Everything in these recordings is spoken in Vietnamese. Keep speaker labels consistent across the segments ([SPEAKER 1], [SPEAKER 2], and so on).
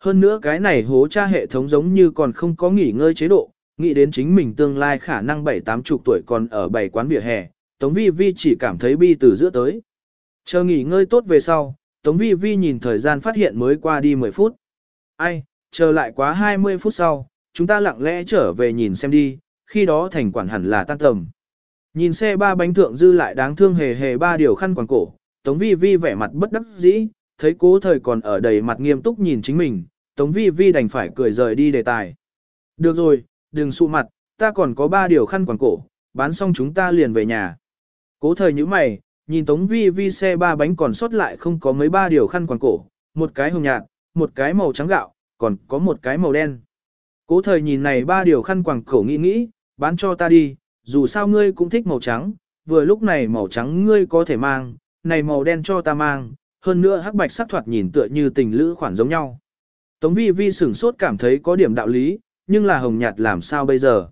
[SPEAKER 1] Hơn nữa cái này hố cha hệ thống giống như còn không có nghỉ ngơi chế độ, nghĩ đến chính mình tương lai khả năng bảy tám chục tuổi còn ở bảy quán vỉa hè, Tống Vi Vi chỉ cảm thấy bi từ giữa tới. Chờ nghỉ ngơi tốt về sau, Tống Vi Vi nhìn thời gian phát hiện mới qua đi 10 phút. Ai, chờ lại quá 20 phút sau, chúng ta lặng lẽ trở về nhìn xem đi, khi đó thành quản hẳn là tan tầm. Nhìn xe ba bánh thượng dư lại đáng thương hề hề ba điều khăn quàng cổ, Tống Vi Vi vẻ mặt bất đắc dĩ, thấy cố thời còn ở đầy mặt nghiêm túc nhìn chính mình, Tống Vi Vi đành phải cười rời đi đề tài. Được rồi, đừng sụ mặt, ta còn có ba điều khăn quàng cổ, bán xong chúng ta liền về nhà. Cố thời như mày, nhìn Tống Vi Vi xe ba bánh còn sót lại không có mấy ba điều khăn quàng cổ, một cái hồng nhạt, một cái màu trắng gạo, còn có một cái màu đen. Cố thời nhìn này ba điều khăn quàng cổ nghĩ nghĩ, bán cho ta đi, dù sao ngươi cũng thích màu trắng, vừa lúc này màu trắng ngươi có thể mang, này màu đen cho ta mang, hơn nữa hắc bạch sắc thoạt nhìn tựa như tình lữ khoản giống nhau. Tống vi vi sửng sốt cảm thấy có điểm đạo lý, nhưng là hồng nhạt làm sao bây giờ.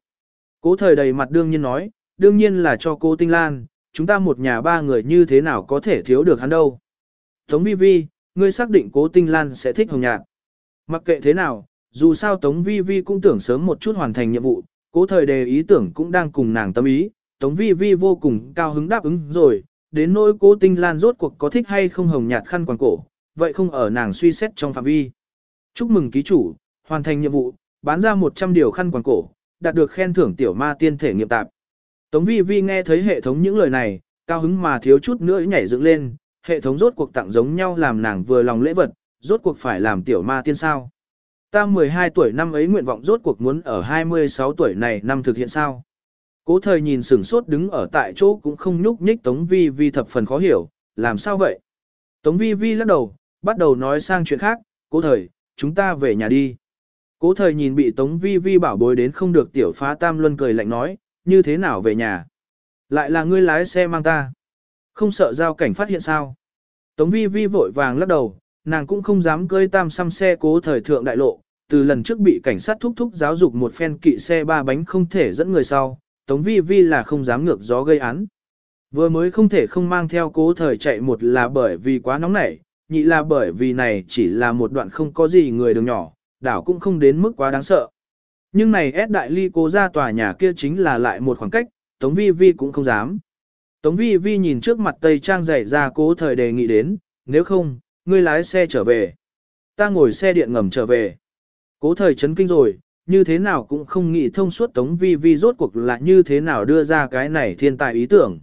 [SPEAKER 1] Cố thời đầy mặt đương nhiên nói, đương nhiên là cho cô Tinh Lan, chúng ta một nhà ba người như thế nào có thể thiếu được hắn đâu. Tống vi vi, ngươi xác định cố Tinh Lan sẽ thích hồng nhạt. Mặc kệ thế nào, dù sao Tống vi vi cũng tưởng sớm một chút hoàn thành nhiệm vụ, cố thời đề ý tưởng cũng đang cùng nàng tâm ý, Tống vi vi vô cùng cao hứng đáp ứng rồi, đến nỗi cố Tinh Lan rốt cuộc có thích hay không hồng nhạt khăn quàng cổ, vậy không ở nàng suy xét trong phạm vi. Chúc mừng ký chủ, hoàn thành nhiệm vụ, bán ra 100 điều khăn quàng cổ, đạt được khen thưởng tiểu ma tiên thể nghiệm tạp. Tống vi vi nghe thấy hệ thống những lời này, cao hứng mà thiếu chút nữa nhảy dựng lên, hệ thống rốt cuộc tặng giống nhau làm nàng vừa lòng lễ vật, rốt cuộc phải làm tiểu ma tiên sao. Ta 12 tuổi năm ấy nguyện vọng rốt cuộc muốn ở 26 tuổi này năm thực hiện sao. Cố thời nhìn sửng sốt đứng ở tại chỗ cũng không nhúc nhích Tống Vi Vi thập phần khó hiểu, làm sao vậy? Tống Vi Vi lắc đầu, bắt đầu nói sang chuyện khác, cố thời, chúng ta về nhà đi. Cố thời nhìn bị Tống Vi Vi bảo bối đến không được tiểu phá tam luân cười lạnh nói, như thế nào về nhà? Lại là ngươi lái xe mang ta. Không sợ giao cảnh phát hiện sao? Tống Vi Vi vội vàng lắc đầu, nàng cũng không dám cơi tam xăm xe cố thời thượng đại lộ, từ lần trước bị cảnh sát thúc thúc giáo dục một phen kỵ xe ba bánh không thể dẫn người sau, Tống Vi Vi là không dám ngược gió gây án. Vừa mới không thể không mang theo cố thời chạy một là bởi vì quá nóng nảy, nhị là bởi vì này chỉ là một đoạn không có gì người đường nhỏ, đảo cũng không đến mức quá đáng sợ. Nhưng này ép đại ly cố ra tòa nhà kia chính là lại một khoảng cách, Tống Vi Vi cũng không dám. Tống Vi Vi nhìn trước mặt Tây Trang dạy ra cố thời đề nghị đến, nếu không, ngươi lái xe trở về. Ta ngồi xe điện ngầm trở về. Cố thời chấn kinh rồi, như thế nào cũng không nghĩ thông suốt Tống Vi Vi rốt cuộc là như thế nào đưa ra cái này thiên tài ý tưởng.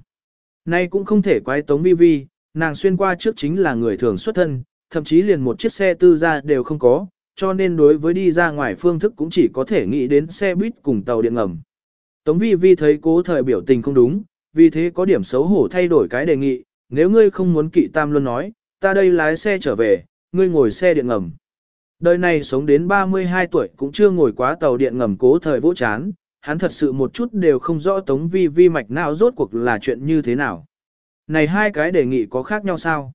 [SPEAKER 1] Nay cũng không thể quái Tống Vi Vi, nàng xuyên qua trước chính là người thường xuất thân, thậm chí liền một chiếc xe tư gia đều không có, cho nên đối với đi ra ngoài phương thức cũng chỉ có thể nghĩ đến xe buýt cùng tàu điện ngầm. Tống Vi Vi thấy cố thời biểu tình không đúng, vì thế có điểm xấu hổ thay đổi cái đề nghị, nếu ngươi không muốn kỵ tam luôn nói, ta đây lái xe trở về, ngươi ngồi xe điện ngầm. Đời này sống đến 32 tuổi cũng chưa ngồi quá tàu điện ngầm cố thời vỗ chán, hắn thật sự một chút đều không rõ Tống Vi Vi mạch não rốt cuộc là chuyện như thế nào. Này hai cái đề nghị có khác nhau sao?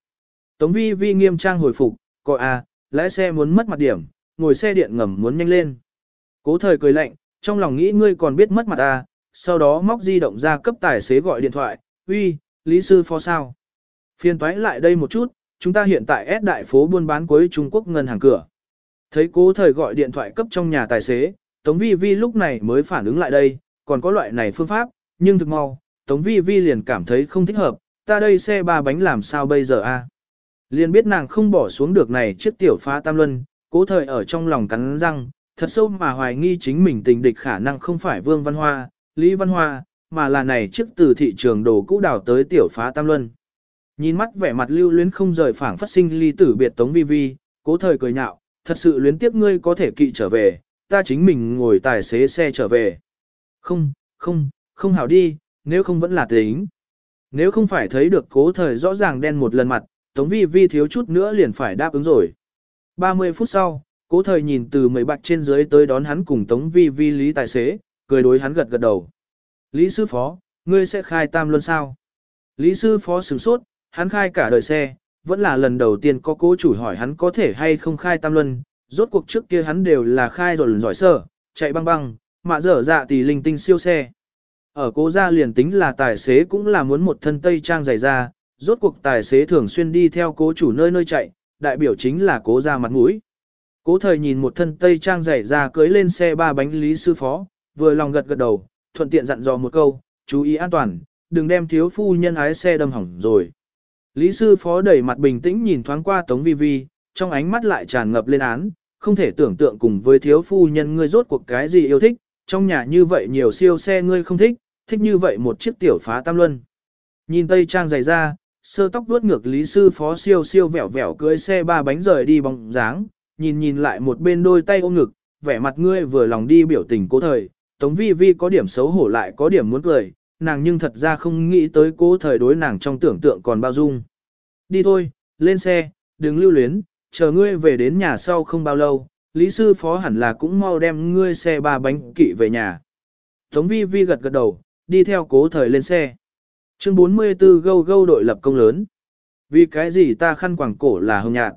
[SPEAKER 1] Tống Vi Vi nghiêm trang hồi phục, coi à, lái xe muốn mất mặt điểm, ngồi xe điện ngầm muốn nhanh lên. Cố thời cười lạnh, trong lòng nghĩ ngươi còn biết mất mặt à, sau đó móc di động ra cấp tài xế gọi điện thoại, uy, lý sư phó sao? Phiên toái lại đây một chút, chúng ta hiện tại ép đại phố buôn bán cuối Trung Quốc ngân hàng cửa. Thấy cố thời gọi điện thoại cấp trong nhà tài xế, Tống Vi Vi lúc này mới phản ứng lại đây, còn có loại này phương pháp, nhưng thực mau, Tống Vi Vi liền cảm thấy không thích hợp, ta đây xe ba bánh làm sao bây giờ a? Liền biết nàng không bỏ xuống được này chiếc tiểu phá tam luân, cố thời ở trong lòng cắn răng, thật sâu mà hoài nghi chính mình tình địch khả năng không phải Vương Văn Hoa, Lý Văn Hoa, mà là này chiếc từ thị trường đồ cũ đào tới tiểu phá tam luân. Nhìn mắt vẻ mặt lưu luyến không rời phảng phát sinh ly tử biệt Tống Vi Vi, cố thời cười nhạo, thật sự luyến tiếc ngươi có thể kỵ trở về, ta chính mình ngồi tài xế xe trở về. Không, không, không hảo đi, nếu không vẫn là tính. Nếu không phải thấy được cố thời rõ ràng đen một lần mặt, Tống Vi Vi thiếu chút nữa liền phải đáp ứng rồi. 30 phút sau, cố thời nhìn từ mấy bạch trên dưới tới đón hắn cùng Tống Vi Vi lý tài xế, cười đối hắn gật gật đầu. Lý sư phó, ngươi sẽ khai tam luân sao? Lý sư phó sửng sốt, hắn khai cả đời xe, vẫn là lần đầu tiên có cố chủ hỏi hắn có thể hay không khai tam luân, rốt cuộc trước kia hắn đều là khai rồi giỏi sở, chạy băng băng, mà dở dạ tỷ linh tinh siêu xe. Ở cố gia liền tính là tài xế cũng là muốn một thân tây trang dày ra, rốt cuộc tài xế thường xuyên đi theo cố chủ nơi nơi chạy, đại biểu chính là cố gia mặt mũi. Cố thời nhìn một thân tây trang dày ra cưới lên xe ba bánh lý sư phó, vừa lòng gật gật đầu, thuận tiện dặn dò một câu, chú ý an toàn, đừng đem thiếu phu nhân ái xe đâm hỏng rồi. Lý sư phó đẩy mặt bình tĩnh nhìn thoáng qua Tống Vi Vi, trong ánh mắt lại tràn ngập lên án, không thể tưởng tượng cùng với thiếu phu nhân ngươi rốt cuộc cái gì yêu thích, trong nhà như vậy nhiều siêu xe ngươi không thích, thích như vậy một chiếc tiểu phá tam luân. Nhìn tây trang dày ra, sơ tóc vuốt ngược lý sư phó siêu siêu vẹo vẹo cưới xe ba bánh rời đi bóng dáng, nhìn nhìn lại một bên đôi tay ôm ngực, vẻ mặt ngươi vừa lòng đi biểu tình cố thời, tống vi vi có điểm xấu hổ lại có điểm muốn cười, nàng nhưng thật ra không nghĩ tới cố thời đối nàng trong tưởng tượng còn bao dung. Đi thôi, lên xe, đừng lưu luyến, chờ ngươi về đến nhà sau không bao lâu, lý sư phó hẳn là cũng mau đem ngươi xe ba bánh kỵ về nhà. Tống vi vi gật gật đầu, đi theo cố thời lên xe. Chương 44 gâu gâu đội lập công lớn. Vì cái gì ta khăn quàng cổ là hồng nhạt.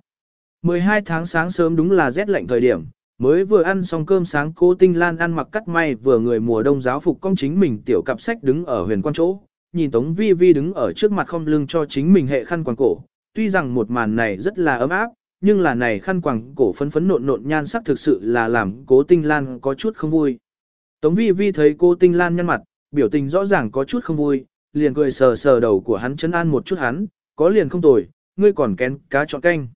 [SPEAKER 1] 12 tháng sáng sớm đúng là rét lạnh thời điểm, mới vừa ăn xong cơm sáng cố tinh lan ăn mặc cắt may vừa người mùa đông giáo phục công chính mình tiểu cặp sách đứng ở huyền quan chỗ, nhìn Tống Vi Vi đứng ở trước mặt không lưng cho chính mình hệ khăn quàng cổ. Tuy rằng một màn này rất là ấm áp, nhưng là này khăn quàng cổ phấn phấn nộn nộn nhan sắc thực sự là làm cố tinh lan có chút không vui. Tống Vi Vi thấy cô tinh lan nhăn mặt, biểu tình rõ ràng có chút không vui, liền cười sờ sờ đầu của hắn chấn an một chút hắn, có liền không tồi, ngươi còn kén cá chọn canh.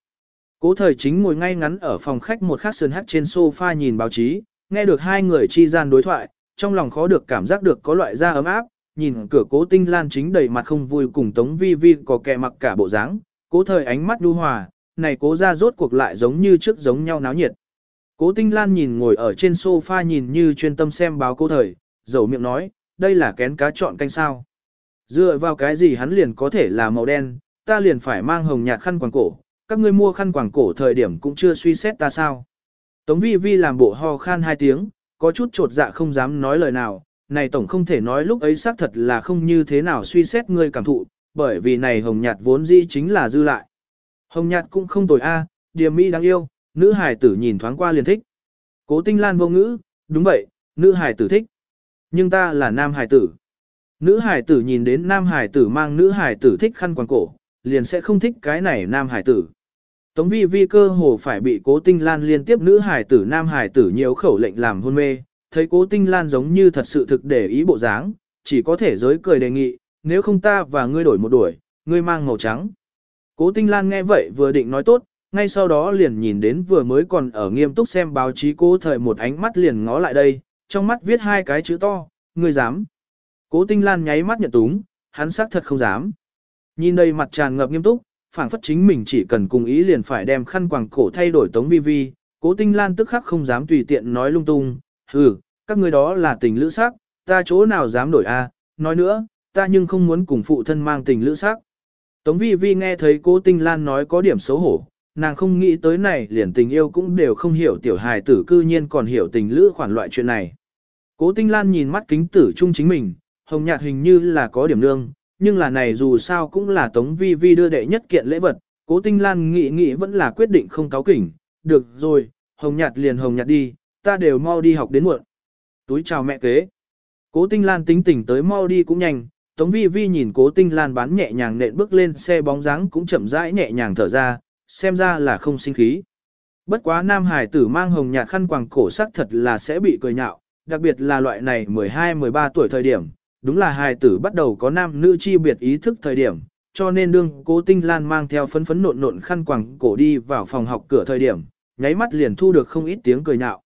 [SPEAKER 1] Cố thời chính ngồi ngay ngắn ở phòng khách một khắc sườn hát trên sofa nhìn báo chí, nghe được hai người chi gian đối thoại, trong lòng khó được cảm giác được có loại da ấm áp, nhìn cửa cố tinh lan chính đầy mặt không vui cùng tống vi vi có kẻ mặc cả bộ dáng, cố thời ánh mắt nhu hòa, này cố ra rốt cuộc lại giống như trước giống nhau náo nhiệt. Cố tinh lan nhìn ngồi ở trên sofa nhìn như chuyên tâm xem báo cố thời, dầu miệng nói, đây là kén cá chọn canh sao. Dựa vào cái gì hắn liền có thể là màu đen, ta liền phải mang hồng nhạt khăn quàng cổ, các ngươi mua khăn quàng cổ thời điểm cũng chưa suy xét ta sao. Tống vi vi làm bộ ho khan hai tiếng, có chút trột dạ không dám nói lời nào, này tổng không thể nói lúc ấy xác thật là không như thế nào suy xét ngươi cảm thụ, bởi vì này hồng nhạt vốn dĩ chính là dư lại. Hồng nhạt cũng không tồi a, à, điềm mỹ đáng yêu, nữ hài tử nhìn thoáng qua liền thích. Cố tinh lan vô ngữ, đúng vậy, nữ hài tử thích. Nhưng ta là nam hài tử. Nữ hài tử nhìn đến nam hài tử mang nữ hài tử thích khăn quàng cổ, liền sẽ không thích cái này nam hải tử. Tống vi vi cơ hồ phải bị cố tinh lan liên tiếp nữ hải tử nam hải tử nhiều khẩu lệnh làm hôn mê, thấy cố tinh lan giống như thật sự thực để ý bộ dáng, chỉ có thể giới cười đề nghị, nếu không ta và ngươi đổi một đuổi, ngươi mang màu trắng. Cố tinh lan nghe vậy vừa định nói tốt, ngay sau đó liền nhìn đến vừa mới còn ở nghiêm túc xem báo chí cố thời một ánh mắt liền ngó lại đây, trong mắt viết hai cái chữ to, ngươi dám. Cố tinh lan nháy mắt nhận túng, hắn xác thật không dám. Nhìn đây mặt tràn ngập nghiêm túc, phảng phất chính mình chỉ cần cùng ý liền phải đem khăn quàng cổ thay đổi tống vi vi, cố tinh lan tức khắc không dám tùy tiện nói lung tung, hừ, các người đó là tình lữ sắc, ta chỗ nào dám đổi a? nói nữa, ta nhưng không muốn cùng phụ thân mang tình lữ sắc. Tống vi vi nghe thấy cố tinh lan nói có điểm xấu hổ, nàng không nghĩ tới này liền tình yêu cũng đều không hiểu tiểu hài tử cư nhiên còn hiểu tình lữ khoản loại chuyện này. Cố tinh lan nhìn mắt kính tử chung chính mình, hồng nhạt hình như là có điểm nương nhưng là này dù sao cũng là Tống Vi Vi đưa đệ nhất kiện lễ vật, cố tinh lan nghĩ nghĩ vẫn là quyết định không cáo kỉnh, được rồi, hồng nhạt liền hồng nhạt đi, ta đều mau đi học đến muộn. Túi chào mẹ kế. Cố tinh lan tính tỉnh tới mau đi cũng nhanh, Tống Vi Vi nhìn cố tinh lan bán nhẹ nhàng nện bước lên xe bóng dáng cũng chậm rãi nhẹ nhàng thở ra, xem ra là không sinh khí. Bất quá nam hải tử mang hồng nhạt khăn quàng cổ sắc thật là sẽ bị cười nhạo, đặc biệt là loại này 12-13 tuổi thời điểm, đúng là hài tử bắt đầu có nam nữ chi biệt ý thức thời điểm, cho nên đương cố tinh lan mang theo phấn phấn nộn nộn khăn quàng cổ đi vào phòng học cửa thời điểm, nháy mắt liền thu được không ít tiếng cười nhạo.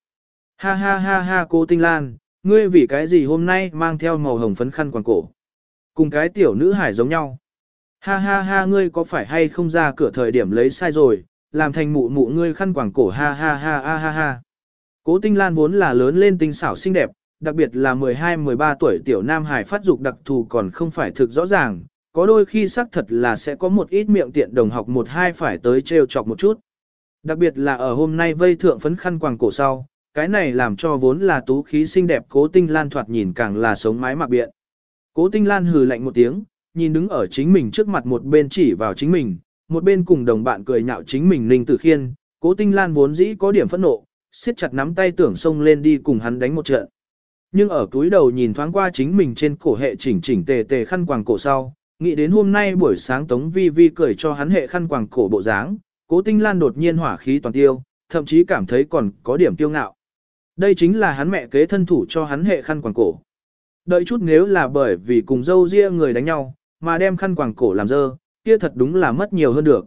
[SPEAKER 1] Ha ha ha ha cố tinh lan, ngươi vì cái gì hôm nay mang theo màu hồng phấn khăn quàng cổ. Cùng cái tiểu nữ hải giống nhau. Ha ha ha ngươi có phải hay không ra cửa thời điểm lấy sai rồi, làm thành mụ mụ ngươi khăn quàng cổ ha ha ha ha ha ha. Cố tinh lan vốn là lớn lên tinh xảo xinh đẹp, đặc biệt là 12-13 tuổi tiểu nam hải phát dục đặc thù còn không phải thực rõ ràng, có đôi khi xác thật là sẽ có một ít miệng tiện đồng học một hai phải tới trêu chọc một chút. Đặc biệt là ở hôm nay vây thượng phấn khăn quàng cổ sau, cái này làm cho vốn là tú khí xinh đẹp cố tinh lan thoạt nhìn càng là sống mái mặc biện. Cố tinh lan hừ lạnh một tiếng, nhìn đứng ở chính mình trước mặt một bên chỉ vào chính mình, một bên cùng đồng bạn cười nhạo chính mình ninh tử khiên, cố tinh lan vốn dĩ có điểm phẫn nộ, siết chặt nắm tay tưởng xông lên đi cùng hắn đánh một trận. Nhưng ở túi đầu nhìn thoáng qua chính mình trên cổ hệ chỉnh chỉnh tề tề khăn quàng cổ sau, nghĩ đến hôm nay buổi sáng Tống Vi Vi cười cho hắn hệ khăn quàng cổ bộ dáng, cố tinh lan đột nhiên hỏa khí toàn tiêu, thậm chí cảm thấy còn có điểm tiêu ngạo. Đây chính là hắn mẹ kế thân thủ cho hắn hệ khăn quàng cổ. Đợi chút nếu là bởi vì cùng dâu ria người đánh nhau, mà đem khăn quàng cổ làm dơ, kia thật đúng là mất nhiều hơn được.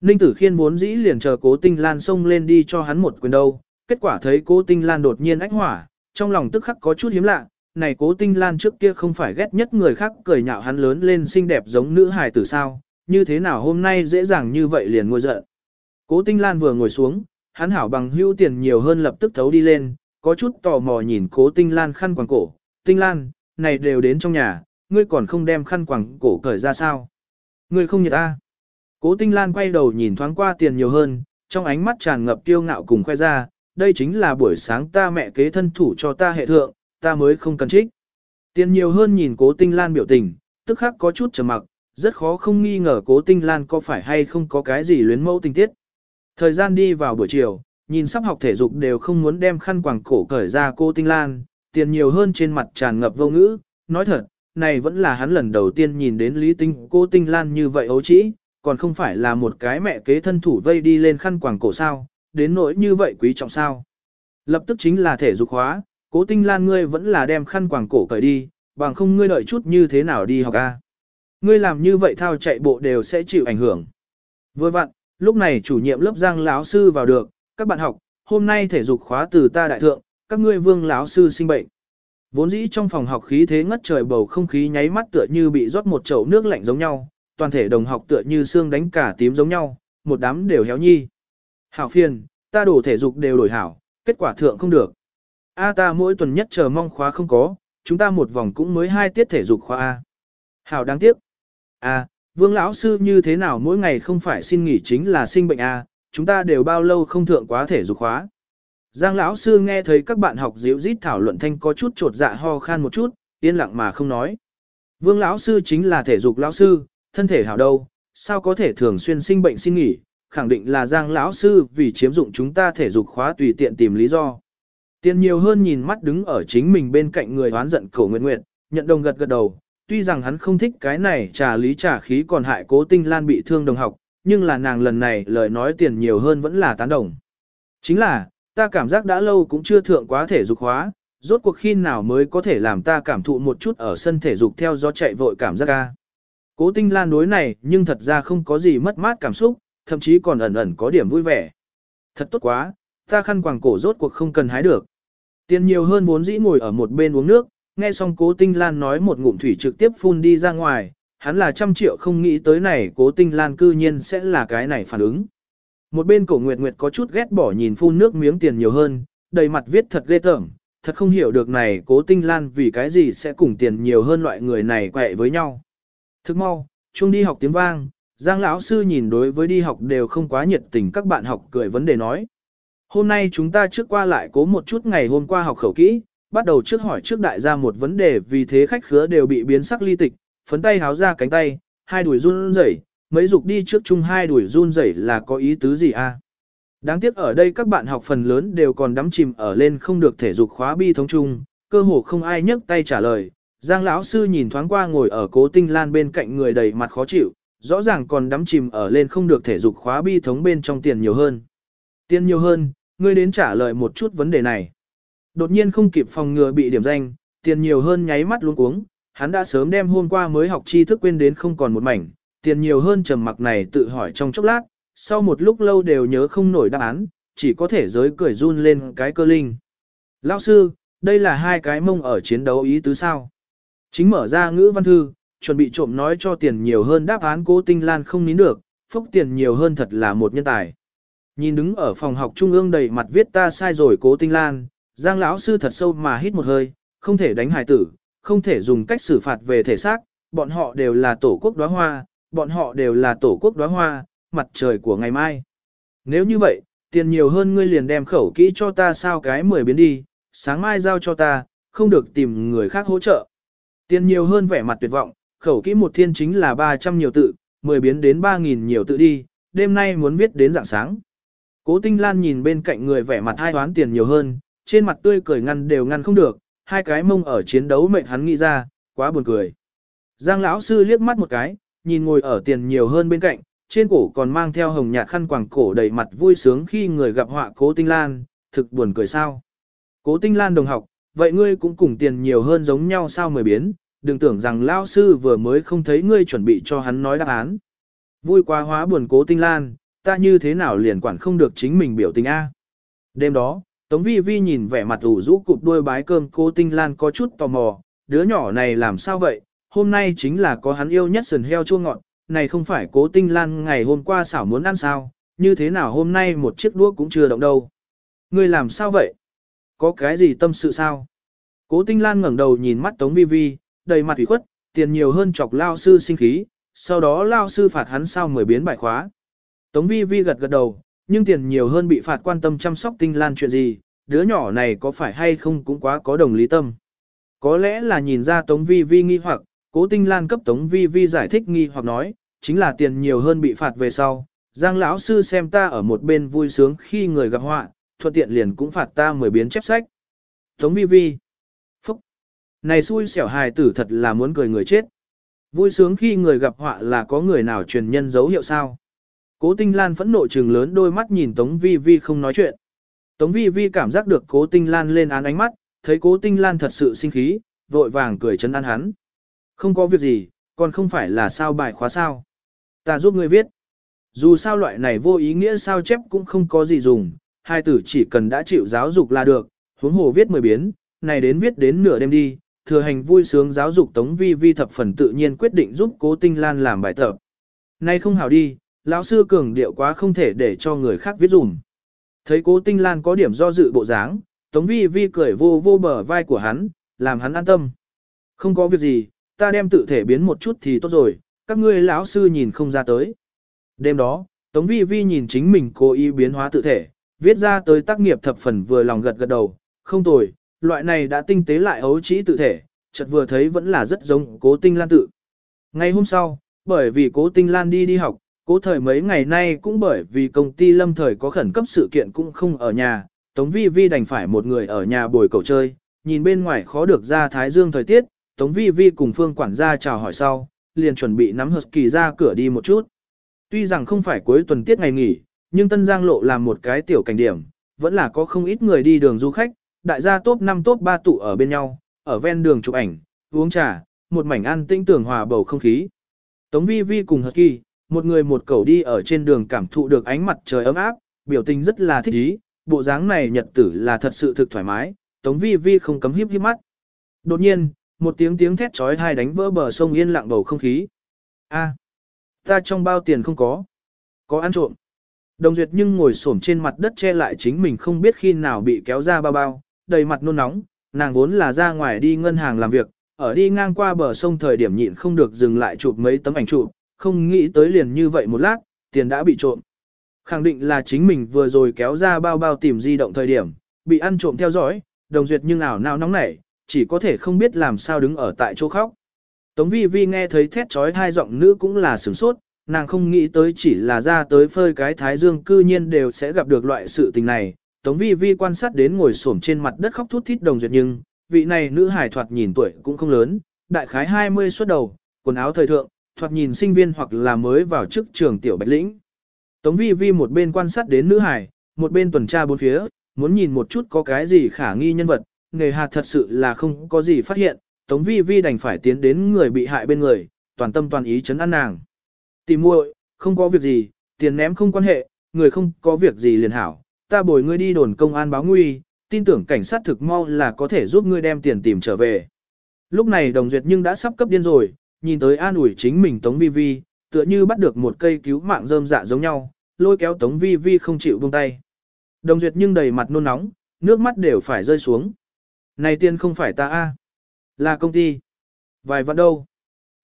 [SPEAKER 1] Ninh tử khiên vốn dĩ liền chờ cố tinh lan xông lên đi cho hắn một quyền đâu, kết quả thấy cố tinh lan đột nhiên ách hỏa, trong lòng tức khắc có chút hiếm lạ, này cố tinh lan trước kia không phải ghét nhất người khác cười nhạo hắn lớn lên xinh đẹp giống nữ hài tử sao, như thế nào hôm nay dễ dàng như vậy liền ngồi giận. Cố tinh lan vừa ngồi xuống, hắn hảo bằng hưu tiền nhiều hơn lập tức thấu đi lên, có chút tò mò nhìn cố tinh lan khăn quàng cổ, tinh lan, này đều đến trong nhà, ngươi còn không đem khăn quàng cổ cởi ra sao. Ngươi không nhật ta. Cố tinh lan quay đầu nhìn thoáng qua tiền nhiều hơn, trong ánh mắt tràn ngập kiêu ngạo cùng khoe ra, đây chính là buổi sáng ta mẹ kế thân thủ cho ta hệ thượng, ta mới không cần trích. Tiền nhiều hơn nhìn cố tinh lan biểu tình, tức khắc có chút trầm mặc, rất khó không nghi ngờ cố tinh lan có phải hay không có cái gì luyến mẫu tình tiết. Thời gian đi vào buổi chiều, nhìn sắp học thể dục đều không muốn đem khăn quàng cổ cởi ra cô tinh lan, tiền nhiều hơn trên mặt tràn ngập vô ngữ, nói thật, này vẫn là hắn lần đầu tiên nhìn đến lý tinh cô tinh lan như vậy ấu trĩ, còn không phải là một cái mẹ kế thân thủ vây đi lên khăn quàng cổ sao, đến nỗi như vậy quý trọng sao. Lập tức chính là thể dục hóa, cố tinh lan ngươi vẫn là đem khăn quàng cổ cởi đi, bằng không ngươi đợi chút như thế nào đi học a. Ngươi làm như vậy thao chạy bộ đều sẽ chịu ảnh hưởng. Vừa vặn, lúc này chủ nhiệm lớp giang lão sư vào được, các bạn học, hôm nay thể dục khóa từ ta đại thượng, các ngươi vương lão sư sinh bệnh. Vốn dĩ trong phòng học khí thế ngất trời bầu không khí nháy mắt tựa như bị rót một chậu nước lạnh giống nhau, toàn thể đồng học tựa như xương đánh cả tím giống nhau, một đám đều héo nhi. Hảo phiền, ta đổ thể dục đều đổi hảo, kết quả thượng không được. A ta mỗi tuần nhất chờ mong khóa không có, chúng ta một vòng cũng mới hai tiết thể dục khóa A. Hảo đáng tiếc. A, vương lão sư như thế nào mỗi ngày không phải xin nghỉ chính là sinh bệnh A, chúng ta đều bao lâu không thượng quá thể dục khóa. Giang lão sư nghe thấy các bạn học díu rít thảo luận thanh có chút trột dạ ho khan một chút, yên lặng mà không nói. Vương lão sư chính là thể dục lão sư, thân thể hảo đâu, sao có thể thường xuyên sinh bệnh xin nghỉ, khẳng định là Giang lão sư vì chiếm dụng chúng ta thể dục khóa tùy tiện tìm lý do. Tiền nhiều hơn nhìn mắt đứng ở chính mình bên cạnh người hoán giận cổ nguyện nguyện, nhận đồng gật gật đầu, tuy rằng hắn không thích cái này trà lý trà khí còn hại cố tinh lan bị thương đồng học, nhưng là nàng lần này lời nói tiền nhiều hơn vẫn là tán đồng. Chính là, ta cảm giác đã lâu cũng chưa thượng quá thể dục hóa, rốt cuộc khi nào mới có thể làm ta cảm thụ một chút ở sân thể dục theo do chạy vội cảm giác ca. Cố tinh lan đối này nhưng thật ra không có gì mất mát cảm xúc, thậm chí còn ẩn ẩn có điểm vui vẻ. Thật tốt quá, ta khăn quàng cổ rốt cuộc không cần hái được. Tiền nhiều hơn vốn dĩ ngồi ở một bên uống nước, nghe xong cố tinh lan nói một ngụm thủy trực tiếp phun đi ra ngoài, hắn là trăm triệu không nghĩ tới này cố tinh lan cư nhiên sẽ là cái này phản ứng. Một bên cổ nguyệt nguyệt có chút ghét bỏ nhìn phun nước miếng tiền nhiều hơn, đầy mặt viết thật ghê tởm, thật không hiểu được này cố tinh lan vì cái gì sẽ cùng tiền nhiều hơn loại người này quẹ với nhau. Thức mau, chung đi học tiếng vang, Giang lão sư nhìn đối với đi học đều không quá nhiệt tình các bạn học cười vấn đề nói. Hôm nay chúng ta trước qua lại cố một chút ngày hôm qua học khẩu kỹ, bắt đầu trước hỏi trước đại gia một vấn đề vì thế khách khứa đều bị biến sắc ly tịch, phấn tay háo ra cánh tay, hai đuổi run rẩy, mấy dục đi trước chung hai đuổi run rẩy là có ý tứ gì a? Đáng tiếc ở đây các bạn học phần lớn đều còn đắm chìm ở lên không được thể dục khóa bi thống chung, cơ hồ không ai nhấc tay trả lời. Giang lão sư nhìn thoáng qua ngồi ở Cố Tinh Lan bên cạnh người đầy mặt khó chịu, rõ ràng còn đắm chìm ở lên không được thể dục khóa bi thống bên trong tiền nhiều hơn. Tiền nhiều hơn, ngươi đến trả lời một chút vấn đề này. Đột nhiên không kịp phòng ngừa bị điểm danh, tiền nhiều hơn nháy mắt luống cuống, hắn đã sớm đem hôm qua mới học tri thức quên đến không còn một mảnh, tiền nhiều hơn trầm mặc này tự hỏi trong chốc lát, sau một lúc lâu đều nhớ không nổi đáp án, chỉ có thể giới cười run lên cái cơ linh. Lão sư, đây là hai cái mông ở chiến đấu ý tứ sao. Chính mở ra ngữ văn thư, chuẩn bị trộm nói cho tiền nhiều hơn đáp án cố tinh lan không nín được, phốc tiền nhiều hơn thật là một nhân tài. Nhìn đứng ở phòng học trung ương đầy mặt viết ta sai rồi cố tinh lan, giang lão sư thật sâu mà hít một hơi, không thể đánh hải tử, không thể dùng cách xử phạt về thể xác, bọn họ đều là tổ quốc đóa hoa, bọn họ đều là tổ quốc đóa hoa, mặt trời của ngày mai. Nếu như vậy, tiền nhiều hơn ngươi liền đem khẩu kỹ cho ta sao cái 10 biến đi, sáng mai giao cho ta, không được tìm người khác hỗ trợ. Tiền nhiều hơn vẻ mặt tuyệt vọng, khẩu kỹ một thiên chính là 300 nhiều tự, 10 biến đến 3.000 nhiều tự đi, đêm nay muốn viết đến dạng sáng. Cố Tinh Lan nhìn bên cạnh người vẻ mặt hai toán tiền nhiều hơn, trên mặt tươi cười ngăn đều ngăn không được, hai cái mông ở chiến đấu mệnh hắn nghĩ ra, quá buồn cười. Giang lão sư liếc mắt một cái, nhìn ngồi ở tiền nhiều hơn bên cạnh, trên cổ còn mang theo hồng nhạt khăn quàng cổ đầy mặt vui sướng khi người gặp họa cố tinh lan, thực buồn cười sao. Cố tinh lan đồng học, vậy ngươi cũng cùng tiền nhiều hơn giống nhau sao mười biến, đừng tưởng rằng lao sư vừa mới không thấy ngươi chuẩn bị cho hắn nói đáp án. Vui quá hóa buồn cố tinh lan, ta như thế nào liền quản không được chính mình biểu tình A. Đêm đó, Tống Vi Vi nhìn vẻ mặt ủ rũ cụp đuôi bái cơm cố tinh lan có chút tò mò, đứa nhỏ này làm sao vậy, hôm nay chính là có hắn yêu nhất sườn heo chua ngọt, này không phải cố tinh lan ngày hôm qua xảo muốn ăn sao, như thế nào hôm nay một chiếc đũa cũng chưa động đâu. Ngươi làm sao vậy? Có cái gì tâm sự sao? Cố tinh lan ngẩng đầu nhìn mắt Tống Vi Vi, đầy mặt ủy khuất, tiền nhiều hơn chọc lao sư sinh khí, sau đó lao sư phạt hắn sao mười biến bài khóa. Tống Vi Vi gật gật đầu, nhưng tiền nhiều hơn bị phạt quan tâm chăm sóc tinh lan chuyện gì, đứa nhỏ này có phải hay không cũng quá có đồng lý tâm. Có lẽ là nhìn ra Tống Vi Vi nghi hoặc, cố tinh lan cấp Tống Vi Vi giải thích nghi hoặc nói, chính là tiền nhiều hơn bị phạt về sau. Giang lão sư xem ta ở một bên vui sướng khi người gặp họa, thuận tiện liền cũng phạt ta mười biến chép sách. Tống Vi Vi. Này xui xẻo hài tử thật là muốn cười người chết. Vui sướng khi người gặp họa là có người nào truyền nhân dấu hiệu sao? Cố Tinh Lan phẫn nộ trừng lớn đôi mắt nhìn Tống Vi Vi không nói chuyện. Tống Vi Vi cảm giác được Cố Tinh Lan lên án ánh mắt, thấy Cố Tinh Lan thật sự sinh khí, vội vàng cười chấn an hắn. Không có việc gì, còn không phải là sao bài khóa sao. Ta giúp ngươi viết. Dù sao loại này vô ý nghĩa sao chép cũng không có gì dùng, hai tử chỉ cần đã chịu giáo dục là được, huống hồ viết mười biến, này đến viết đến nửa đêm đi, thừa hành vui sướng giáo dục Tống Vi Vi thập phần tự nhiên quyết định giúp Cố Tinh Lan làm bài tập. Nay không hảo đi, lão sư cường điệu quá không thể để cho người khác viết dùm. Thấy Cố Tinh Lan có điểm do dự bộ dáng, Tống Vi Vi cười vô vô bờ vai của hắn, làm hắn an tâm. Không có việc gì, ta đem tự thể biến một chút thì tốt rồi, các ngươi lão sư nhìn không ra tới. Đêm đó, Tống Vi Vi nhìn chính mình cố ý biến hóa tự thể, viết ra tới tác nghiệp thập phần vừa lòng gật gật đầu, không tồi, loại này đã tinh tế lại ấu trĩ tự thể, chợt vừa thấy vẫn là rất giống cố tinh lan tự. Ngày hôm sau, bởi vì cố tinh lan đi đi học, cố thời mấy ngày nay cũng bởi vì công ty lâm thời có khẩn cấp sự kiện cũng không ở nhà, Tống Vi Vi đành phải một người ở nhà bồi cậu chơi, nhìn bên ngoài khó được ra thái dương thời tiết, Tống Vi Vi cùng Phương quản gia chào hỏi sau, liền chuẩn bị nắm Husky ra cửa đi một chút. Tuy rằng không phải cuối tuần tiết ngày nghỉ, nhưng Tân Giang Lộ là một cái tiểu cảnh điểm, vẫn là có không ít người đi đường du khách, đại gia top 5 top 3 tụ ở bên nhau, ở ven đường chụp ảnh, uống trà, một mảnh ăn tinh tưởng hòa bầu không khí. Tống Vi Vi cùng Husky, một người một cậu đi ở trên đường cảm thụ được ánh mặt trời ấm áp, biểu tình rất là thích ý, bộ dáng này nhật tử là thật sự thực thoải mái, Tống Vi Vi không cấm hiếp híp mắt. Đột nhiên, một tiếng tiếng thét chói tai đánh vỡ bờ sông yên lặng bầu không khí. A, ta trong bao tiền không có, có ăn trộm. Đồng Duyệt nhưng ngồi xổm trên mặt đất che lại chính mình không biết khi nào bị kéo ra bao bao, đầy mặt nôn nóng, nàng vốn là ra ngoài đi ngân hàng làm việc, ở đi ngang qua bờ sông thời điểm nhịn không được dừng lại chụp mấy tấm ảnh chụp, không nghĩ tới liền như vậy một lát, tiền đã bị trộm. Khẳng định là chính mình vừa rồi kéo ra bao bao tìm di động thời điểm, bị ăn trộm theo dõi, đồng duyệt nhưng ảo nào nóng nảy, chỉ có thể không biết làm sao đứng ở tại chỗ khóc. Tống vi vi nghe thấy thét trói hai giọng nữ cũng là sửng sốt, nàng không nghĩ tới chỉ là ra tới phơi cái thái dương cư nhiên đều sẽ gặp được loại sự tình này. Tống vi vi quan sát đến ngồi xổm trên mặt đất khóc thút thít đồng duyệt nhưng, vị này nữ hải thoạt nhìn tuổi cũng không lớn, đại khái 20 xuất đầu, quần áo thời thượng, thoạt nhìn sinh viên hoặc là mới vào chức trường tiểu bạch lĩnh. Tống vi vi một bên quan sát đến nữ hải, một bên tuần tra bốn phía, muốn nhìn một chút có cái gì khả nghi nhân vật, nghề hà thật sự là không có gì phát hiện, Tống vi vi đành phải tiến đến người bị hại bên người, toàn tâm toàn ý chấn an nàng. Tìm muội, không có việc gì, tiền ném không quan hệ, người không có việc gì liền hảo, ta bồi ngươi đi đồn công an báo nguy, tin tưởng cảnh sát thực mau là có thể giúp ngươi đem tiền tìm trở về. Lúc này đồng duyệt nhưng đã sắp cấp điên rồi, nhìn tới an ủi chính mình Tống Vi Vi, tựa như bắt được một cây cứu mạng rơm dạ giống nhau, lôi kéo Tống Vi Vi không chịu buông tay. Đồng duyệt nhưng đầy mặt nôn nóng, nước mắt đều phải rơi xuống. Này tiền không phải ta a, là công ty. Vài vạn đâu.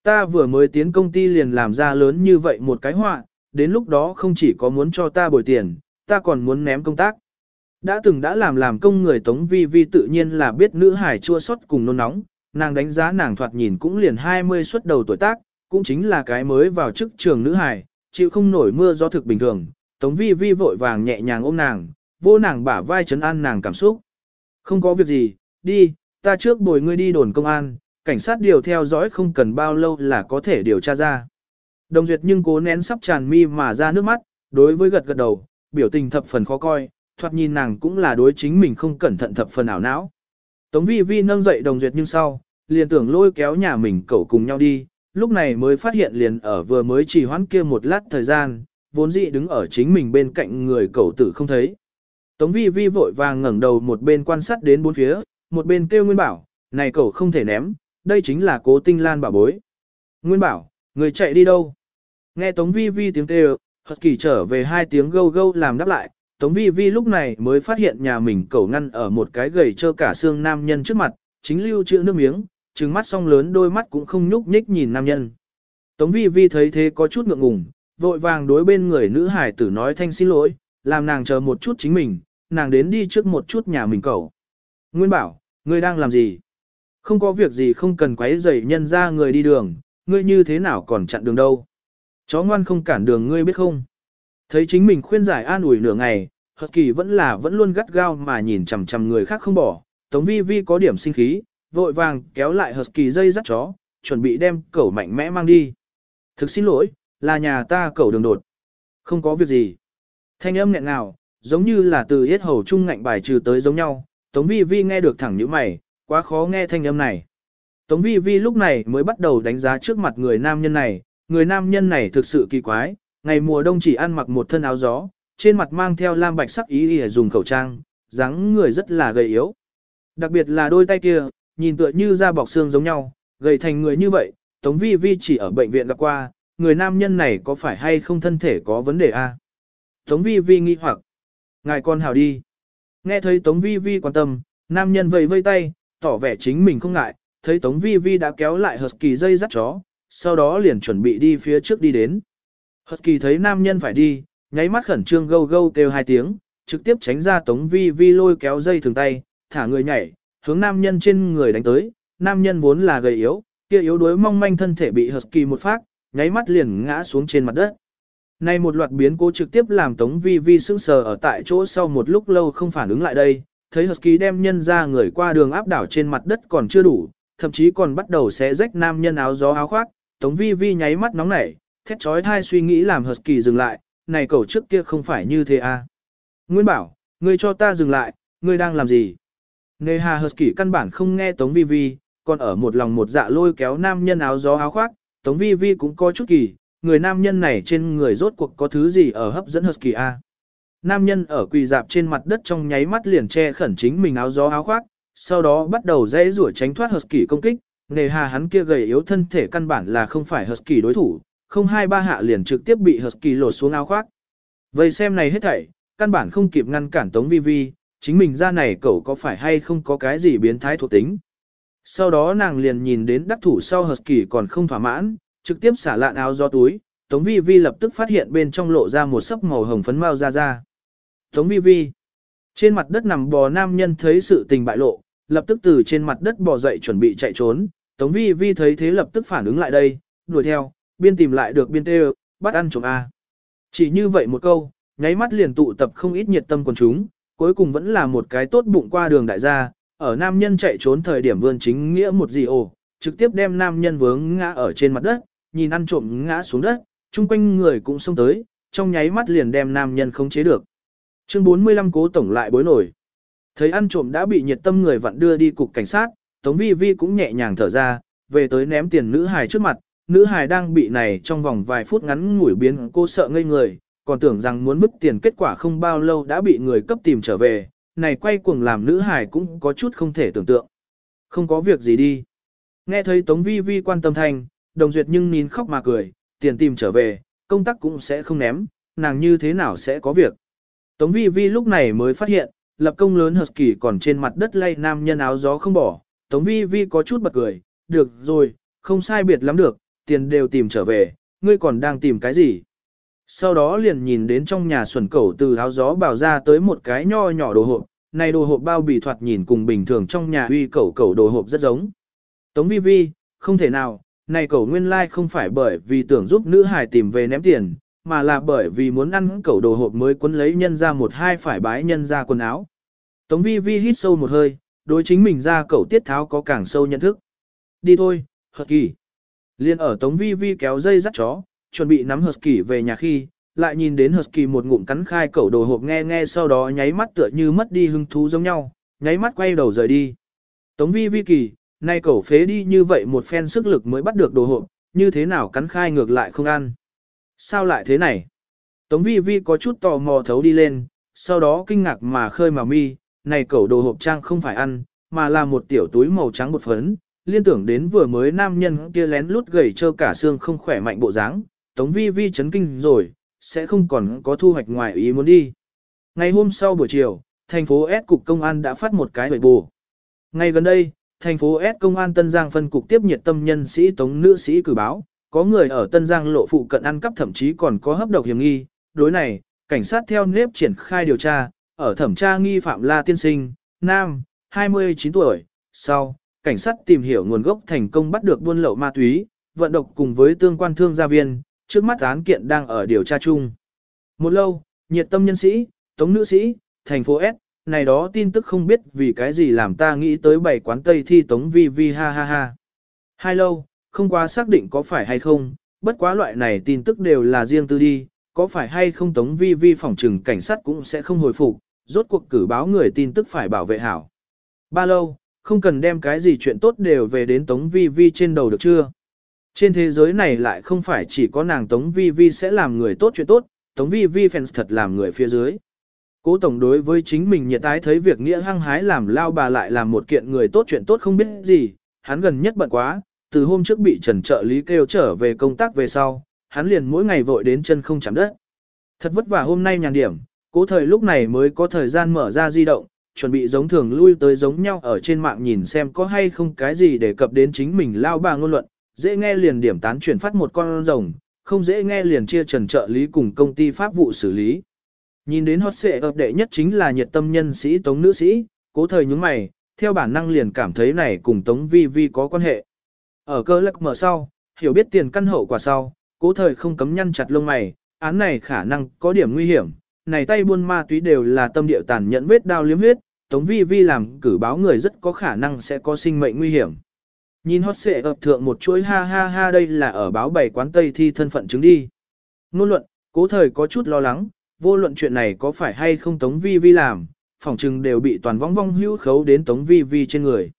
[SPEAKER 1] Ta vừa mới tiến công ty liền làm ra lớn như vậy một cái họa, đến lúc đó không chỉ có muốn cho ta bồi tiền, ta còn muốn ném công tác. Đã từng đã làm làm công người Tống Vi Vi tự nhiên là biết nữ hải chua xót cùng nôn nóng, nàng đánh giá nàng thoạt nhìn cũng liền 20 xuất đầu tuổi tác, cũng chính là cái mới vào chức trường nữ hải, chịu không nổi mưa do thực bình thường. Tống Vi Vi vội vàng nhẹ nhàng ôm nàng, vô nàng bả vai chấn an nàng cảm xúc. Không có việc gì, đi, ta trước bồi ngươi đi đồn công an, cảnh sát điều theo dõi không cần bao lâu là có thể điều tra ra. Đồng Duyệt nhưng cố nén sắp tràn mi mà ra nước mắt, đối với gật gật đầu, biểu tình thập phần khó coi, thoạt nhìn nàng cũng là đối chính mình không cẩn thận thập phần ảo não. Tống vi vi nâng dậy đồng duyệt nhưng sau, liền tưởng lôi kéo nhà mình cậu cùng nhau đi, lúc này mới phát hiện liền ở vừa mới trì hoãn kia một lát thời gian, vốn dĩ đứng ở chính mình bên cạnh người cậu tử không thấy. Tống vi vi vội vàng ngẩng đầu một bên quan sát đến bốn phía, một bên kêu Nguyên Bảo, này cậu không thể ném, đây chính là cố tinh lan bảo bối. Nguyên Bảo, người chạy đi đâu? Nghe Tống vi vi tiếng kêu, Hật kỳ trở về hai tiếng gâu gâu làm đáp lại, Tống Vi Vi lúc này mới phát hiện nhà mình cẩu ngăn ở một cái gầy trơ cả xương nam nhân trước mặt, chính lưu chữ nước miếng, trừng mắt song lớn đôi mắt cũng không nhúc nhích nhìn nam nhân. Tống Vi Vi thấy thế có chút ngượng ngùng, vội vàng đối bên người nữ hải tử nói thanh xin lỗi, làm nàng chờ một chút chính mình, nàng đến đi trước một chút nhà mình cẩu. Nguyên bảo, ngươi đang làm gì? Không có việc gì không cần quấy rầy nhân ra người đi đường, ngươi như thế nào còn chặn đường đâu? Chó ngoan không cản đường ngươi biết không? Thấy chính mình khuyên giải an ủi nửa ngày, Hợp Kỳ vẫn là vẫn luôn gắt gao mà nhìn chằm chằm người khác không bỏ, Tống Vi Vi có điểm sinh khí, vội vàng kéo lại Hợp Kỳ dây dắt chó, chuẩn bị đem cẩu mạnh mẽ mang đi. Thực xin lỗi, là nhà ta cẩu đường đột. Không có việc gì. Thanh âm nghẹn nào, giống như là từ hết hầu trung ngạnh bài trừ tới giống nhau, Tống Vi Vi nghe được thẳng như mày, quá khó nghe thanh âm này. Tống Vi Vi lúc này mới bắt đầu đánh giá trước mặt người nam nhân này, người nam nhân này thực sự kỳ quái, ngày mùa đông chỉ ăn mặc một thân áo gió, trên mặt mang theo lam bạch sắc ý để dùng khẩu trang, dáng người rất là gầy yếu. Đặc biệt là đôi tay kia, nhìn tựa như da bọc xương giống nhau, gầy thành người như vậy, Tống Vi Vi chỉ ở bệnh viện gặp qua, người nam nhân này có phải hay không thân thể có vấn đề a? Tống Vi Vi nghi hoặc, ngài con hào đi. Nghe thấy Tống Vi Vi quan tâm, nam nhân vẫy vây tay, tỏ vẻ chính mình không ngại, thấy Tống Vi Vi đã kéo lại hợp kỳ dây dắt chó, sau đó liền chuẩn bị đi phía trước đi đến. Hật kỳ thấy nam nhân phải đi, nháy mắt khẩn trương gâu gâu kêu hai tiếng, trực tiếp tránh ra tống vi vi lôi kéo dây thường tay, thả người nhảy, hướng nam nhân trên người đánh tới, nam nhân vốn là gầy yếu, kia yếu đuối mong manh thân thể bị Husky một phát, nháy mắt liền ngã xuống trên mặt đất. Này một loạt biến cố trực tiếp làm Tống Vi Vi sững sờ ở tại chỗ sau một lúc lâu không phản ứng lại đây, thấy Husky đem nhân ra người qua đường áp đảo trên mặt đất còn chưa đủ, thậm chí còn bắt đầu xé rách nam nhân áo gió áo khoác, Tống Vi Vi nháy mắt nóng nảy, thét trói thai suy nghĩ làm hợp kỳ dừng lại, này cậu trước kia không phải như thế à. Nguyên bảo, ngươi cho ta dừng lại, ngươi đang làm gì? Nề hà hợp kỳ căn bản không nghe Tống Vi Vi, còn ở một lòng một dạ lôi kéo nam nhân áo gió áo khoác, Tống Vi Vi cũng có chút kỳ, người nam nhân này trên người rốt cuộc có thứ gì ở hấp dẫn hợp kỳ a? Nam nhân ở quỳ dạp trên mặt đất trong nháy mắt liền che khẩn chính mình áo gió áo khoác, sau đó bắt đầu dễ rủa tránh thoát hợp kỳ công kích, nề hà hắn kia gầy yếu thân thể căn bản là không phải hợp kỳ đối thủ, không hai ba hạ liền trực tiếp bị Husky lột xuống áo khoác. Vậy xem này hết thảy, căn bản không kịp ngăn cản Tống Vi Vi, chính mình ra này cậu có phải hay không có cái gì biến thái thuộc tính. Sau đó nàng liền nhìn đến đắc thủ sau Husky còn không thỏa mãn, trực tiếp xả lạn áo do túi, Tống Vi Vi lập tức phát hiện bên trong lộ ra một sấp màu hồng phấn mau ra ra. Tống Vi Vi Trên mặt đất nằm bò nam nhân thấy sự tình bại lộ, lập tức từ trên mặt đất bò dậy chuẩn bị chạy trốn, Tống Vi Vi thấy thế lập tức phản ứng lại đây, đuổi theo, biên tìm lại được biên tê bắt ăn trộm A. Chỉ như vậy một câu, nháy mắt liền tụ tập không ít nhiệt tâm quần chúng, cuối cùng vẫn là một cái tốt bụng qua đường đại gia, ở nam nhân chạy trốn thời điểm vươn chính nghĩa một gì ồ, trực tiếp đem nam nhân vướng ngã ở trên mặt đất, nhìn ăn trộm ngã xuống đất, chung quanh người cũng xông tới, trong nháy mắt liền đem nam nhân không chế được. Chương 45 cố tổng lại bối nổi. Thấy ăn trộm đã bị nhiệt tâm người vặn đưa đi cục cảnh sát, Tống Vi Vi cũng nhẹ nhàng thở ra, về tới ném tiền nữ hài trước mặt, nữ hài đang bị này trong vòng vài phút ngắn ngủi biến cô sợ ngây người, còn tưởng rằng muốn bức tiền kết quả không bao lâu đã bị người cấp tìm trở về, này quay cuồng làm nữ hài cũng có chút không thể tưởng tượng. Không có việc gì đi. Nghe thấy Tống Vi Vi quan tâm thành, đồng duyệt nhưng nín khóc mà cười, tiền tìm trở về, công tác cũng sẽ không ném, nàng như thế nào sẽ có việc. Tống Vi Vi lúc này mới phát hiện, lập công lớn hợp kỳ còn trên mặt đất lay nam nhân áo gió không bỏ. Tống Vi Vi có chút bật cười, được rồi, không sai biệt lắm được, tiền đều tìm trở về, ngươi còn đang tìm cái gì? Sau đó liền nhìn đến trong nhà xuẩn cẩu từ áo gió bảo ra tới một cái nho nhỏ đồ hộp, này đồ hộp bao bì thoạt nhìn cùng bình thường trong nhà uy cẩu cẩu đồ hộp rất giống. Tống vi vi, không thể nào, này cẩu nguyên lai like không phải bởi vì tưởng giúp nữ hài tìm về ném tiền, mà là bởi vì muốn ăn cẩu đồ hộp mới quấn lấy nhân ra một hai phải bái nhân ra quần áo. Tống vi vi hít sâu một hơi, đối chính mình ra cậu tiết tháo có càng sâu nhận thức. Đi thôi, hợp kỳ. Liên ở Tống Vi Vi kéo dây dắt chó, chuẩn bị nắm Husky về nhà khi, lại nhìn đến Husky một ngụm cắn khai cẩu đồ hộp nghe nghe sau đó nháy mắt tựa như mất đi hứng thú giống nhau, nháy mắt quay đầu rời đi. Tống vi vi kỳ, nay cẩu phế đi như vậy một phen sức lực mới bắt được đồ hộp, như thế nào cắn khai ngược lại không ăn. Sao lại thế này? Tống vi vi có chút tò mò thấu đi lên, sau đó kinh ngạc mà khơi mà mi, này cẩu đồ hộp trang không phải ăn, mà là một tiểu túi màu trắng bột phấn, liên tưởng đến vừa mới nam nhân kia lén lút gầy trơ cả xương không khỏe mạnh bộ dáng, Tống Vi Vi chấn kinh rồi, sẽ không còn có thu hoạch ngoài ý muốn đi. Ngày hôm sau buổi chiều, thành phố S cục công an đã phát một cái hội bù. Ngay gần đây, thành phố S công an Tân Giang phân cục tiếp nhiệt tâm nhân sĩ Tống nữ sĩ cử báo, có người ở Tân Giang lộ phụ cận ăn cắp thậm chí còn có hấp độc hiểm nghi. Đối này, cảnh sát theo nếp triển khai điều tra, ở thẩm tra nghi phạm La Tiên Sinh, Nam, 29 tuổi, sau, cảnh sát tìm hiểu nguồn gốc thành công bắt được buôn lậu ma túy, vận độc cùng với tương quan thương gia viên, trước mắt án kiện đang ở điều tra chung. Một lâu, nhiệt tâm nhân sĩ, tống nữ sĩ, thành phố S, này đó tin tức không biết vì cái gì làm ta nghĩ tới bảy quán Tây thi tống vi vi ha ha ha. Hai lâu, không quá xác định có phải hay không, bất quá loại này tin tức đều là riêng tư đi, có phải hay không tống vi vi phòng trừng cảnh sát cũng sẽ không hồi phục, rốt cuộc cử báo người tin tức phải bảo vệ hảo. Ba lâu, không cần đem cái gì chuyện tốt đều về đến Tống Vi Vi trên đầu được chưa? Trên thế giới này lại không phải chỉ có nàng Tống Vi Vi sẽ làm người tốt chuyện tốt, Tống Vi Vi fans thật làm người phía dưới. Cố Tổng đối với chính mình nhiệt tái thấy việc nghĩa hăng hái làm lao bà lại làm một kiện người tốt chuyện tốt không biết gì, hắn gần nhất bận quá, từ hôm trước bị trần trợ lý kêu trở về công tác về sau, hắn liền mỗi ngày vội đến chân không chạm đất. Thật vất vả hôm nay nhàn điểm, cố thời lúc này mới có thời gian mở ra di động, chuẩn bị giống thường lui tới giống nhau ở trên mạng nhìn xem có hay không cái gì để cập đến chính mình lao bà ngôn luận, dễ nghe liền điểm tán chuyển phát một con rồng, không dễ nghe liền chia trần trợ lý cùng công ty pháp vụ xử lý. Nhìn đến hot xệ ập đệ nhất chính là nhiệt tâm nhân sĩ tống nữ sĩ, cố thời những mày, theo bản năng liền cảm thấy này cùng tống vi vi có quan hệ. Ở cơ lắc mở sau, hiểu biết tiền căn hậu quả sau, cố thời không cấm nhăn chặt lông mày, án này khả năng có điểm nguy hiểm, này tay buôn ma túy đều là tâm địa tàn nhẫn vết đao liếm huyết, Tống Vi Vi làm cử báo người rất có khả năng sẽ có sinh mệnh nguy hiểm. Nhìn hot xệ ập thượng một chuỗi ha ha ha đây là ở báo bảy quán Tây thi thân phận chứng đi. Ngôn luận, cố thời có chút lo lắng, vô luận chuyện này có phải hay không Tống Vi Vi làm, phòng chừng đều bị toàn vong vong hữu khấu đến Tống Vi Vi trên người.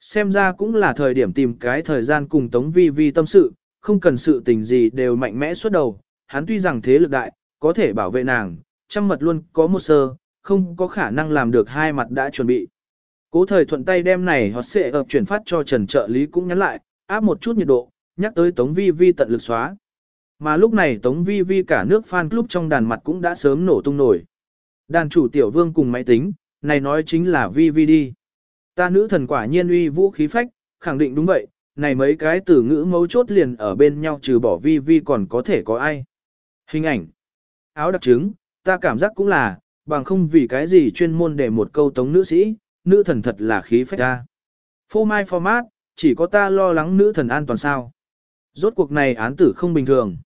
[SPEAKER 1] Xem ra cũng là thời điểm tìm cái thời gian cùng Tống Vi Vi tâm sự, không cần sự tình gì đều mạnh mẽ suốt đầu, hắn tuy rằng thế lực đại, có thể bảo vệ nàng, trăm mật luôn có một sơ, không có khả năng làm được hai mặt đã chuẩn bị. Cố thời thuận tay đem này họ sẽ ập chuyển phát cho Trần trợ lý cũng nhắn lại, áp một chút nhiệt độ, nhắc tới Tống Vi Vi tận lực xóa. Mà lúc này Tống Vi Vi cả nước fan club trong đàn mặt cũng đã sớm nổ tung nổi. Đàn chủ tiểu vương cùng máy tính, này nói chính là Vi Vi đi. Ta nữ thần quả nhiên uy vũ khí phách, khẳng định đúng vậy, này mấy cái từ ngữ mấu chốt liền ở bên nhau trừ bỏ Vi Vi còn có thể có ai. Hình ảnh, áo đặc trứng, ta cảm giác cũng là, bằng không vì cái gì chuyên môn để một câu tống nữ sĩ, nữ thần thật là khí phách ta. Phô mai format, chỉ có ta lo lắng nữ thần an toàn sao. Rốt cuộc này án tử không bình thường.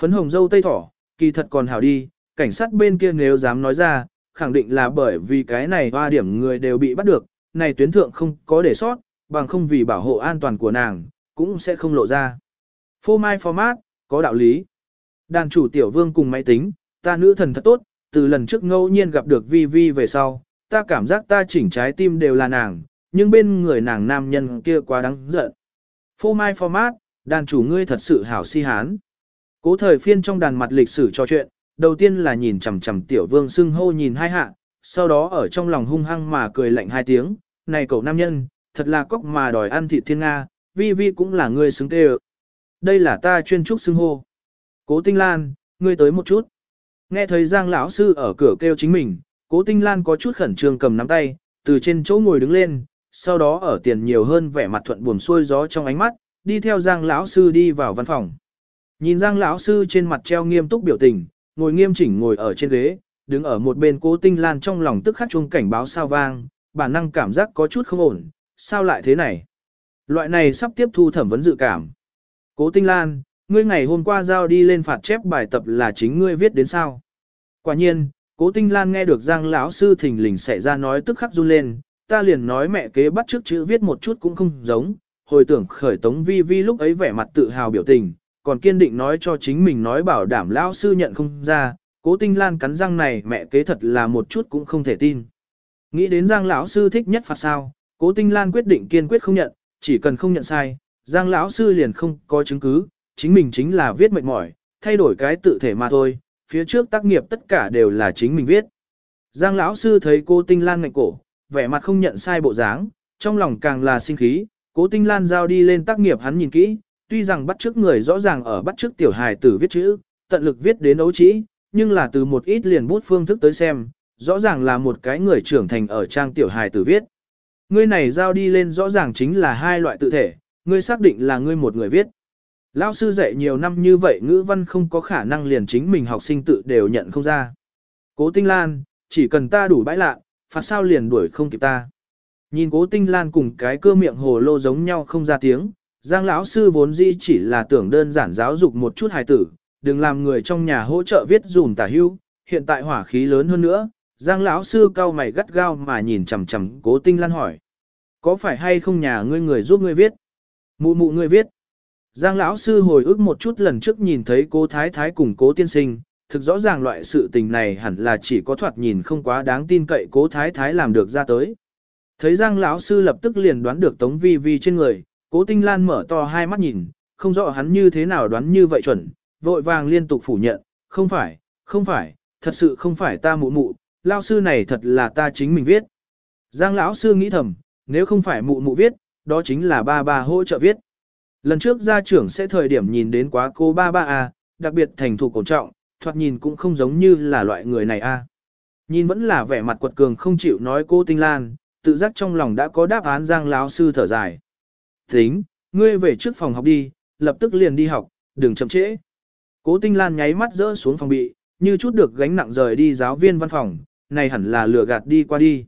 [SPEAKER 1] Phấn hồng dâu tây thỏ, kỳ thật còn hảo đi, cảnh sát bên kia nếu dám nói ra, khẳng định là bởi vì cái này hoa điểm người đều bị bắt được, này tuyến thượng không có để sót, bằng không vì bảo hộ an toàn của nàng, cũng sẽ không lộ ra. Phô mai format, có đạo lý. Đàn chủ tiểu vương cùng máy tính, ta nữ thần thật tốt, từ lần trước ngẫu nhiên gặp được Vi Vi về sau, ta cảm giác ta chỉnh trái tim đều là nàng, nhưng bên người nàng nam nhân kia quá đáng giận. Phô mai format, đàn chủ ngươi thật sự hảo si hán. Cố thời phiên trong đàn mặt lịch sử trò chuyện, đầu tiên là nhìn chằm chằm tiểu vương xưng hô nhìn hai hạ, sau đó ở trong lòng hung hăng mà cười lạnh hai tiếng, này cậu nam nhân, thật là cóc mà đòi ăn thịt thiên Nga, vi vi cũng là người xứng tê Đây là ta chuyên trúc xưng hô. Cố tinh lan, ngươi tới một chút. Nghe thấy Giang lão sư ở cửa kêu chính mình, Cố Tinh Lan có chút khẩn trương cầm nắm tay, từ trên chỗ ngồi đứng lên, sau đó ở tiền nhiều hơn vẻ mặt thuận buồm xuôi gió trong ánh mắt, đi theo Giang lão sư đi vào văn phòng. Nhìn Giang lão sư trên mặt treo nghiêm túc biểu tình, ngồi nghiêm chỉnh ngồi ở trên ghế, đứng ở một bên Cố Tinh Lan trong lòng tức khắc chuông cảnh báo sao vang, bản năng cảm giác có chút không ổn, sao lại thế này? Loại này sắp tiếp thu thẩm vấn dự cảm. Cố Tinh Lan, ngươi ngày hôm qua giao đi lên phạt chép bài tập là chính ngươi viết đến sao? Quả nhiên, cố tinh lan nghe được giang lão sư thình lình xảy ra nói tức khắc run lên, ta liền nói mẹ kế bắt trước chữ viết một chút cũng không giống, hồi tưởng khởi tống vi vi lúc ấy vẻ mặt tự hào biểu tình, còn kiên định nói cho chính mình nói bảo đảm lão sư nhận không ra, cố tinh lan cắn răng này mẹ kế thật là một chút cũng không thể tin. Nghĩ đến Giang lão sư thích nhất phạt sao, cố tinh lan quyết định kiên quyết không nhận, chỉ cần không nhận sai, Giang lão sư liền không có chứng cứ, chính mình chính là viết mệt mỏi, thay đổi cái tự thể mà thôi, phía trước tác nghiệp tất cả đều là chính mình viết. Giang lão sư thấy cô Tinh Lan ngạnh cổ, vẻ mặt không nhận sai bộ dáng, trong lòng càng là sinh khí, cố Tinh Lan giao đi lên tác nghiệp hắn nhìn kỹ, tuy rằng bắt trước người rõ ràng ở bắt trước tiểu hài tử viết chữ, tận lực viết đến ấu trĩ, nhưng là từ một ít liền bút phương thức tới xem, rõ ràng là một cái người trưởng thành ở trang tiểu hài tử viết. Ngươi này giao đi lên rõ ràng chính là hai loại tự thể, ngươi xác định là ngươi một người viết. Lão sư dạy nhiều năm như vậy ngữ văn không có khả năng liền chính mình học sinh tự đều nhận không ra. Cố Tinh Lan, chỉ cần ta đủ bãi lạ, phạt sao liền đuổi không kịp ta. Nhìn Cố Tinh Lan cùng cái cơ miệng hồ lô giống nhau không ra tiếng, Giang lão sư vốn dĩ chỉ là tưởng đơn giản giáo dục một chút hài tử, đừng làm người trong nhà hỗ trợ viết dùn tả hưu, hiện tại hỏa khí lớn hơn nữa, Giang lão sư cau mày gắt gao mà nhìn chằm chằm Cố Tinh Lan hỏi: "Có phải hay không nhà ngươi người giúp ngươi viết?" "Mụ mụ ngươi viết." Giang lão sư hồi ức một chút lần trước nhìn thấy Cố Thái Thái cùng Cố tiên sinh, thực rõ ràng loại sự tình này hẳn là chỉ có thoạt nhìn không quá đáng tin cậy Cố Thái Thái làm được ra tới. Thấy Giang lão sư lập tức liền đoán được Tống Vi Vi trên người, Cố Tinh Lan mở to hai mắt nhìn, không rõ hắn như thế nào đoán như vậy chuẩn, vội vàng liên tục phủ nhận, không phải, không phải, thật sự không phải ta mụ mụ, lão sư này thật là ta chính mình viết. Giang lão sư nghĩ thầm, nếu không phải mụ mụ viết, đó chính là ba ba hỗ trợ viết. Lần trước gia trưởng sẽ thời điểm nhìn đến quá cô ba ba a, đặc biệt thành thủ cổ trọng, thoạt nhìn cũng không giống như là loại người này a. Nhìn vẫn là vẻ mặt quật cường không chịu nói cô Tinh Lan, tự giác trong lòng đã có đáp án Giang lão sư thở dài. Tính, ngươi về trước phòng học đi, lập tức liền đi học, đừng chậm trễ. Cố Tinh Lan nháy mắt rỡ xuống phòng bị, như chút được gánh nặng rời đi giáo viên văn phòng, này hẳn là lừa gạt đi qua đi.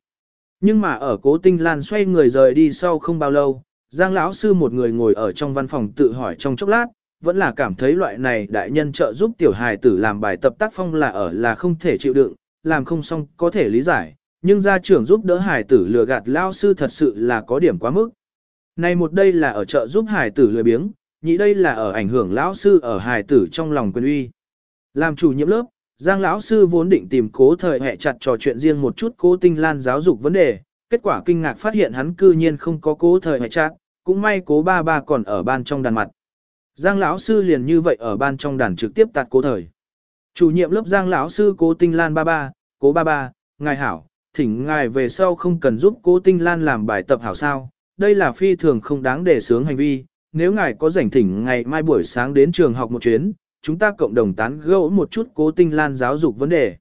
[SPEAKER 1] Nhưng mà ở Cố Tinh Lan xoay người rời đi sau không bao lâu, Giang lão sư một người ngồi ở trong văn phòng tự hỏi trong chốc lát, vẫn là cảm thấy loại này đại nhân trợ giúp tiểu hài tử làm bài tập tác phong là ở là không thể chịu đựng, làm không xong có thể lý giải, nhưng gia trưởng giúp đỡ hài tử lừa gạt lão sư thật sự là có điểm quá mức. Này một đây là ở trợ giúp hài tử lừa biếng, nhị đây là ở ảnh hưởng lão sư ở hài tử trong lòng quyền uy. Làm chủ nhiệm lớp, Giang lão sư vốn định tìm cố thời hệ chặt trò chuyện riêng một chút cố tinh lan giáo dục vấn đề, kết quả kinh ngạc phát hiện hắn cư nhiên không có cố thời hoài chặt, cũng may cố ba ba còn ở ban trong đàn mặt. Giang lão sư liền như vậy ở ban trong đàn trực tiếp tạt cố thời. Chủ nhiệm lớp Giang lão sư cố tinh lan ba ba, cố ba ba, ngài hảo, thỉnh ngài về sau không cần giúp cố tinh lan làm bài tập hảo sao, đây là phi thường không đáng để sướng hành vi, nếu ngài có rảnh thỉnh ngày mai buổi sáng đến trường học một chuyến, chúng ta cộng đồng tán gẫu một chút cố tinh lan giáo dục vấn đề.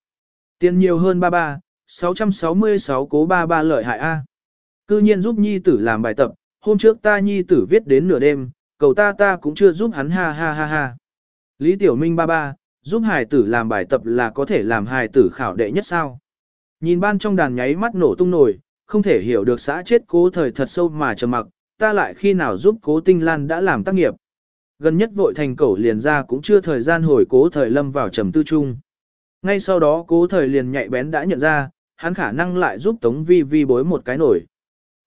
[SPEAKER 1] Tiền nhiều hơn ba ba, 666 cố ba ba lợi hại A. Cư nhiên giúp nhi tử làm bài tập, hôm trước ta nhi tử viết đến nửa đêm, cầu ta ta cũng chưa giúp hắn ha ha ha ha. Lý Tiểu Minh ba ba, giúp hài tử làm bài tập là có thể làm hài tử khảo đệ nhất sao. Nhìn ban trong đàn nháy mắt nổ tung nổi, không thể hiểu được xã chết cố thời thật sâu mà trầm mặc, ta lại khi nào giúp cố tinh lan đã làm tác nghiệp. Gần nhất vội thành cẩu liền ra cũng chưa thời gian hồi cố thời lâm vào trầm tư trung. Ngay sau đó cố thời liền nhạy bén đã nhận ra, hắn khả năng lại giúp Tống Vi Vi bối một cái nổi.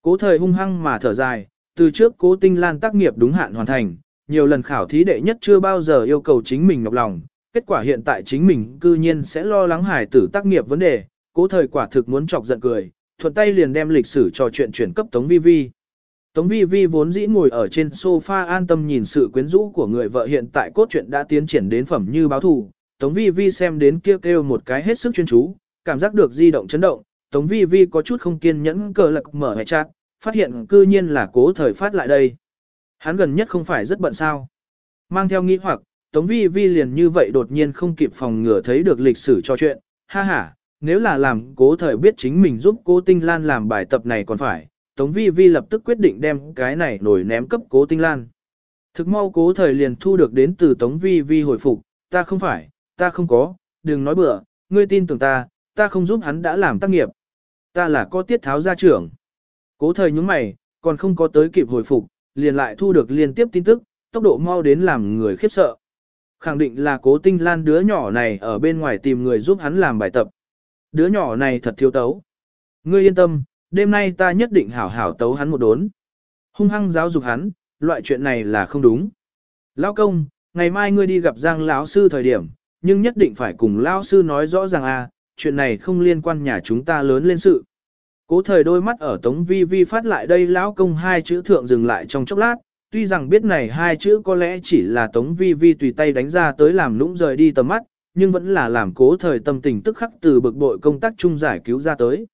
[SPEAKER 1] Cố thời hung hăng mà thở dài, từ trước cố tinh lan tác nghiệp đúng hạn hoàn thành, nhiều lần khảo thí đệ nhất chưa bao giờ yêu cầu chính mình nhọc lòng, kết quả hiện tại chính mình cư nhiên sẽ lo lắng hải tử tác nghiệp vấn đề, cố thời quả thực muốn chọc giận cười, thuận tay liền đem lịch sử trò chuyện chuyển cấp Tống Vi Vi. Tống Vi Vi vốn dĩ ngồi ở trên sofa an tâm nhìn sự quyến rũ của người vợ hiện tại cốt truyện đã tiến triển đến phẩm như báo thù. Tống Vi Vi xem đến kêu kêu một cái hết sức chuyên chú, cảm giác được di động chấn động. Tống Vi Vi có chút không kiên nhẫn cờ lạc mở hệ chat, phát hiện cư nhiên là cố thời phát lại đây. Hắn gần nhất không phải rất bận sao. Mang theo nghĩ hoặc, Tống Vi Vi liền như vậy đột nhiên không kịp phòng ngừa thấy được lịch sử trò chuyện, ha ha, nếu là làm cố thời biết chính mình giúp cố Tinh Lan làm bài tập này còn phải, Tống Vi Vi lập tức quyết định đem cái này nổi ném cấp cố Tinh Lan. Thực mau cố thời liền thu được đến từ Tống Vi Vi hồi phục, ta không phải, ta không có, đừng nói bừa, ngươi tin tưởng ta, ta không giúp hắn đã làm tác nghiệp. Ta là có tiết tháo gia trưởng. Cố thời nhúng mày, còn không có tới kịp hồi phục, liền lại thu được liên tiếp tin tức, tốc độ mau đến làm người khiếp sợ. Khẳng định là cố tinh lan đứa nhỏ này ở bên ngoài tìm người giúp hắn làm bài tập. Đứa nhỏ này thật thiếu tấu. Ngươi yên tâm, đêm nay ta nhất định hảo hảo tấu hắn một đốn. Hung hăng giáo dục hắn, loại chuyện này là không đúng. Lão công, ngày mai ngươi đi gặp Giang lão sư thời điểm, nhưng nhất định phải cùng lão sư nói rõ ràng a, chuyện này không liên quan nhà chúng ta lớn lên sự. Cố thời đôi mắt ở Tống Vi Vi phát lại đây lão công hai chữ thượng dừng lại trong chốc lát, tuy rằng biết này hai chữ có lẽ chỉ là Tống Vi Vi tùy tay đánh ra tới làm lũng rời đi tầm mắt, nhưng vẫn là làm cố thời tâm tình tức khắc từ bực bội công tác chung giải cứu ra tới.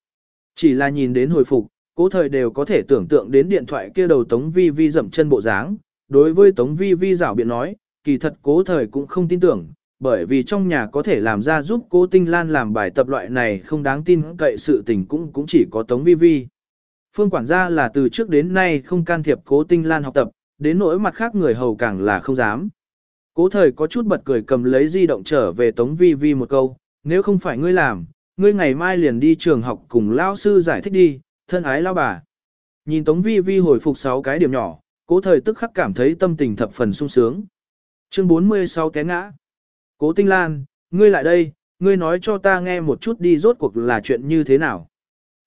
[SPEAKER 1] Chỉ là nhìn đến hồi phục, cố thời đều có thể tưởng tượng đến điện thoại kia đầu Tống Vi Vi dậm chân bộ dáng. Đối với Tống Vi Vi rảo biện nói, kỳ thật cố thời cũng không tin tưởng, bởi vì trong nhà có thể làm ra giúp cố tinh lan làm bài tập loại này không đáng tin cậy sự tình cũng cũng chỉ có Tống Vi Vi. Phương quản gia là từ trước đến nay không can thiệp cố tinh lan học tập, đến nỗi mặt khác người hầu càng là không dám. Cố thời có chút bật cười cầm lấy di động trở về Tống Vi Vi một câu, nếu không phải ngươi làm, ngươi ngày mai liền đi trường học cùng lao sư giải thích đi, thân ái lao bà. Nhìn Tống Vi Vi hồi phục 6 cái điểm nhỏ, cố thời tức khắc cảm thấy tâm tình thập phần sung sướng. Chương 46 té ngã. Cố Tinh Lan, ngươi lại đây, ngươi nói cho ta nghe một chút đi rốt cuộc là chuyện như thế nào.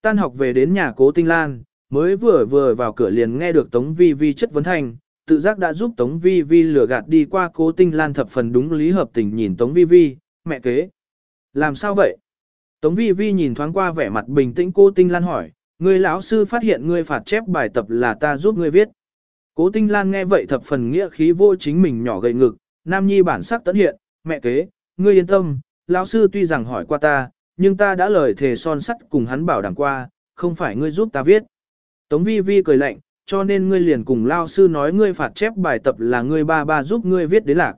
[SPEAKER 1] Tan học về đến nhà Cố Tinh Lan, mới vừa vừa vào cửa liền nghe được Tống Vi Vi chất vấn thành, tự giác đã giúp Tống Vi Vi lừa gạt đi qua Cố Tinh Lan thập phần đúng lý hợp tình nhìn Tống Vi Vi, mẹ kế. Làm sao vậy? Tống Vi Vi nhìn thoáng qua vẻ mặt bình tĩnh Cố Tinh Lan hỏi, ngươi lão sư phát hiện ngươi phạt chép bài tập là ta giúp ngươi viết. Cố Tinh Lan nghe vậy thập phần nghĩa khí vô chính mình nhỏ gầy ngực, nam nhi bản sắc tấn hiện, mẹ kế, ngươi yên tâm, lão sư tuy rằng hỏi qua ta, nhưng ta đã lời thề son sắt cùng hắn bảo đảm qua, không phải ngươi giúp ta viết. Tống vi vi cười lạnh, cho nên ngươi liền cùng lão sư nói ngươi phạt chép bài tập là ngươi ba ba giúp ngươi viết đến lạc.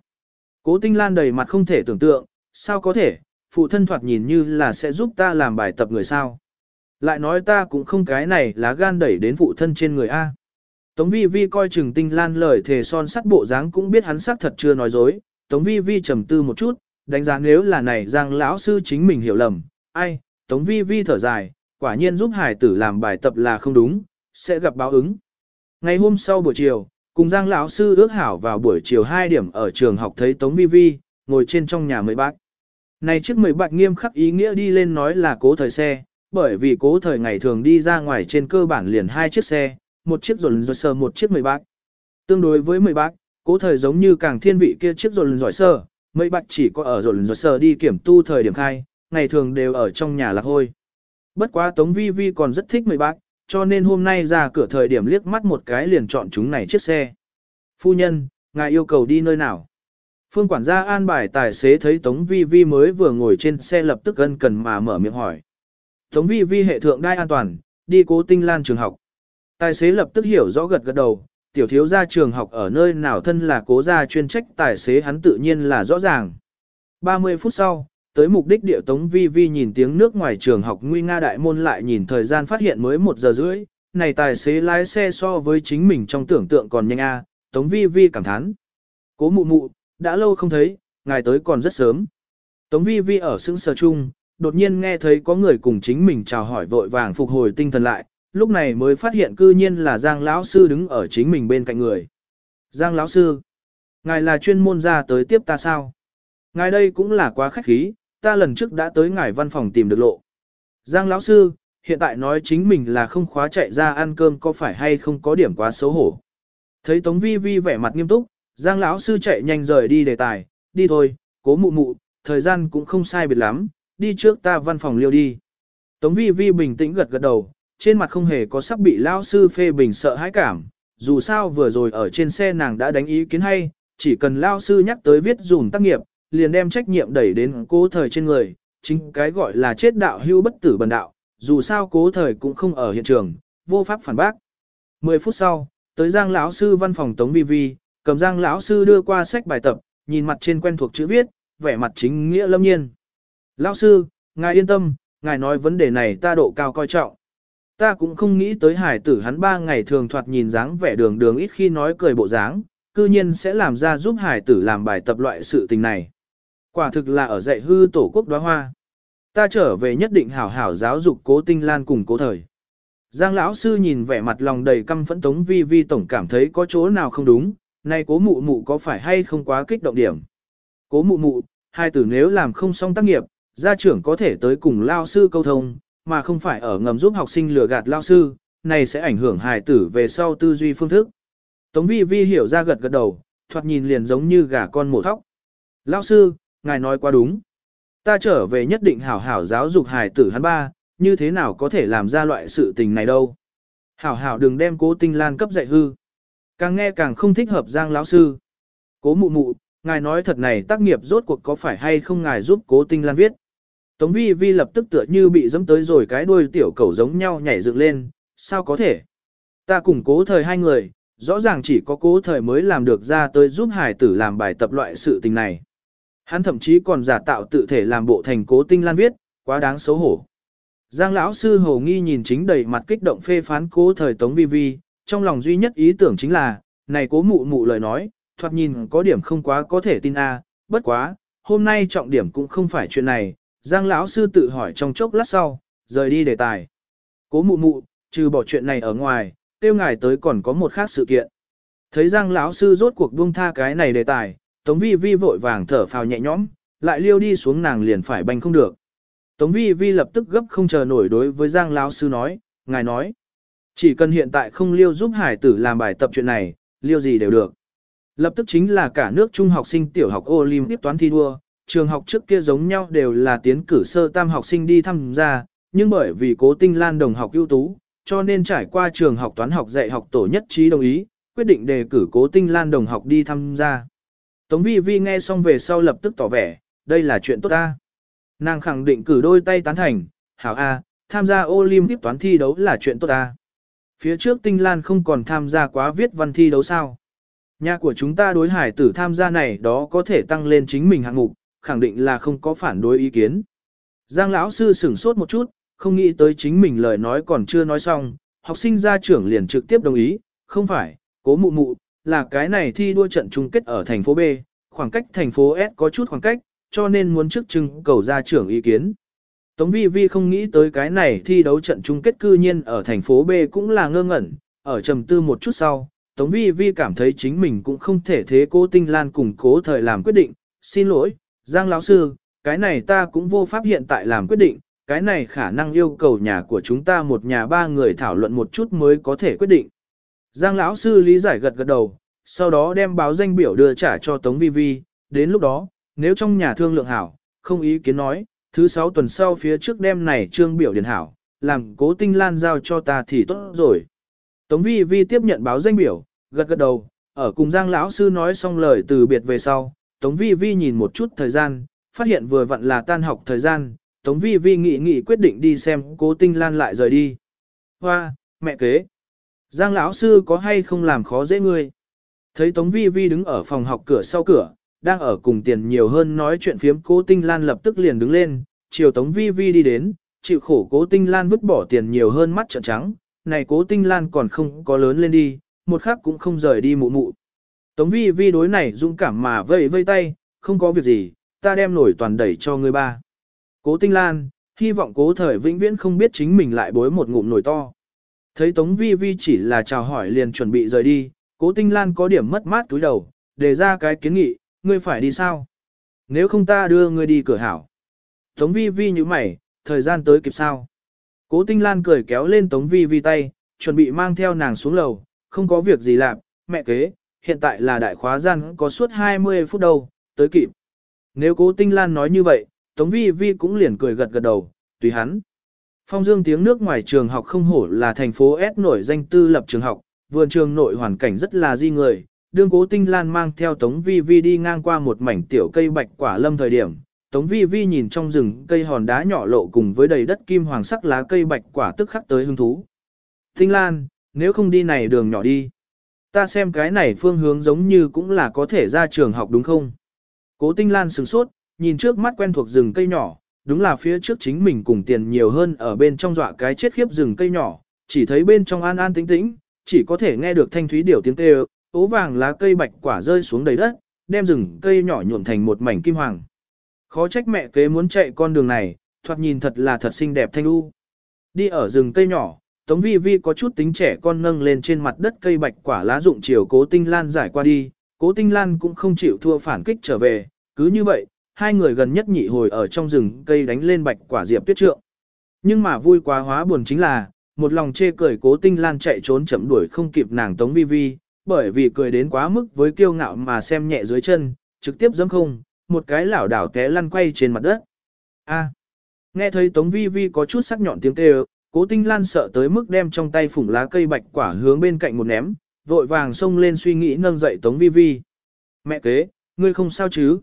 [SPEAKER 1] Cố tinh lan đầy mặt không thể tưởng tượng, sao có thể, phụ thân thoạt nhìn như là sẽ giúp ta làm bài tập người sao. Lại nói ta cũng không cái này lá gan đẩy đến phụ thân trên người A. Tống vi vi coi chừng tinh lan lời thề son sắt bộ dáng cũng biết hắn xác thật chưa nói dối, Tống Vi Vi trầm tư một chút, đánh giá nếu là này Giang lão sư chính mình hiểu lầm, ai, Tống Vi Vi thở dài, quả nhiên giúp hải tử làm bài tập là không đúng, sẽ gặp báo ứng. Ngày hôm sau buổi chiều, cùng Giang lão sư ước hảo vào buổi chiều 2 điểm ở trường học thấy Tống Vi Vi, ngồi trên trong nhà mấy bác. Này chiếc mười bạc nghiêm khắc ý nghĩa đi lên nói là cố thời xe, bởi vì cố thời ngày thường đi ra ngoài trên cơ bản liền hai chiếc xe, một chiếc rồi rồi sờ một chiếc mười bạc. Tương đối với mười bạc, cố thời giống như càng thiên vị kia chiếc rồi giỏi sơ, mấy bạch chỉ có ở rồi giỏi sơ đi kiểm tu thời điểm khai, ngày thường đều ở trong nhà lạc hôi. Bất quá Tống Vi Vi còn rất thích mấy bác, cho nên hôm nay ra cửa thời điểm liếc mắt một cái liền chọn chúng này chiếc xe. Phu nhân, ngài yêu cầu đi nơi nào? Phương quản gia an bài tài xế thấy Tống Vi Vi mới vừa ngồi trên xe lập tức ân cần mà mở miệng hỏi. Tống Vi Vi hệ thượng đai an toàn, đi cố tinh lan trường học. Tài xế lập tức hiểu rõ gật gật đầu, tiểu thiếu gia trường học ở nơi nào thân là cố gia chuyên trách tài xế hắn tự nhiên là rõ ràng. 30 phút sau, tới mục đích địa tống vi vi nhìn tiếng nước ngoài trường học nguy nga đại môn lại nhìn thời gian phát hiện mới một giờ rưỡi, này tài xế lái xe so với chính mình trong tưởng tượng còn nhanh a, tống vi vi cảm thán. Cố mụ mụ, đã lâu không thấy, ngài tới còn rất sớm. Tống vi vi ở sững sờ chung, đột nhiên nghe thấy có người cùng chính mình chào hỏi vội vàng phục hồi tinh thần lại, lúc này mới phát hiện cư nhiên là Giang lão sư đứng ở chính mình bên cạnh người. Giang lão sư, ngài là chuyên môn ra tới tiếp ta sao? Ngài đây cũng là quá khách khí, ta lần trước đã tới ngài văn phòng tìm được lộ. Giang lão sư, hiện tại nói chính mình là không khóa chạy ra ăn cơm có phải hay không có điểm quá xấu hổ. Thấy Tống Vi Vi vẻ mặt nghiêm túc, Giang lão sư chạy nhanh rời đi đề tài, đi thôi, cố mụ mụ, thời gian cũng không sai biệt lắm, đi trước ta văn phòng liêu đi. Tống Vi Vi bình tĩnh gật gật đầu, trên mặt không hề có sắp bị lao sư phê bình sợ hãi cảm, dù sao vừa rồi ở trên xe nàng đã đánh ý kiến hay, chỉ cần lao sư nhắc tới viết dùn tác nghiệp, liền đem trách nhiệm đẩy đến cố thời trên người, chính cái gọi là chết đạo hưu bất tử bần đạo, dù sao cố thời cũng không ở hiện trường, vô pháp phản bác. 10 phút sau, tới Giang lão sư văn phòng Tống Vi Vi, cầm Giang lão sư đưa qua sách bài tập, nhìn mặt trên quen thuộc chữ viết, vẻ mặt chính nghĩa lâm nhiên. Lão sư, ngài yên tâm, ngài nói vấn đề này ta độ cao coi trọng. Ta cũng không nghĩ tới hải tử hắn ba ngày thường thoạt nhìn dáng vẻ đường đường ít khi nói cười bộ dáng, cư nhiên sẽ làm ra giúp hải tử làm bài tập loại sự tình này. Quả thực là ở dạy hư tổ quốc đóa hoa. Ta trở về nhất định hảo hảo giáo dục cố tinh lan cùng cố thời. Giang lão sư nhìn vẻ mặt lòng đầy căm phẫn tống vi vi tổng cảm thấy có chỗ nào không đúng, nay cố mụ mụ có phải hay không quá kích động điểm. Cố mụ mụ, hai tử nếu làm không xong tác nghiệp, gia trưởng có thể tới cùng lao sư câu thông, mà không phải ở ngầm giúp học sinh lừa gạt lao sư, này sẽ ảnh hưởng hài tử về sau tư duy phương thức. Tống vi vi hiểu ra gật gật đầu, thoạt nhìn liền giống như gà con mổ thóc. Lão sư, ngài nói quá đúng. Ta trở về nhất định hảo hảo giáo dục hài tử hắn ba, như thế nào có thể làm ra loại sự tình này đâu. Hảo hảo đừng đem cố tinh lan cấp dạy hư. Càng nghe càng không thích hợp giang lão sư. Cố mụ mụ, ngài nói thật này tác nghiệp rốt cuộc có phải hay không ngài giúp cố tinh lan viết. Tống vi vi lập tức tựa như bị dẫm tới rồi cái đuôi tiểu cẩu giống nhau nhảy dựng lên, sao có thể? Ta cùng cố thời hai người, rõ ràng chỉ có cố thời mới làm được ra tới giúp hải tử làm bài tập loại sự tình này. Hắn thậm chí còn giả tạo tự thể làm bộ thành cố tinh lan viết, quá đáng xấu hổ. Giang lão sư hồ nghi nhìn chính đầy mặt kích động phê phán cố thời tống vi vi, trong lòng duy nhất ý tưởng chính là, này cố mụ mụ lời nói, thoạt nhìn có điểm không quá có thể tin a, bất quá, hôm nay trọng điểm cũng không phải chuyện này, Giang lão sư tự hỏi trong chốc lát sau, rời đi đề tài. Cố mụ mụ, trừ bỏ chuyện này ở ngoài, tiêu ngài tới còn có một khác sự kiện. Thấy Giang lão sư rốt cuộc buông tha cái này đề tài, Tống Vi Vi vội vàng thở phào nhẹ nhõm, lại liêu đi xuống nàng liền phải banh không được. Tống Vi Vi lập tức gấp không chờ nổi đối với Giang lão sư nói, ngài nói, chỉ cần hiện tại không liêu giúp hải tử làm bài tập chuyện này, liêu gì đều được. Lập tức chính là cả nước trung học sinh tiểu học Olympic toán thi đua, trường học trước kia giống nhau đều là tiến cử sơ tam học sinh đi tham gia, nhưng bởi vì cố tinh lan đồng học ưu tú, cho nên trải qua trường học toán học dạy học tổ nhất trí đồng ý, quyết định đề cử cố tinh lan đồng học đi tham gia. Tống vi vi nghe xong về sau lập tức tỏ vẻ, đây là chuyện tốt ta. Nàng khẳng định cử đôi tay tán thành, hảo A, tham gia Olympic toán thi đấu là chuyện tốt ta. Phía trước tinh lan không còn tham gia quá viết văn thi đấu sao. Nhà của chúng ta đối hải tử tham gia này đó có thể tăng lên chính mình hạng mục, khẳng định là không có phản đối ý kiến. Giang lão sư sửng sốt một chút, không nghĩ tới chính mình lời nói còn chưa nói xong, học sinh gia trưởng liền trực tiếp đồng ý, không phải, cố mụ mụ, là cái này thi đua trận chung kết ở thành phố B, khoảng cách thành phố S có chút khoảng cách, cho nên muốn trước trưng cầu gia trưởng ý kiến. Tống vi vi không nghĩ tới cái này thi đấu trận chung kết cư nhiên ở thành phố B cũng là ngơ ngẩn, ở trầm tư một chút sau, Tống vi vi cảm thấy chính mình cũng không thể thế cố tinh lan cùng cố thời làm quyết định, xin lỗi, Giang lão sư, cái này ta cũng vô pháp hiện tại làm quyết định, cái này khả năng yêu cầu nhà của chúng ta một nhà ba người thảo luận một chút mới có thể quyết định. Giang lão sư lý giải gật gật đầu, sau đó đem báo danh biểu đưa trả cho Tống Vi Vi, đến lúc đó, nếu trong nhà thương lượng hảo, không ý kiến nói, thứ sáu tuần sau phía trước đêm này trương biểu điền hảo, làm cố tinh lan giao cho ta thì tốt rồi. Tống Vi Vi tiếp nhận báo danh biểu, gật gật đầu, ở cùng Giang lão sư nói xong lời từ biệt về sau, Tống Vi Vi nhìn một chút thời gian, phát hiện vừa vặn là tan học thời gian, Tống Vi Vi nghĩ nghĩ quyết định đi xem cố tinh lan lại rời đi. Hoa, mẹ kế. Giang lão sư có hay không làm khó dễ ngươi? Thấy Tống Vi Vi đứng ở phòng học cửa sau cửa, đang ở cùng tiền nhiều hơn nói chuyện phiếm cố tinh lan lập tức liền đứng lên, chiều Tống Vi Vi đi đến, chịu khổ cố tinh lan vứt bỏ tiền nhiều hơn mắt trợn trắng, này cố tinh lan còn không có lớn lên đi, một khắc cũng không rời đi mụ mụ. Tống vi vi đối này dũng cảm mà vây vây tay, không có việc gì, ta đem nổi toàn đẩy cho người ba. Cố tinh lan, hy vọng cố thời vĩnh viễn không biết chính mình lại bối một ngụm nổi to. Thấy Tống vi vi chỉ là chào hỏi liền chuẩn bị rời đi, cố tinh lan có điểm mất mát túi đầu, đề ra cái kiến nghị, ngươi phải đi sao? Nếu không ta đưa ngươi đi cửa hảo. Tống vi vi như mày, thời gian tới kịp sao? Cố tinh lan cười kéo lên tống vi vi tay, chuẩn bị mang theo nàng xuống lầu, không có việc gì làm, mẹ kế, hiện tại là đại khóa gian có suốt 20 phút đâu, tới kịp. Nếu cố tinh lan nói như vậy, Tống Vi Vi cũng liền cười gật gật đầu, tùy hắn. Phong dương tiếng nước ngoài trường học không hổ là thành phố S nổi danh tư lập trường học, vườn trường nội hoàn cảnh rất là di người. Đương cố tinh lan mang theo Tống Vi Vi đi ngang qua một mảnh tiểu cây bạch quả lâm thời điểm. Tống Vi Vi nhìn trong rừng cây hòn đá nhỏ lộ cùng với đầy đất kim hoàng sắc lá cây bạch quả tức khắc tới hứng thú. Tinh lan, nếu không đi này đường nhỏ đi. Ta xem cái này phương hướng giống như cũng là có thể ra trường học đúng không? Cố Tinh Lan sửng sốt, nhìn trước mắt quen thuộc rừng cây nhỏ, đúng là phía trước chính mình cùng tiền nhiều hơn ở bên trong dọa cái chết khiếp rừng cây nhỏ, chỉ thấy bên trong an an tĩnh tĩnh, chỉ có thể nghe được thanh thúy điểu tiếng kêu, ố vàng lá cây bạch quả rơi xuống đầy đất, đem rừng cây nhỏ nhuộm thành một mảnh kim hoàng. Khó trách mẹ kế muốn chạy con đường này, thoạt nhìn thật là thật xinh đẹp thanh u. Đi ở rừng cây nhỏ, Tống vi vi có chút tính trẻ con nâng lên trên mặt đất cây bạch quả lá dụng chiều cố tinh lan giải qua đi, cố tinh lan cũng không chịu thua phản kích trở về, cứ như vậy, hai người gần nhất nhị hồi ở trong rừng cây đánh lên bạch quả diệp tuyết trượng. Nhưng mà vui quá hóa buồn chính là, một lòng chê cười cố tinh lan chạy trốn chậm đuổi không kịp nàng tống vi vi, bởi vì cười đến quá mức với kiêu ngạo mà xem nhẹ dưới chân, trực tiếp giẫm không, một cái lảo đảo té lăn quay trên mặt đất. A. Nghe thấy Tống Vi Vi có chút sắc nhọn tiếng kêu, Cố Tinh Lan sợ tới mức đem trong tay phủng lá cây bạch quả hướng bên cạnh một ném, vội vàng xông lên suy nghĩ nâng dậy Tống Vi Vi. Mẹ kế, ngươi không sao chứ?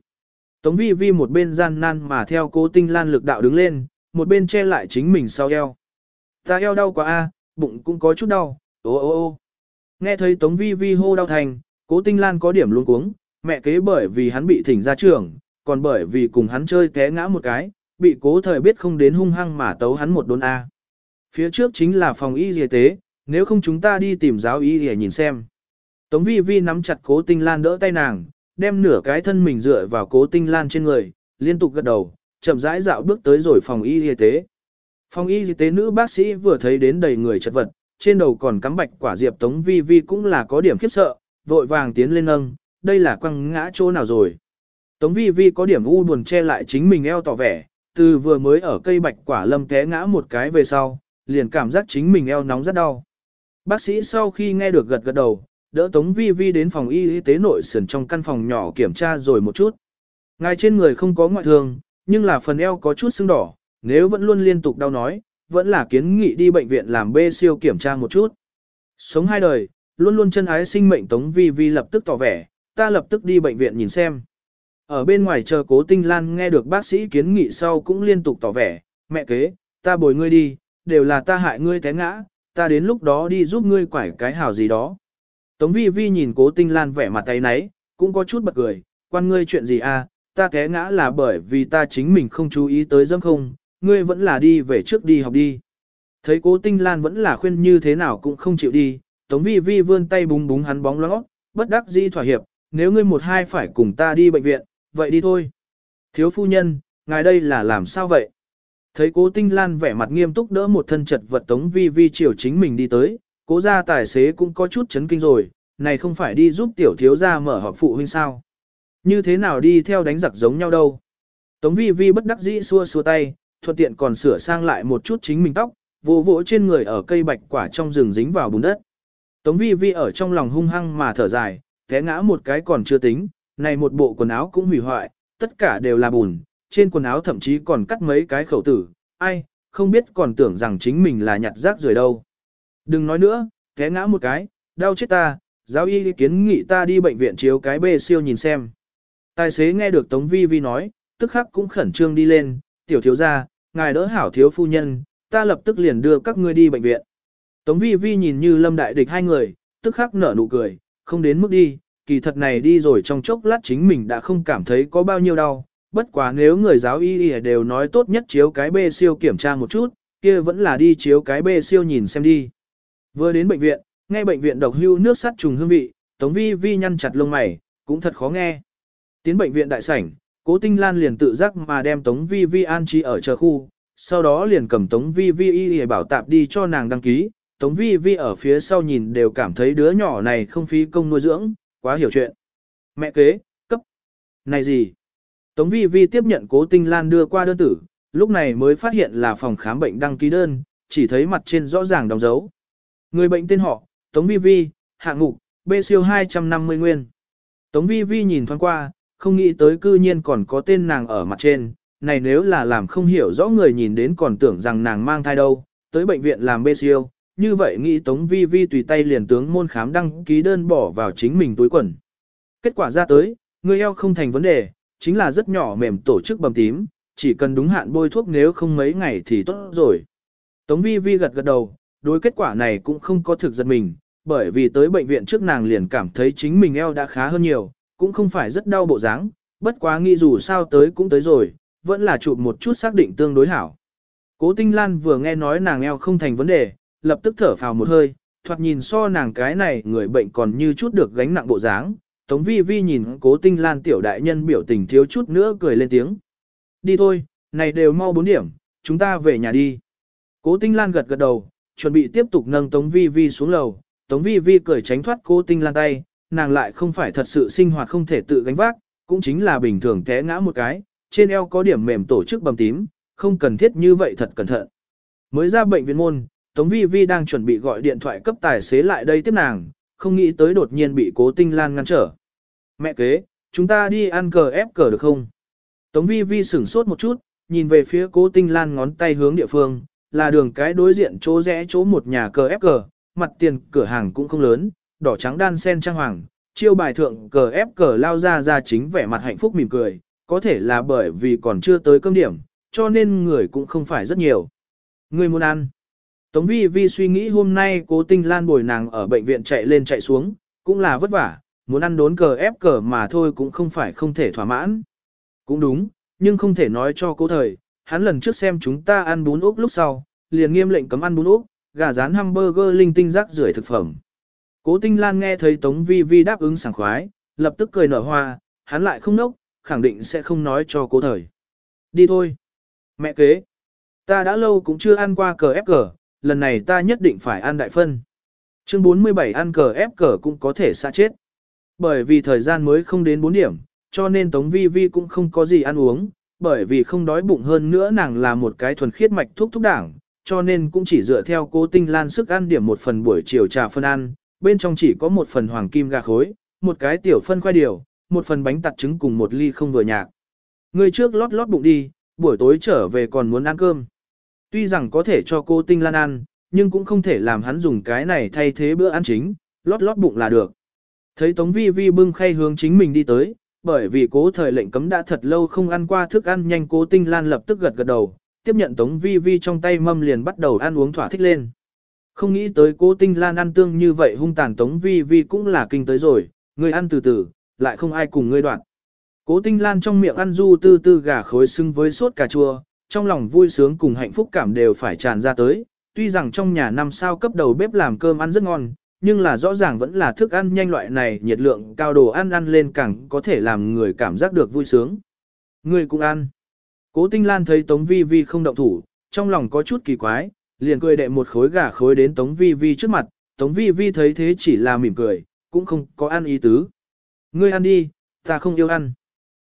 [SPEAKER 1] Tống Vi Vi một bên gian nan mà theo Cố Tinh Lan lực đạo đứng lên, một bên che lại chính mình sau eo. Ta eo đau quá a, bụng cũng có chút đau, ô ô ô. Nghe thấy Tống Vi Vi hô đau thành, Cố Tinh Lan có điểm luống cuống, mẹ kế bởi vì hắn bị thỉnh ra trường, còn bởi vì cùng hắn chơi té ngã một cái, bị cố thời biết không đến hung hăng mà tấu hắn một đốn A. Phía trước chính là phòng y y tế, nếu không chúng ta đi tìm giáo y y nhìn xem. Tống vi vi nắm chặt cố tinh lan đỡ tay nàng, đem nửa cái thân mình dựa vào cố tinh lan trên người, liên tục gật đầu, chậm rãi dạo bước tới rồi phòng y y tế. Phòng y y tế nữ bác sĩ vừa thấy đến đầy người chật vật, trên đầu còn cắm bạch quả diệp tống vi vi cũng là có điểm khiếp sợ, vội vàng tiến lên nâng, đây là quăng ngã chỗ nào rồi. Tống vi vi có điểm u buồn che lại chính mình eo tỏ vẻ, từ vừa mới ở cây bạch quả lâm té ngã một cái về sau, liền cảm giác chính mình eo nóng rất đau. Bác sĩ sau khi nghe được gật gật đầu, đỡ Tống Vi Vi đến phòng y y tế nội sườn trong căn phòng nhỏ kiểm tra rồi một chút. Ngài trên người không có ngoại thương, nhưng là phần eo có chút sưng đỏ, nếu vẫn luôn liên tục đau nói, vẫn là kiến nghị đi bệnh viện làm bê siêu kiểm tra một chút. Sống hai đời, luôn luôn chân ái sinh mệnh Tống Vi Vi lập tức tỏ vẻ, ta lập tức đi bệnh viện nhìn xem. Ở bên ngoài chờ cố tinh lan nghe được bác sĩ kiến nghị sau cũng liên tục tỏ vẻ, mẹ kế, ta bồi ngươi đi, đều là ta hại ngươi té ngã, ta đến lúc đó đi giúp ngươi quải cái hào gì đó. Tống vi vi nhìn cố tinh lan vẻ mặt tay nấy, cũng có chút bật cười, quan ngươi chuyện gì à, ta té ngã là bởi vì ta chính mình không chú ý tới dâm không, ngươi vẫn là đi về trước đi học đi. Thấy cố tinh lan vẫn là khuyên như thế nào cũng không chịu đi, tống vi vi vươn tay búng búng hắn bóng lót, bất đắc dĩ thỏa hiệp, nếu ngươi một hai phải cùng ta đi bệnh viện, vậy đi thôi. Thiếu phu nhân, ngài đây là làm sao vậy? Thấy cố tinh lan vẻ mặt nghiêm túc đỡ một thân chật vật tống vi vi chiều chính mình đi tới, cố gia tài xế cũng có chút chấn kinh rồi, này không phải đi giúp tiểu thiếu gia mở họp phụ huynh sao? Như thế nào đi theo đánh giặc giống nhau đâu? Tống vi vi bất đắc dĩ xua xua tay, thuận tiện còn sửa sang lại một chút chính mình tóc, vỗ vỗ trên người ở cây bạch quả trong rừng dính vào bùn đất. Tống vi vi ở trong lòng hung hăng mà thở dài, té ngã một cái còn chưa tính, này một bộ quần áo cũng hủy hoại, tất cả đều là bùn, trên quần áo thậm chí còn cắt mấy cái khẩu tử, ai, không biết còn tưởng rằng chính mình là nhặt rác rời đâu. Đừng nói nữa, té ngã một cái, đau chết ta, giáo y kiến nghị ta đi bệnh viện chiếu cái bê siêu nhìn xem. Tài xế nghe được Tống Vi Vi nói, tức khắc cũng khẩn trương đi lên, tiểu thiếu gia, ngài đỡ hảo thiếu phu nhân, ta lập tức liền đưa các ngươi đi bệnh viện. Tống Vi Vi nhìn như lâm đại địch hai người, tức khắc nở nụ cười, không đến mức đi, kỳ thật này đi rồi trong chốc lát chính mình đã không cảm thấy có bao nhiêu đau, bất quá nếu người giáo y y đều nói tốt nhất chiếu cái b siêu kiểm tra một chút, kia vẫn là đi chiếu cái b siêu nhìn xem đi. Vừa đến bệnh viện, nghe bệnh viện độc hưu nước sắt trùng hương vị, Tống Vi Vi nhăn chặt lông mày, cũng thật khó nghe. Tiến bệnh viện đại sảnh, Cố Tinh Lan liền tự giác mà đem Tống Vi Vi an trí ở chờ khu, sau đó liền cầm Tống Vi Vi y y bảo tạp đi cho nàng đăng ký. Tống Vi Vi ở phía sau nhìn đều cảm thấy đứa nhỏ này không phí công nuôi dưỡng, quá hiểu chuyện. Mẹ kế, cấp. Này gì? Tống vi vi tiếp nhận cố tinh lan đưa qua đơn tử, lúc này mới phát hiện là phòng khám bệnh đăng ký đơn, chỉ thấy mặt trên rõ ràng đóng dấu. Người bệnh tên họ, Tống vi vi, hạng mục, B siêu 250 nguyên. Tống vi vi nhìn thoáng qua, không nghĩ tới cư nhiên còn có tên nàng ở mặt trên, này nếu là làm không hiểu rõ người nhìn đến còn tưởng rằng nàng mang thai đâu, tới bệnh viện làm B siêu, như vậy nghĩ Tống Vi Vi tùy tay liền tướng môn khám đăng ký đơn bỏ vào chính mình túi quần. Kết quả ra tới, người eo không thành vấn đề, chính là rất nhỏ mềm tổ chức bầm tím, chỉ cần đúng hạn bôi thuốc nếu không mấy ngày thì tốt rồi. Tống Vi Vi gật gật đầu, đối kết quả này cũng không có thực giật mình, bởi vì tới bệnh viện trước nàng liền cảm thấy chính mình eo đã khá hơn nhiều, cũng không phải rất đau bộ dáng, bất quá nghĩ dù sao tới cũng tới rồi, vẫn là chụp một chút xác định tương đối hảo. Cố Tinh Lan vừa nghe nói nàng eo không thành vấn đề, lập tức thở phào một hơi, thoạt nhìn so nàng cái này người bệnh còn như chút được gánh nặng bộ dáng. Tống vi vi nhìn cố tinh lan tiểu đại nhân biểu tình thiếu chút nữa cười lên tiếng. Đi thôi, này đều mau bốn điểm, chúng ta về nhà đi. Cố tinh lan gật gật đầu, chuẩn bị tiếp tục nâng tống vi vi xuống lầu. Tống vi vi cười tránh thoát cố tinh lan tay, nàng lại không phải thật sự sinh hoạt không thể tự gánh vác, cũng chính là bình thường té ngã một cái, trên eo có điểm mềm tổ chức bầm tím, không cần thiết như vậy thật cẩn thận. Mới ra bệnh viện môn, Tống Vi Vi đang chuẩn bị gọi điện thoại cấp tài xế lại đây tiếp nàng, không nghĩ tới đột nhiên bị cố tinh lan ngăn trở. Mẹ kế, chúng ta đi ăn cờ ép cờ được không? Tống vi vi sửng sốt một chút, nhìn về phía cố tinh lan ngón tay hướng địa phương, là đường cái đối diện chỗ rẽ chỗ một nhà cờ ép cờ, mặt tiền cửa hàng cũng không lớn, đỏ trắng đan sen trang hoàng, chiêu bài thượng cờ ép cờ lao ra ra chính vẻ mặt hạnh phúc mỉm cười, có thể là bởi vì còn chưa tới cơm điểm, cho nên người cũng không phải rất nhiều. Người muốn ăn. Tống vi vi suy nghĩ hôm nay cố tinh lan bồi nàng ở bệnh viện chạy lên chạy xuống, cũng là vất vả, muốn ăn đốn cờ ép cờ mà thôi cũng không phải không thể thỏa mãn. Cũng đúng, nhưng không thể nói cho cố thời, hắn lần trước xem chúng ta ăn bún ốc lúc sau, liền nghiêm lệnh cấm ăn bún ốc, gà rán hamburger linh tinh rác rưởi thực phẩm. Cố Tinh Lan nghe thấy Tống Vi Vi đáp ứng sảng khoái, lập tức cười nở hoa, hắn lại không nốc, khẳng định sẽ không nói cho cố thời. Đi thôi. Mẹ kế. Ta đã lâu cũng chưa ăn qua cờ ép cờ, lần này ta nhất định phải ăn đại phân. Chương 47 ăn cờ ép cờ cũng có thể xa chết. Bởi vì thời gian mới không đến 4 điểm, cho nên Tống Vi Vi cũng không có gì ăn uống, bởi vì không đói bụng hơn nữa nàng là một cái thuần khiết mạch thuốc thúc đảng, cho nên cũng chỉ dựa theo cố tinh lan sức ăn điểm một phần buổi chiều trà phân ăn, bên trong chỉ có một phần hoàng kim gà khối, một cái tiểu phân khoai điều, một phần bánh tặt trứng cùng một ly không vừa nhạc. Người trước lót lót bụng đi, buổi tối trở về còn muốn ăn cơm. Tuy rằng có thể cho cô tinh lan ăn, nhưng cũng không thể làm hắn dùng cái này thay thế bữa ăn chính, lót lót bụng là được. Thấy Tống Vi Vi bưng khay hướng chính mình đi tới, bởi vì cố thời lệnh cấm đã thật lâu không ăn qua thức ăn nhanh cố tinh lan lập tức gật gật đầu, tiếp nhận Tống Vi Vi trong tay mâm liền bắt đầu ăn uống thỏa thích lên. Không nghĩ tới cố tinh lan ăn tương như vậy hung tàn Tống Vi Vi cũng là kinh tới rồi, người ăn từ từ, lại không ai cùng ngươi đoạn. Cố tinh lan trong miệng ăn du tư tư gà khối xưng với sốt cà chua, trong lòng vui sướng cùng hạnh phúc cảm đều phải tràn ra tới, tuy rằng trong nhà năm sao cấp đầu bếp làm cơm ăn rất ngon, nhưng là rõ ràng vẫn là thức ăn nhanh loại này nhiệt lượng cao đồ ăn ăn lên càng có thể làm người cảm giác được vui sướng. Người cũng ăn. Cố Tinh Lan thấy Tống Vi Vi không động thủ, trong lòng có chút kỳ quái, liền cười đệ một khối gà khối đến Tống Vi Vi trước mặt, Tống Vi Vi thấy thế chỉ là mỉm cười, cũng không có ăn ý tứ. Ngươi ăn đi, ta không yêu ăn.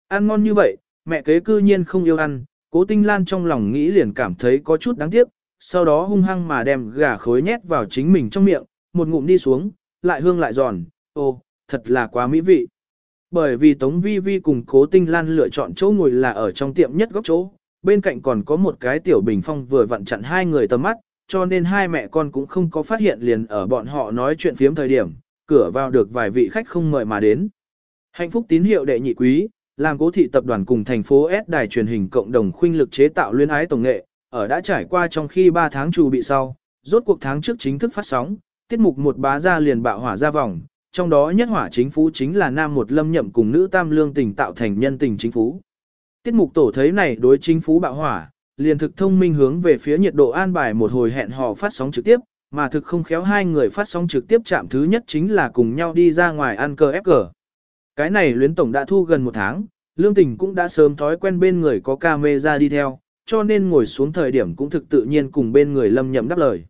[SPEAKER 1] Ăn ngon như vậy, mẹ kế cư nhiên không yêu ăn, Cố Tinh Lan trong lòng nghĩ liền cảm thấy có chút đáng tiếc, sau đó hung hăng mà đem gà khối nhét vào chính mình trong miệng, một ngụm đi xuống, lại hương lại giòn, ô, thật là quá mỹ vị. Bởi vì Tống Vi Vi cùng Cố Tinh Lan lựa chọn chỗ ngồi là ở trong tiệm nhất góc chỗ, bên cạnh còn có một cái tiểu bình phong vừa vặn chặn hai người tầm mắt, cho nên hai mẹ con cũng không có phát hiện liền ở bọn họ nói chuyện phiếm thời điểm, cửa vào được vài vị khách không mời mà đến. Hạnh phúc tín hiệu đệ nhị quý, làm cố thị tập đoàn cùng thành phố S đài truyền hình cộng đồng khuynh lực chế tạo luyến ái tổng nghệ, ở đã trải qua trong khi 3 tháng trù bị sau, rốt cuộc tháng trước chính thức phát sóng, tiết mục một bá ra liền bạo hỏa ra vòng, trong đó nhất hỏa chính phú chính là nam một lâm nhậm cùng nữ tam lương tình tạo thành nhân tình chính phú. Tiết mục tổ thấy này đối chính phú bạo hỏa, liền thực thông minh hướng về phía nhiệt độ an bài một hồi hẹn hò phát sóng trực tiếp, mà thực không khéo hai người phát sóng trực tiếp chạm thứ nhất chính là cùng nhau đi ra ngoài ăn cờ ép cờ. Cái này luyến tổng đã thu gần một tháng, lương tình cũng đã sớm thói quen bên người có camera đi theo, cho nên ngồi xuống thời điểm cũng thực tự nhiên cùng bên người lâm nhậm đáp lời.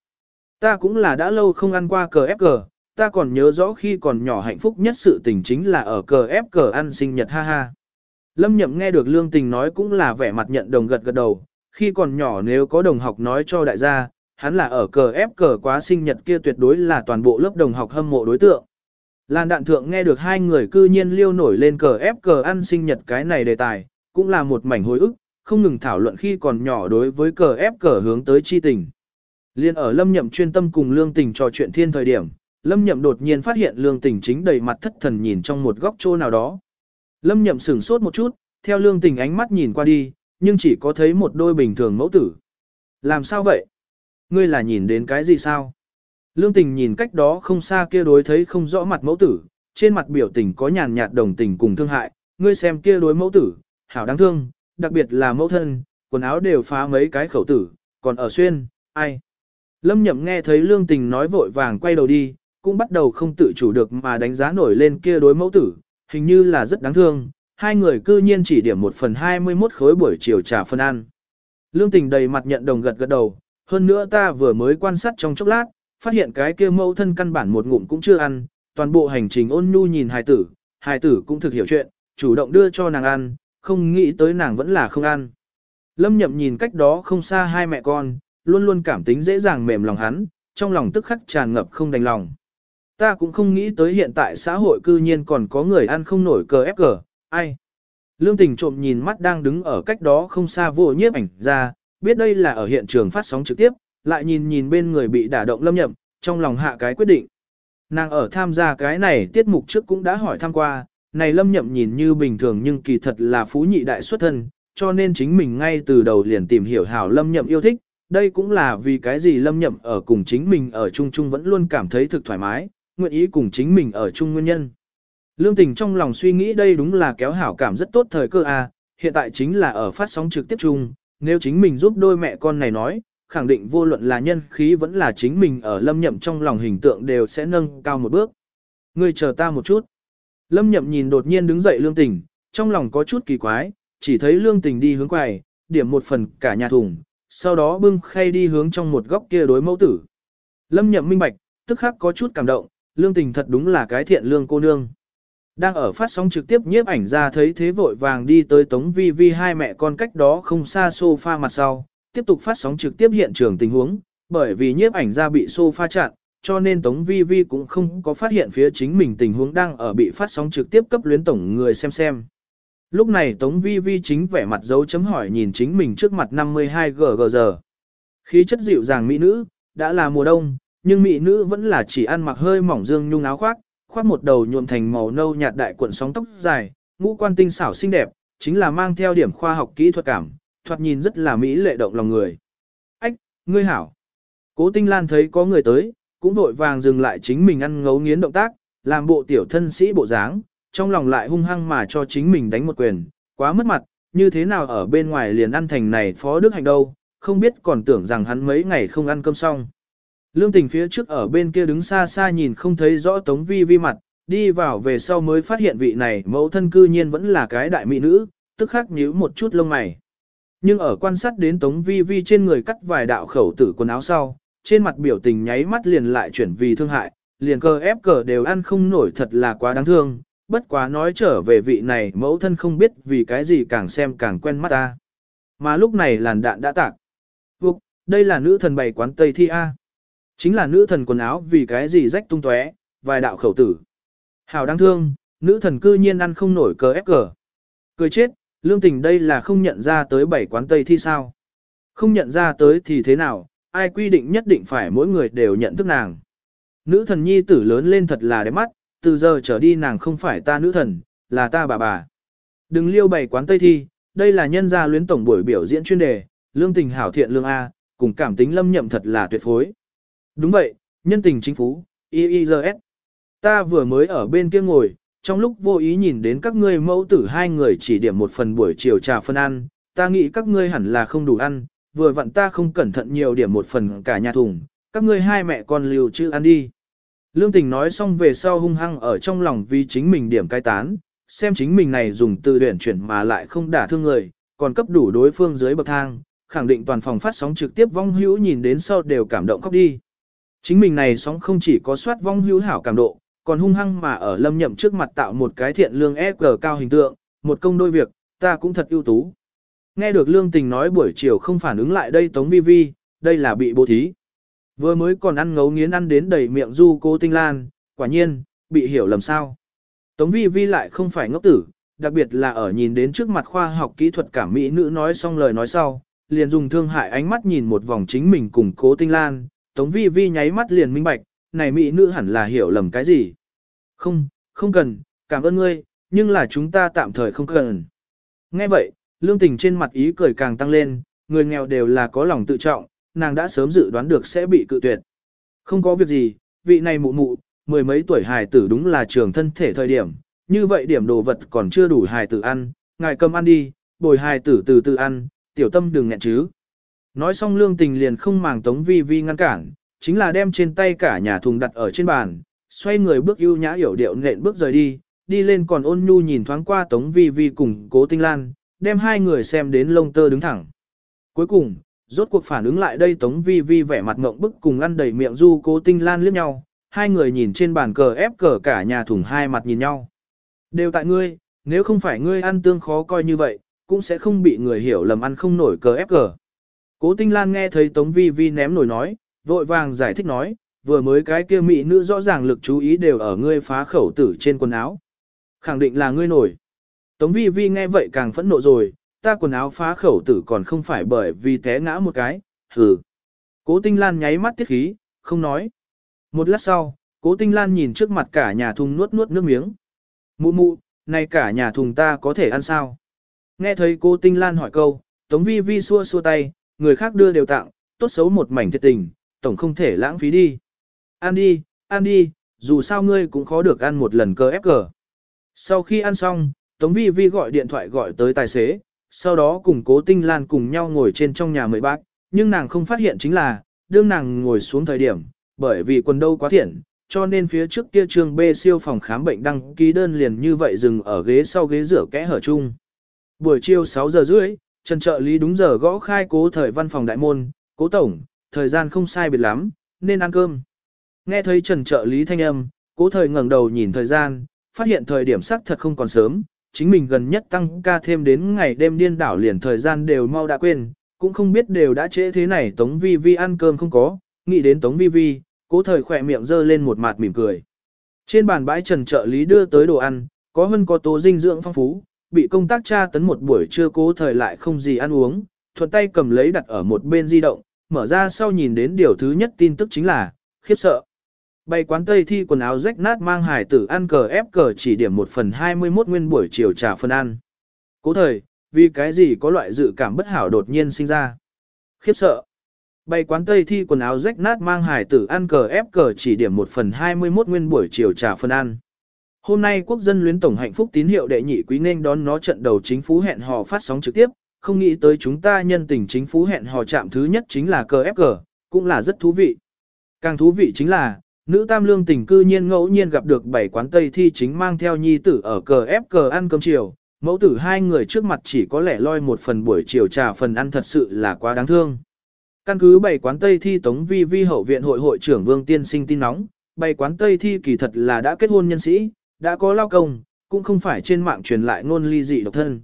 [SPEAKER 1] Ta cũng là đã lâu không ăn qua cờ ép cờ, ta còn nhớ rõ khi còn nhỏ hạnh phúc nhất sự tình chính là ở cờ ép cờ ăn sinh nhật ha ha. Lâm nhậm nghe được lương tình nói cũng là vẻ mặt nhận đồng gật gật đầu, khi còn nhỏ nếu có đồng học nói cho đại gia, hắn là ở cờ ép cờ quá sinh nhật kia tuyệt đối là toàn bộ lớp đồng học hâm mộ đối tượng. Lan đạn thượng nghe được hai người cư nhiên liêu nổi lên cờ ép cờ ăn sinh nhật cái này đề tài, cũng là một mảnh hồi ức, không ngừng thảo luận khi còn nhỏ đối với cờ ép cờ hướng tới chi tình. Liên ở Lâm Nhậm chuyên tâm cùng Lương Tình trò chuyện thiên thời điểm, Lâm Nhậm đột nhiên phát hiện Lương Tình chính đầy mặt thất thần nhìn trong một góc chỗ nào đó. Lâm Nhậm sửng sốt một chút, theo Lương Tình ánh mắt nhìn qua đi, nhưng chỉ có thấy một đôi bình thường mẫu tử. Làm sao vậy? Ngươi là nhìn đến cái gì sao? Lương Tình nhìn cách đó không xa kia đối thấy không rõ mặt mẫu tử, trên mặt biểu tình có nhàn nhạt đồng tình cùng thương hại, ngươi xem kia đối mẫu tử, hảo đáng thương, đặc biệt là mẫu thân, quần áo đều phá mấy cái khẩu tử, còn ở xuyên, ai? Lâm nhậm nghe thấy lương tình nói vội vàng quay đầu đi, cũng bắt đầu không tự chủ được mà đánh giá nổi lên kia đối mẫu tử, hình như là rất đáng thương, hai người cư nhiên chỉ điểm một phần 21 khối buổi chiều trà phân ăn. Lương tình đầy mặt nhận đồng gật gật đầu, hơn nữa ta vừa mới quan sát trong chốc lát, phát hiện cái kia mẫu thân căn bản một ngụm cũng chưa ăn, toàn bộ hành trình ôn nhu nhìn hài tử, hài tử cũng thực hiểu chuyện, chủ động đưa cho nàng ăn, không nghĩ tới nàng vẫn là không ăn. Lâm nhậm nhìn cách đó không xa hai mẹ con, luôn luôn cảm tính dễ dàng mềm lòng hắn, trong lòng tức khắc tràn ngập không đành lòng. Ta cũng không nghĩ tới hiện tại xã hội cư nhiên còn có người ăn không nổi cờ ép cờ, ai. Lương tình trộm nhìn mắt đang đứng ở cách đó không xa vô nhiếp ảnh ra, biết đây là ở hiện trường phát sóng trực tiếp, lại nhìn nhìn bên người bị đả động lâm nhậm, trong lòng hạ cái quyết định. Nàng ở tham gia cái này tiết mục trước cũng đã hỏi thăm qua, này lâm nhậm nhìn như bình thường nhưng kỳ thật là phú nhị đại xuất thân, cho nên chính mình ngay từ đầu liền tìm hiểu hảo lâm nhậm yêu thích, đây cũng là vì cái gì lâm nhậm ở cùng chính mình ở chung chung vẫn luôn cảm thấy thực thoải mái, nguyện ý cùng chính mình ở chung nguyên nhân. Lương tình trong lòng suy nghĩ đây đúng là kéo hảo cảm rất tốt thời cơ à hiện tại chính là ở phát sóng trực tiếp chung, nếu chính mình giúp đôi mẹ con này nói, khẳng định vô luận là nhân khí vẫn là chính mình ở lâm nhậm trong lòng hình tượng đều sẽ nâng cao một bước. Ngươi chờ ta một chút. Lâm nhậm nhìn đột nhiên đứng dậy lương tình, trong lòng có chút kỳ quái, chỉ thấy lương tình đi hướng quầy, điểm một phần cả nhà thùng, sau đó bưng khay đi hướng trong một góc kia đối mẫu tử. Lâm nhậm minh bạch, tức khắc có chút cảm động, lương tình thật đúng là cái thiện lương cô nương. Đang ở phát sóng trực tiếp nhiếp ảnh ra thấy thế vội vàng đi tới Tống Vi Vi hai mẹ con cách đó không xa sofa mặt sau, tiếp tục phát sóng trực tiếp hiện trường tình huống, bởi vì nhiếp ảnh ra bị sofa chặn, cho nên Tống Vi Vi cũng không có phát hiện phía chính mình tình huống đang ở bị phát sóng trực tiếp cấp luyến tổng người xem xem. Lúc này Tống Vi Vi chính vẻ mặt dấu chấm hỏi nhìn chính mình trước mặt 52 GG giờ. Khí chất dịu dàng mỹ nữ, đã là mùa đông, nhưng mỹ nữ vẫn là chỉ ăn mặc hơi mỏng dương nhung áo khoác, khoác một đầu nhuộm thành màu nâu nhạt đại cuộn sóng tóc dài, ngũ quan tinh xảo xinh đẹp, chính là mang theo điểm khoa học kỹ thuật cảm, thoạt nhìn rất là mỹ lệ động lòng người. Ách, ngươi hảo. Cố Tinh Lan thấy có người tới, cũng vội vàng dừng lại chính mình ăn ngấu nghiến động tác, làm bộ tiểu thân sĩ bộ dáng, trong lòng lại hung hăng mà cho chính mình đánh một quyền, quá mất mặt, như thế nào ở bên ngoài liền ăn thành này phó đức hành đâu, không biết còn tưởng rằng hắn mấy ngày không ăn cơm xong. Lương tình phía trước ở bên kia đứng xa xa nhìn không thấy rõ tống vi vi mặt, đi vào về sau mới phát hiện vị này mẫu thân cư nhiên vẫn là cái đại mỹ nữ, tức khắc nhíu một chút lông mày. Nhưng ở quan sát đến tống vi vi trên người cắt vài đạo khẩu tử quần áo sau, trên mặt biểu tình nháy mắt liền lại chuyển vì thương hại, liền cờ ép cờ đều ăn không nổi thật là quá đáng thương, bất quá nói trở về vị này mẫu thân không biết vì cái gì càng xem càng quen mắt ta. Mà lúc này làn đạn đã tạc. Vục, đây là nữ thần bày quán Tây Thi A. Chính là nữ thần quần áo vì cái gì rách tung tóe, vài đạo khẩu tử. Hào đáng thương, nữ thần cư nhiên ăn không nổi cờ ép cờ. Cười chết, lương tình đây là không nhận ra tới bảy quán Tây Thi sao. Không nhận ra tới thì thế nào, ai quy định nhất định phải mỗi người đều nhận thức nàng. Nữ thần nhi tử lớn lên thật là đẹp mắt, từ giờ trở đi nàng không phải ta nữ thần, là ta bà bà. Đừng liêu bày quán Tây Thi, đây là nhân gia luyến tổng buổi biểu diễn chuyên đề, lương tình hảo thiện lương A, cùng cảm tính lâm nhậm thật là tuyệt phối. Đúng vậy, nhân tình chính phú, IIGS. Ta vừa mới ở bên kia ngồi, trong lúc vô ý nhìn đến các ngươi mẫu tử hai người chỉ điểm một phần buổi chiều trà phân ăn, ta nghĩ các ngươi hẳn là không đủ ăn, vừa vặn ta không cẩn thận nhiều điểm một phần cả nhà thùng, các ngươi hai mẹ con liều chữ ăn đi. Lương tình nói xong về sau hung hăng ở trong lòng vì chính mình điểm cai tán, xem chính mình này dùng từ luyện chuyển mà lại không đả thương người, còn cấp đủ đối phương dưới bậc thang, khẳng định toàn phòng phát sóng trực tiếp vong hữu nhìn đến sau đều cảm động khóc đi. Chính mình này sóng không chỉ có soát vong hữu hảo cảm độ, còn hung hăng mà ở lâm nhậm trước mặt tạo một cái thiện lương FG cao hình tượng, một công đôi việc, ta cũng thật ưu tú. Nghe được lương tình nói buổi chiều không phản ứng lại đây tống vi vi, đây là bị bố thí. Vừa mới còn ăn ngấu nghiến ăn đến đầy miệng du cô tinh lan, quả nhiên, bị hiểu lầm sao. Tống vi vi lại không phải ngốc tử, đặc biệt là ở nhìn đến trước mặt khoa học kỹ thuật cảm mỹ nữ nói xong lời nói sau, liền dùng thương hại ánh mắt nhìn một vòng chính mình cùng cố tinh lan, tống vi vi nháy mắt liền minh bạch, này mỹ nữ hẳn là hiểu lầm cái gì. Không, không cần, cảm ơn ngươi, nhưng là chúng ta tạm thời không cần. Nghe vậy, lương tình trên mặt ý cười càng tăng lên, người nghèo đều là có lòng tự trọng, nàng đã sớm dự đoán được sẽ bị cự tuyệt. Không có việc gì, vị này mụ mụ, mười mấy tuổi hài tử đúng là trường thân thể thời điểm, như vậy điểm đồ vật còn chưa đủ hài tử ăn, ngài cầm ăn đi, bồi hài tử từ từ ăn, tiểu tâm đừng nghẹn chứ. Nói xong lương tình liền không màng tống vi vi ngăn cản, chính là đem trên tay cả nhà thùng đặt ở trên bàn, xoay người bước ưu nhã hiểu điệu nện bước rời đi, đi lên còn ôn nhu nhìn thoáng qua tống vi vi cùng cố tinh lan, đem hai người xem đến lông tơ đứng thẳng. Cuối cùng, rốt cuộc phản ứng lại đây Tống Vi Vi vẻ mặt ngộng bức cùng ăn đầy miệng du cố tinh lan liếc nhau, hai người nhìn trên bàn cờ ép cờ cả nhà thùng hai mặt nhìn nhau. Đều tại ngươi, nếu không phải ngươi ăn tương khó coi như vậy, cũng sẽ không bị người hiểu lầm ăn không nổi cờ ép cờ. Cố tinh lan nghe thấy Tống Vi Vi ném nổi nói, vội vàng giải thích nói, vừa mới cái kia mỹ nữ rõ ràng lực chú ý đều ở ngươi phá khẩu tử trên quần áo. Khẳng định là ngươi nổi. Tống vi vi nghe vậy càng phẫn nộ rồi, ta quần áo phá khẩu tử còn không phải bởi vì té ngã một cái, hừ. Cố tinh lan nháy mắt tiết khí, không nói. Một lát sau, cố tinh lan nhìn trước mặt cả nhà thùng nuốt nuốt nước miếng. Mụ mụ, này cả nhà thùng ta có thể ăn sao? Nghe thấy cô tinh lan hỏi câu, tống vi vi xua xua tay, người khác đưa đều tặng, tốt xấu một mảnh thiệt tình, tổng không thể lãng phí đi. Ăn đi, ăn đi, dù sao ngươi cũng khó được ăn một lần cơ ép cờ. Sau khi ăn xong, Tống Vi Vi gọi điện thoại gọi tới tài xế, sau đó cùng cố tinh lan cùng nhau ngồi trên trong nhà mười bác, nhưng nàng không phát hiện chính là, đương nàng ngồi xuống thời điểm, bởi vì quần đâu quá thiện, cho nên phía trước kia trường B siêu phòng khám bệnh đăng ký đơn liền như vậy dừng ở ghế sau ghế rửa kẽ hở chung. Buổi chiều 6 giờ rưỡi, Trần trợ lý đúng giờ gõ khai cố thời văn phòng đại môn, cố tổng, thời gian không sai biệt lắm, nên ăn cơm. Nghe thấy Trần trợ lý thanh âm, cố thời ngẩng đầu nhìn thời gian, phát hiện thời điểm sắc thật không còn sớm, chính mình gần nhất tăng ca thêm đến ngày đêm điên đảo liền thời gian đều mau đã quên, cũng không biết đều đã trễ thế này Tống Vi Vi ăn cơm không có, nghĩ đến Tống Vi Vi, cố thời khỏe miệng dơ lên một mặt mỉm cười. Trên bàn bãi trần trợ lý đưa tới đồ ăn, có hơn có tố dinh dưỡng phong phú, bị công tác tra tấn một buổi trưa cố thời lại không gì ăn uống, thuận tay cầm lấy đặt ở một bên di động, mở ra sau nhìn đến điều thứ nhất tin tức chính là, khiếp sợ. Bày quán Tây thi quần áo rách nát mang hải tử ăn cờ ép cờ chỉ điểm một phần 21 nguyên buổi chiều trà phân ăn. Cố thời, vì cái gì có loại dự cảm bất hảo đột nhiên sinh ra. Khiếp sợ. Bày quán Tây thi quần áo rách nát mang hải tử ăn cờ ép cờ chỉ điểm một phần 21 nguyên buổi chiều trà phân ăn. Hôm nay quốc dân luyến tổng hạnh phúc tín hiệu đệ nhị quý nên đón nó trận đầu chính phủ hẹn hò phát sóng trực tiếp, không nghĩ tới chúng ta nhân tình chính phủ hẹn hò chạm thứ nhất chính là cờ ép cờ, cũng là rất thú vị. Càng thú vị chính là, Nữ tam lương tình cư nhiên ngẫu nhiên gặp được bảy quán Tây thi chính mang theo nhi tử ở cờ ép cờ ăn cơm chiều, mẫu tử hai người trước mặt chỉ có lẻ loi một phần buổi chiều trà phần ăn thật sự là quá đáng thương. Căn cứ bảy quán Tây thi tống vi vi hậu viện hội hội trưởng Vương Tiên sinh tin nóng, bảy quán Tây thi kỳ thật là đã kết hôn nhân sĩ, đã có lao công, cũng không phải trên mạng truyền lại ngôn ly dị độc thân.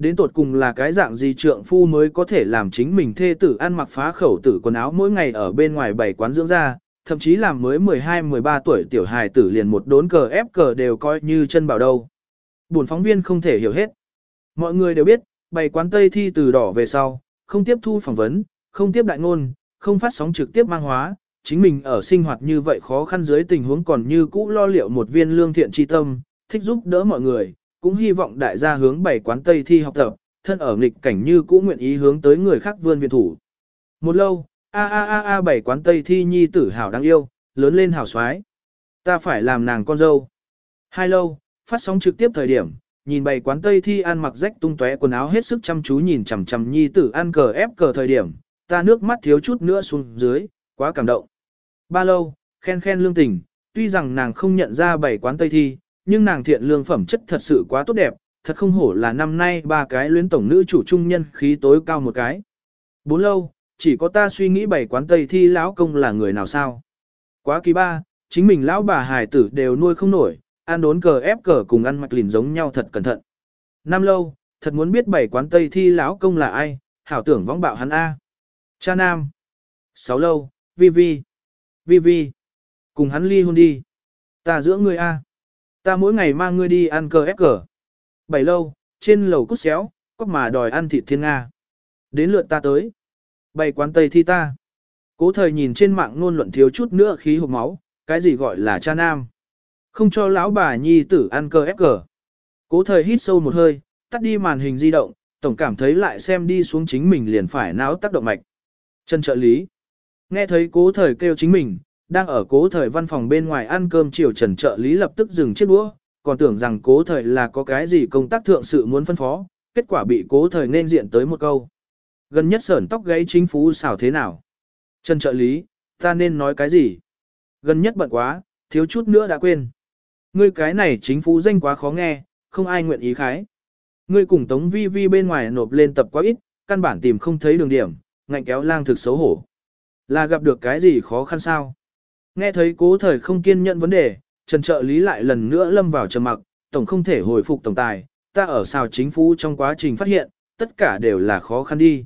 [SPEAKER 1] Đến tột cùng là cái dạng gì trượng phu mới có thể làm chính mình thê tử ăn mặc phá khẩu tử quần áo mỗi ngày ở bên ngoài bảy quán dưỡng ra, thậm chí làm mới 12-13 tuổi tiểu hài tử liền một đốn cờ ép cờ đều coi như chân bảo đâu. Buồn phóng viên không thể hiểu hết. Mọi người đều biết, bày quán Tây thi từ đỏ về sau, không tiếp thu phỏng vấn, không tiếp đại ngôn, không phát sóng trực tiếp mang hóa, chính mình ở sinh hoạt như vậy khó khăn dưới tình huống còn như cũ lo liệu một viên lương thiện tri tâm, thích giúp đỡ mọi người, cũng hy vọng đại gia hướng bảy quán Tây thi học tập, thân ở nghịch cảnh như cũ nguyện ý hướng tới người khác vươn viện thủ. Một lâu, A a a a bảy quán Tây thi nhi tử hảo đáng yêu, lớn lên hảo xoái. Ta phải làm nàng con dâu. Hai lâu, phát sóng trực tiếp thời điểm, nhìn bảy quán Tây thi ăn mặc rách tung tóe quần áo hết sức chăm chú nhìn chằm chằm nhi tử ăn cờ ép cờ thời điểm, ta nước mắt thiếu chút nữa xuống dưới, quá cảm động. Ba lâu, khen khen lương tình, tuy rằng nàng không nhận ra bảy quán Tây thi, nhưng nàng thiện lương phẩm chất thật sự quá tốt đẹp, thật không hổ là năm nay ba cái luyến tổng nữ chủ trung nhân khí tối cao một cái. Bốn lâu, chỉ có ta suy nghĩ bảy quán tây thi lão công là người nào sao. Quá kỳ ba, chính mình lão bà hài tử đều nuôi không nổi, ăn đốn cờ ép cờ cùng ăn mạch lìn giống nhau thật cẩn thận. Năm lâu, thật muốn biết bảy quán tây thi lão công là ai, hảo tưởng vong bạo hắn A. Cha nam. Sáu lâu, vi vi. Vi vi. Cùng hắn ly hôn đi. Ta giữa ngươi A. Ta mỗi ngày mang ngươi đi ăn cờ ép cờ. Bảy lâu, trên lầu cút xéo, có mà đòi ăn thịt thiên Nga. Đến lượt ta tới. Bày quán Tây thi ta. Cố thời nhìn trên mạng ngôn luận thiếu chút nữa khí hộp máu, cái gì gọi là cha nam. Không cho lão bà nhi tử ăn cờ ép cờ. Cố thời hít sâu một hơi, tắt đi màn hình di động, tổng cảm thấy lại xem đi xuống chính mình liền phải náo tác động mạch. Chân trợ lý. Nghe thấy cố thời kêu chính mình, đang ở cố thời văn phòng bên ngoài ăn cơm chiều trần trợ lý lập tức dừng chiếc đũa, còn tưởng rằng cố thời là có cái gì công tác thượng sự muốn phân phó, kết quả bị cố thời nên diện tới một câu. Gần nhất sởn tóc gáy chính phủ xảo thế nào? Trần trợ lý, ta nên nói cái gì? Gần nhất bận quá, thiếu chút nữa đã quên. Ngươi cái này chính phủ danh quá khó nghe, không ai nguyện ý khái. Ngươi cùng Tống Vi Vi bên ngoài nộp lên tập quá ít, căn bản tìm không thấy đường điểm, ngạnh kéo lang thực xấu hổ. Là gặp được cái gì khó khăn sao? Nghe thấy cố thời không kiên nhận vấn đề, Trần trợ lý lại lần nữa lâm vào trầm mặc, tổng không thể hồi phục tổng tài, ta ở xào chính phủ trong quá trình phát hiện, tất cả đều là khó khăn đi.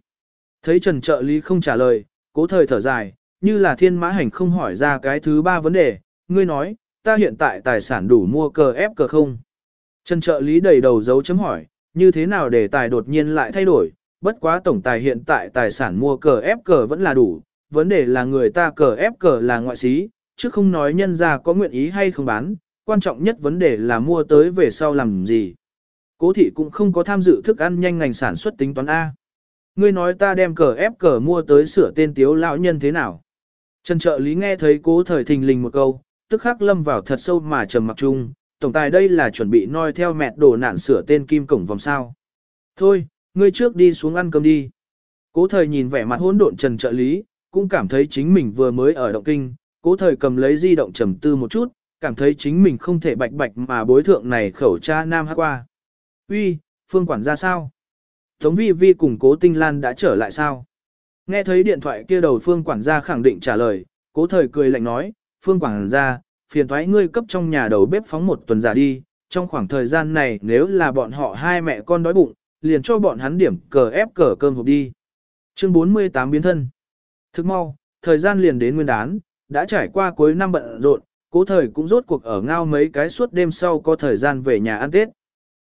[SPEAKER 1] Thấy Trần trợ lý không trả lời, cố thời thở dài, như là thiên mã hành không hỏi ra cái thứ ba vấn đề, ngươi nói, ta hiện tại tài sản đủ mua cờ ép cờ không? Trần trợ lý đầy đầu dấu chấm hỏi, như thế nào để tài đột nhiên lại thay đổi, bất quá tổng tài hiện tại tài sản mua cờ ép cờ vẫn là đủ, vấn đề là người ta cờ ép cờ là ngoại xí, chứ không nói nhân ra có nguyện ý hay không bán, quan trọng nhất vấn đề là mua tới về sau làm gì. Cố thị cũng không có tham dự thức ăn nhanh ngành sản xuất tính toán A. Ngươi nói ta đem cờ ép cờ mua tới sửa tên tiếu lão nhân thế nào? Trần trợ lý nghe thấy cố thời thình lình một câu, tức khắc lâm vào thật sâu mà trầm mặc chung, tổng tài đây là chuẩn bị noi theo mẹ đổ nạn sửa tên kim cổng vòng sao. Thôi, ngươi trước đi xuống ăn cơm đi. Cố thời nhìn vẻ mặt hỗn độn trần trợ lý, cũng cảm thấy chính mình vừa mới ở động kinh, cố thời cầm lấy di động trầm tư một chút, cảm thấy chính mình không thể bạch bạch mà bối thượng này khẩu cha nam hát qua. Uy, phương quản ra sao? Tống vi vi cùng cố tinh lan đã trở lại sao? Nghe thấy điện thoại kia đầu phương quản gia khẳng định trả lời, cố thời cười lạnh nói, phương quản gia, phiền thoái ngươi cấp trong nhà đầu bếp phóng một tuần giả đi, trong khoảng thời gian này nếu là bọn họ hai mẹ con đói bụng, liền cho bọn hắn điểm cờ ép cờ cơm hộp đi. Chương 48 biến thân. Thức mau, thời gian liền đến nguyên đán, đã trải qua cuối năm bận rộn, cố thời cũng rốt cuộc ở ngao mấy cái suốt đêm sau có thời gian về nhà ăn Tết.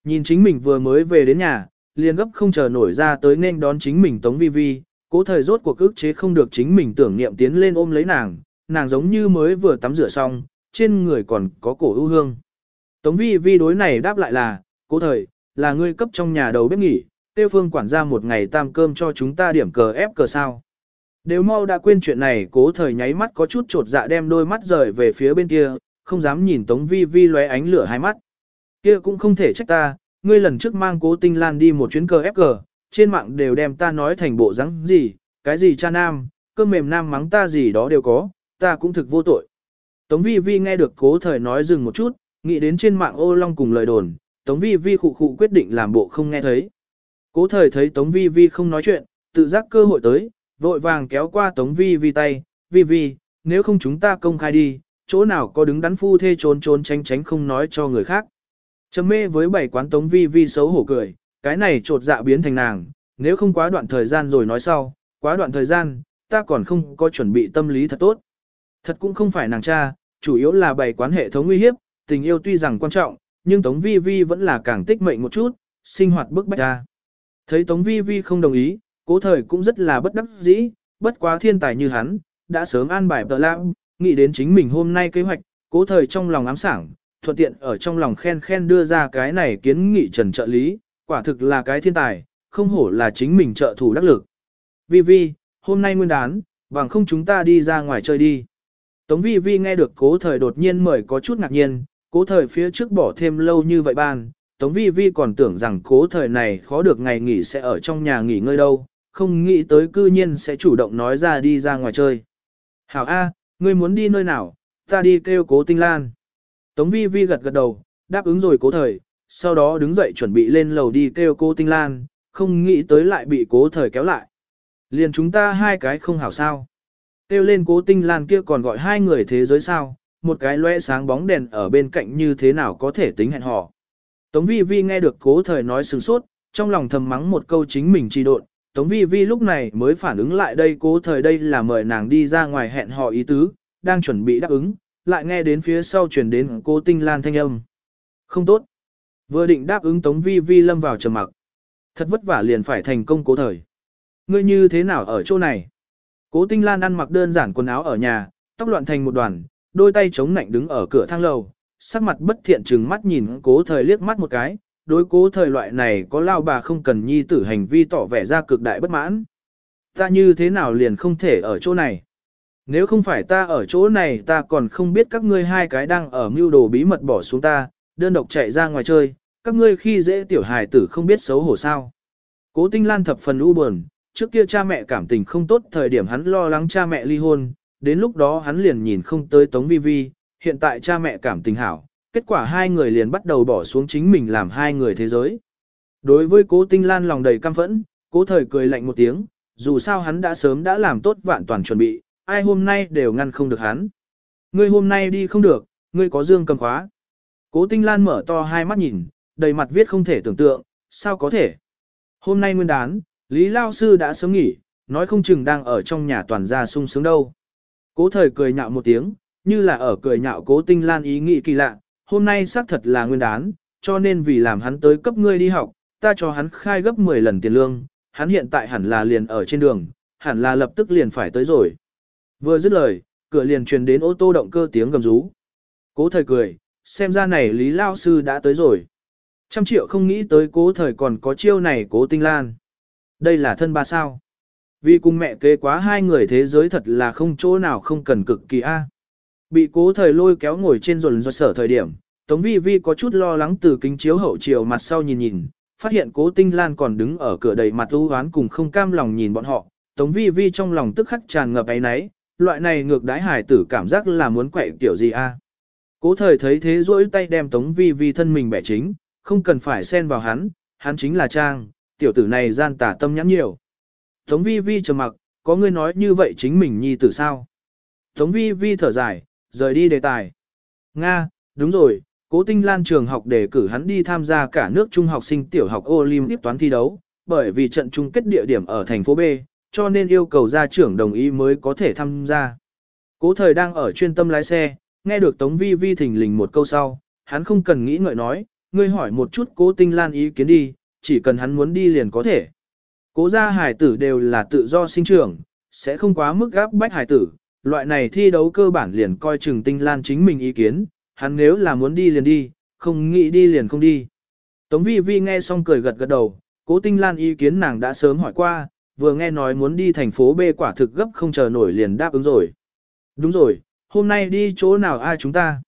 [SPEAKER 1] Nhìn chính mình vừa mới về đến nhà, liền gấp không chờ nổi ra tới nên đón chính mình Tống Vi Vi, cố thời rốt cuộc ức chế không được chính mình tưởng niệm tiến lên ôm lấy nàng, nàng giống như mới vừa tắm rửa xong, trên người còn có cổ ưu hương. Tống Vi Vi đối này đáp lại là, cố thời, là ngươi cấp trong nhà đầu bếp nghỉ, tiêu phương quản gia một ngày tam cơm cho chúng ta điểm cờ ép cờ sao. Đều mau đã quên chuyện này cố thời nháy mắt có chút trột dạ đem đôi mắt rời về phía bên kia, không dám nhìn Tống Vi Vi lóe ánh lửa hai mắt. Kia cũng không thể trách ta, ngươi lần trước mang cố tinh lan đi một chuyến cờ ép cờ, trên mạng đều đem ta nói thành bộ rắn gì, cái gì cha nam, cơm mềm nam mắng ta gì đó đều có, ta cũng thực vô tội. Tống Vi Vi nghe được cố thời nói dừng một chút, nghĩ đến trên mạng ô long cùng lời đồn, Tống Vi Vi khụ khụ quyết định làm bộ không nghe thấy. Cố thời thấy Tống Vi Vi không nói chuyện, tự giác cơ hội tới, vội vàng kéo qua Tống Vi Vi tay, Vi Vi, nếu không chúng ta công khai đi, chỗ nào có đứng đắn phu thê trốn trốn tránh tránh không nói cho người khác. Trầm mê với bảy quán Tống Vi Vi xấu hổ cười, cái này trột dạ biến thành nàng, nếu không quá đoạn thời gian rồi nói sau, quá đoạn thời gian, ta còn không có chuẩn bị tâm lý thật tốt. Thật cũng không phải nàng cha, chủ yếu là bảy quán hệ thống nguy hiếp, tình yêu tuy rằng quan trọng, nhưng Tống Vi Vi vẫn là càng tích mệnh một chút, sinh hoạt bức bách ra. Thấy Tống Vi Vi không đồng ý, cố thời cũng rất là bất đắc dĩ, bất quá thiên tài như hắn, đã sớm an bài tờ lãng, nghĩ đến chính mình hôm nay kế hoạch, cố thời trong lòng ám sảng, thuận tiện ở trong lòng khen khen đưa ra cái này kiến nghị trần trợ lý, quả thực là cái thiên tài, không hổ là chính mình trợ thủ đắc lực. Vi Vi, hôm nay nguyên đán, bằng không chúng ta đi ra ngoài chơi đi. Tống Vi Vi nghe được cố thời đột nhiên mời có chút ngạc nhiên, cố thời phía trước bỏ thêm lâu như vậy ban, Tống Vi Vi còn tưởng rằng cố thời này khó được ngày nghỉ sẽ ở trong nhà nghỉ ngơi đâu, không nghĩ tới cư nhiên sẽ chủ động nói ra đi ra ngoài chơi. Hảo A, ngươi muốn đi nơi nào, ta đi kêu cố tinh lan. Tống vi vi gật gật đầu, đáp ứng rồi cố thời, sau đó đứng dậy chuẩn bị lên lầu đi kêu cô tinh lan, không nghĩ tới lại bị cố thời kéo lại. Liền chúng ta hai cái không hảo sao. Kêu lên cố tinh lan kia còn gọi hai người thế giới sao, một cái loe sáng bóng đèn ở bên cạnh như thế nào có thể tính hẹn hò. Tống vi vi nghe được cố thời nói sừng sốt, trong lòng thầm mắng một câu chính mình trì độn, Tống Vi Vi lúc này mới phản ứng lại đây cố thời đây là mời nàng đi ra ngoài hẹn hò ý tứ, đang chuẩn bị đáp ứng, lại nghe đến phía sau chuyển đến cố tinh lan thanh âm. Không tốt. Vừa định đáp ứng Tống Vi Vi lâm vào trầm mặc. Thật vất vả liền phải thành công cố thời. Ngươi như thế nào ở chỗ này? Cố tinh lan ăn mặc đơn giản quần áo ở nhà, tóc loạn thành một đoàn, đôi tay chống nạnh đứng ở cửa thang lầu, sắc mặt bất thiện trừng mắt nhìn cố thời liếc mắt một cái, đối cố thời loại này có lao bà không cần nhi tử hành vi tỏ vẻ ra cực đại bất mãn. Ta như thế nào liền không thể ở chỗ này? Nếu không phải ta ở chỗ này ta còn không biết các ngươi hai cái đang ở mưu đồ bí mật bỏ xuống ta, đơn độc chạy ra ngoài chơi, các ngươi khi dễ tiểu hài tử không biết xấu hổ sao. Cố tinh lan thập phần u buồn, trước kia cha mẹ cảm tình không tốt thời điểm hắn lo lắng cha mẹ ly hôn, đến lúc đó hắn liền nhìn không tới tống vi vi, hiện tại cha mẹ cảm tình hảo, kết quả hai người liền bắt đầu bỏ xuống chính mình làm hai người thế giới. Đối với cố tinh lan lòng đầy căm phẫn, cố thời cười lạnh một tiếng, dù sao hắn đã sớm đã làm tốt vạn toàn chuẩn bị, ai hôm nay đều ngăn không được hắn. Ngươi hôm nay đi không được, ngươi có dương cầm khóa. Cố tinh lan mở to hai mắt nhìn, đầy mặt viết không thể tưởng tượng, sao có thể. Hôm nay nguyên đán, Lý Lao Sư đã sớm nghỉ, nói không chừng đang ở trong nhà toàn gia sung sướng đâu. Cố thời cười nhạo một tiếng, như là ở cười nhạo cố tinh lan ý nghĩ kỳ lạ, hôm nay xác thật là nguyên đán, cho nên vì làm hắn tới cấp ngươi đi học, ta cho hắn khai gấp 10 lần tiền lương, hắn hiện tại hẳn là liền ở trên đường, hẳn là lập tức liền phải tới rồi. Vừa dứt lời, cửa liền truyền đến ô tô động cơ tiếng gầm rú. Cố thời cười, xem ra này Lý Lao Sư đã tới rồi. Trăm triệu không nghĩ tới cố thời còn có chiêu này cố tinh lan. Đây là thân ba sao. Vì cùng mẹ kế quá hai người thế giới thật là không chỗ nào không cần cực kỳ a. Bị cố thời lôi kéo ngồi trên rồn do sở thời điểm, Tống Vi Vi có chút lo lắng từ kính chiếu hậu chiều mặt sau nhìn nhìn, phát hiện cố tinh lan còn đứng ở cửa đầy mặt u hoán cùng không cam lòng nhìn bọn họ. Tống Vi Vi trong lòng tức khắc tràn ngập ấy náy, loại này ngược đái hải tử cảm giác là muốn quậy kiểu gì a? Cố thời thấy thế rỗi tay đem Tống Vi Vi thân mình bẻ chính, không cần phải xen vào hắn, hắn chính là Trang, tiểu tử này gian tả tâm nhãn nhiều. Tống Vi Vi trầm mặc, có người nói như vậy chính mình nhi tử sao? Tống Vi Vi thở dài, rời đi đề tài. Nga, đúng rồi, cố tinh lan trường học để cử hắn đi tham gia cả nước trung học sinh tiểu học Olympic toán thi đấu, bởi vì trận chung kết địa điểm ở thành phố B, cho nên yêu cầu gia trưởng đồng ý mới có thể tham gia. Cố thời đang ở chuyên tâm lái xe, nghe được Tống Vi Vi thình lình một câu sau, hắn không cần nghĩ ngợi nói, ngươi hỏi một chút cố tinh lan ý kiến đi, chỉ cần hắn muốn đi liền có thể. Cố gia hải tử đều là tự do sinh trưởng, sẽ không quá mức gáp bách hải tử, loại này thi đấu cơ bản liền coi chừng tinh lan chính mình ý kiến, hắn nếu là muốn đi liền đi, không nghĩ đi liền không đi. Tống vi vi nghe xong cười gật gật đầu, cố tinh lan ý kiến nàng đã sớm hỏi qua, vừa nghe nói muốn đi thành phố B quả thực gấp không chờ nổi liền đáp ứng rồi. Đúng rồi, hôm nay đi chỗ nào ai chúng ta?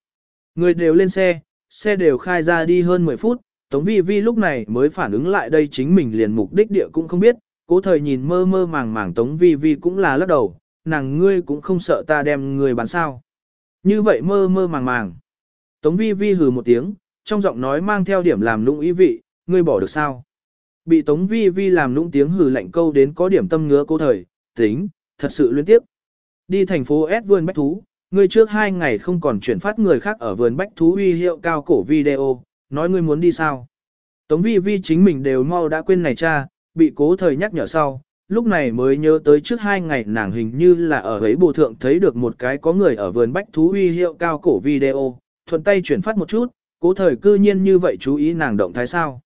[SPEAKER 1] Người đều lên xe, xe đều khai ra đi hơn 10 phút, Tống Vi Vi lúc này mới phản ứng lại đây chính mình liền mục đích địa cũng không biết, cố thời nhìn mơ mơ màng màng Tống Vi Vi cũng là lắc đầu, nàng ngươi cũng không sợ ta đem người bán sao. Như vậy mơ mơ màng màng. Tống Vi Vi hừ một tiếng, trong giọng nói mang theo điểm làm nũng ý vị, ngươi bỏ được sao. Bị Tống Vi Vi làm nũng tiếng hừ lạnh câu đến có điểm tâm ngứa cố thời, tính, thật sự liên tiếp. Đi thành phố S vườn bách thú, ngươi trước hai ngày không còn chuyển phát người khác ở vườn bách thú uy hiệu cao cổ video, nói ngươi muốn đi sao. Tống vi vi chính mình đều mau đã quên này cha, bị cố thời nhắc nhở sau, lúc này mới nhớ tới trước hai ngày nàng hình như là ở ấy bộ thượng thấy được một cái có người ở vườn bách thú uy hiệu cao cổ video, thuận tay chuyển phát một chút, cố thời cư nhiên như vậy chú ý nàng động thái sao.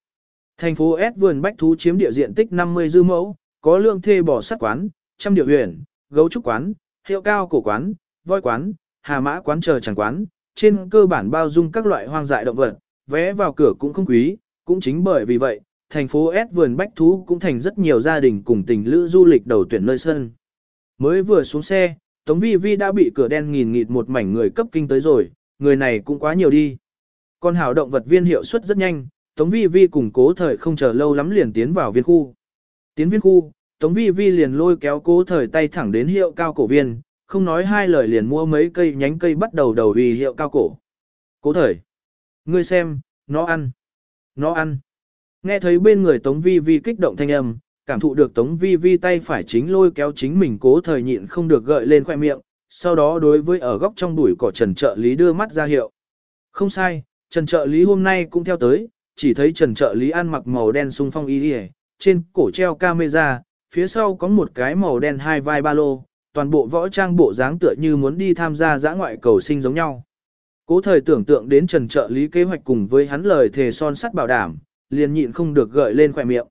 [SPEAKER 1] Thành phố S vườn bách thú chiếm địa diện tích 50 dư mẫu, có lượng thê bò sắt quán, trăm điệu huyền, gấu trúc quán, hiệu cao cổ quán, voi quán, hà mã quán chờ chẳng quán, trên cơ bản bao dung các loại hoang dại động vật, vé vào cửa cũng không quý, cũng chính bởi vì vậy, thành phố S vườn bách thú cũng thành rất nhiều gia đình cùng tình lữ du lịch đầu tuyển nơi sân. Mới vừa xuống xe, Tống Vi Vi đã bị cửa đen nghìn nghịt một mảnh người cấp kinh tới rồi, người này cũng quá nhiều đi. Con hảo động vật viên hiệu suất rất nhanh, Tống Vi Vi cùng cố thời không chờ lâu lắm liền tiến vào viên khu. Tiến viên khu, Tống Vi Vi liền lôi kéo cố thời tay thẳng đến hiệu cao cổ viên, không nói hai lời liền mua mấy cây nhánh cây bắt đầu đầu vì hiệu cao cổ. Cố thời. Ngươi xem, nó ăn. Nó ăn. Nghe thấy bên người Tống Vi Vi kích động thanh âm, cảm thụ được Tống Vi Vi tay phải chính lôi kéo chính mình cố thời nhịn không được gợi lên khoe miệng, sau đó đối với ở góc trong bụi cỏ Trần Trợ Lý đưa mắt ra hiệu. Không sai, Trần Trợ Lý hôm nay cũng theo tới, chỉ thấy Trần Trợ Lý ăn mặc màu đen sung phong y đi trên cổ treo camera, phía sau có một cái màu đen hai vai ba lô, toàn bộ võ trang bộ dáng tựa như muốn đi tham gia giã ngoại cầu sinh giống nhau. Cố thời tưởng tượng đến trần trợ lý kế hoạch cùng với hắn lời thề son sắt bảo đảm, liền nhịn không được gợi lên khỏe miệng.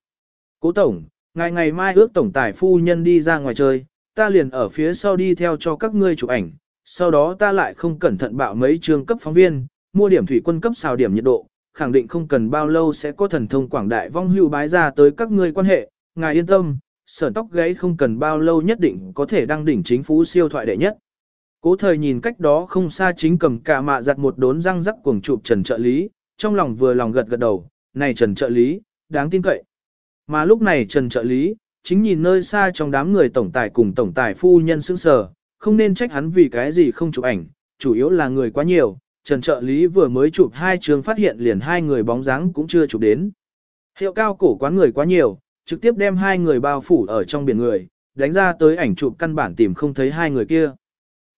[SPEAKER 1] Cố tổng, ngày ngày mai ước tổng tài phu nhân đi ra ngoài chơi, ta liền ở phía sau đi theo cho các ngươi chụp ảnh, sau đó ta lại không cẩn thận bạo mấy trường cấp phóng viên, mua điểm thủy quân cấp xào điểm nhiệt độ, khẳng định không cần bao lâu sẽ có thần thông quảng đại vong hưu bái ra tới các ngươi quan hệ, ngài yên tâm, sở tóc gáy không cần bao lâu nhất định có thể đăng đỉnh chính phủ siêu thoại đệ nhất. Cố thời nhìn cách đó không xa chính cầm cả mạ giặt một đốn răng rắc cuồng chụp trần trợ lý, trong lòng vừa lòng gật gật đầu, này trần trợ lý, đáng tin cậy. Mà lúc này trần trợ lý, chính nhìn nơi xa trong đám người tổng tài cùng tổng tài phu nhân sững sờ, không nên trách hắn vì cái gì không chụp ảnh, chủ yếu là người quá nhiều, trần trợ lý vừa mới chụp hai trường phát hiện liền hai người bóng dáng cũng chưa chụp đến. Hiệu cao cổ quán người quá nhiều, trực tiếp đem hai người bao phủ ở trong biển người, đánh ra tới ảnh chụp căn bản tìm không thấy hai người kia.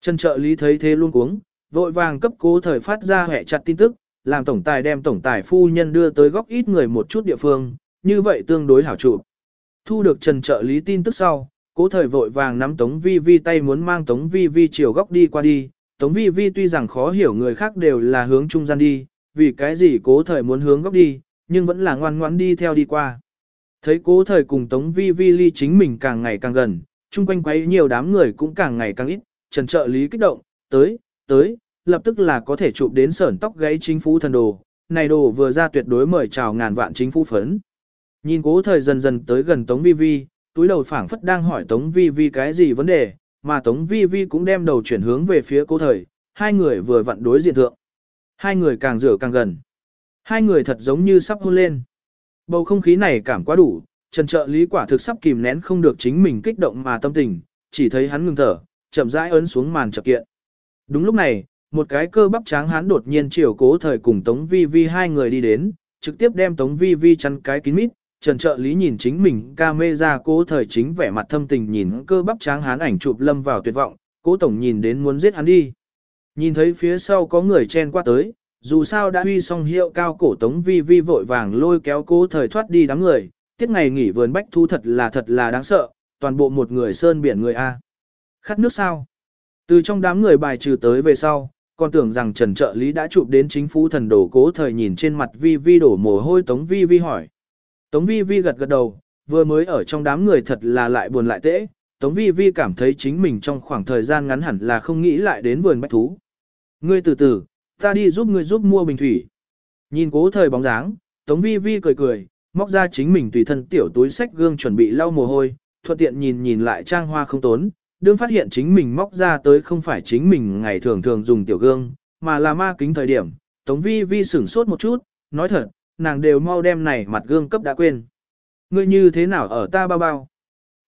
[SPEAKER 1] Trần trợ lý thấy thế luôn cuống, vội vàng cấp cố thời phát ra hệ chặt tin tức, làm tổng tài đem tổng tài phu nhân đưa tới góc ít người một chút địa phương, như vậy tương đối hảo trụ Thu được trần trợ lý tin tức sau, Cố thời vội vàng nắm Tống Vi Vi tay muốn mang Tống Vi Vi chiều góc đi qua đi, Tống Vi Vi tuy rằng khó hiểu người khác đều là hướng trung gian đi, vì cái gì cố thời muốn hướng góc đi, nhưng vẫn là ngoan ngoãn đi theo đi qua. Thấy cố thời cùng Tống Vi Vi ly chính mình càng ngày càng gần, chung quanh quấy nhiều đám người cũng càng ngày càng ít, trần trợ lý kích động, tới, tới, lập tức là có thể chụp đến sởn tóc gáy chính phủ thần đồ, này đồ vừa ra tuyệt đối mời chào ngàn vạn chính phủ phấn. Nhìn cố thời dần dần tới gần Tống Vi Vi, túi đầu phảng phất đang hỏi Tống Vi Vi cái gì vấn đề, mà Tống Vi Vi cũng đem đầu chuyển hướng về phía cố thời, hai người vừa vặn đối diện thượng. Hai người càng rửa càng gần. Hai người thật giống như sắp hôn lên. Bầu không khí này cảm quá đủ, Trần trợ lý quả thực sắp kìm nén không được chính mình kích động mà tâm tình, chỉ thấy hắn ngừng thở, chậm rãi ấn xuống màn chập kiện. Đúng lúc này, một cái cơ bắp tráng hán đột nhiên chiều cố thời cùng Tống Vi Vi hai người đi đến, trực tiếp đem Tống Vi Vi chắn cái kín mít, Trần trợ lý nhìn chính mình ca mê ra cố thời chính vẻ mặt thâm tình nhìn cơ bắp tráng hán ảnh chụp lâm vào tuyệt vọng, cố tổng nhìn đến muốn giết hắn đi. Nhìn thấy phía sau có người chen qua tới, dù sao đã huy xong hiệu cao cổ tống vi vi vội vàng lôi kéo cố thời thoát đi đám người, tiết ngày nghỉ vườn bách thu thật là thật là đáng sợ, toàn bộ một người sơn biển người A. Khát nước sao? Từ trong đám người bài trừ tới về sau, còn tưởng rằng trần trợ lý đã chụp đến chính phủ thần đồ cố thời nhìn trên mặt vi vi đổ mồ hôi tống vi vi hỏi. Tống vi vi gật gật đầu, vừa mới ở trong đám người thật là lại buồn lại tễ, Tống vi vi cảm thấy chính mình trong khoảng thời gian ngắn hẳn là không nghĩ lại đến vườn bách thú. Ngươi từ từ, ta đi giúp ngươi giúp mua bình thủy. Nhìn cố thời bóng dáng, Tống vi vi cười cười, móc ra chính mình tùy thân tiểu túi sách gương chuẩn bị lau mồ hôi, thuận tiện nhìn nhìn lại trang hoa không tốn, đương phát hiện chính mình móc ra tới không phải chính mình ngày thường thường dùng tiểu gương, mà là ma kính thời điểm, Tống vi vi sửng sốt một chút, nói thật, nàng đều mau đem này mặt gương cấp đã quên. Ngươi như thế nào ở ta bao bao?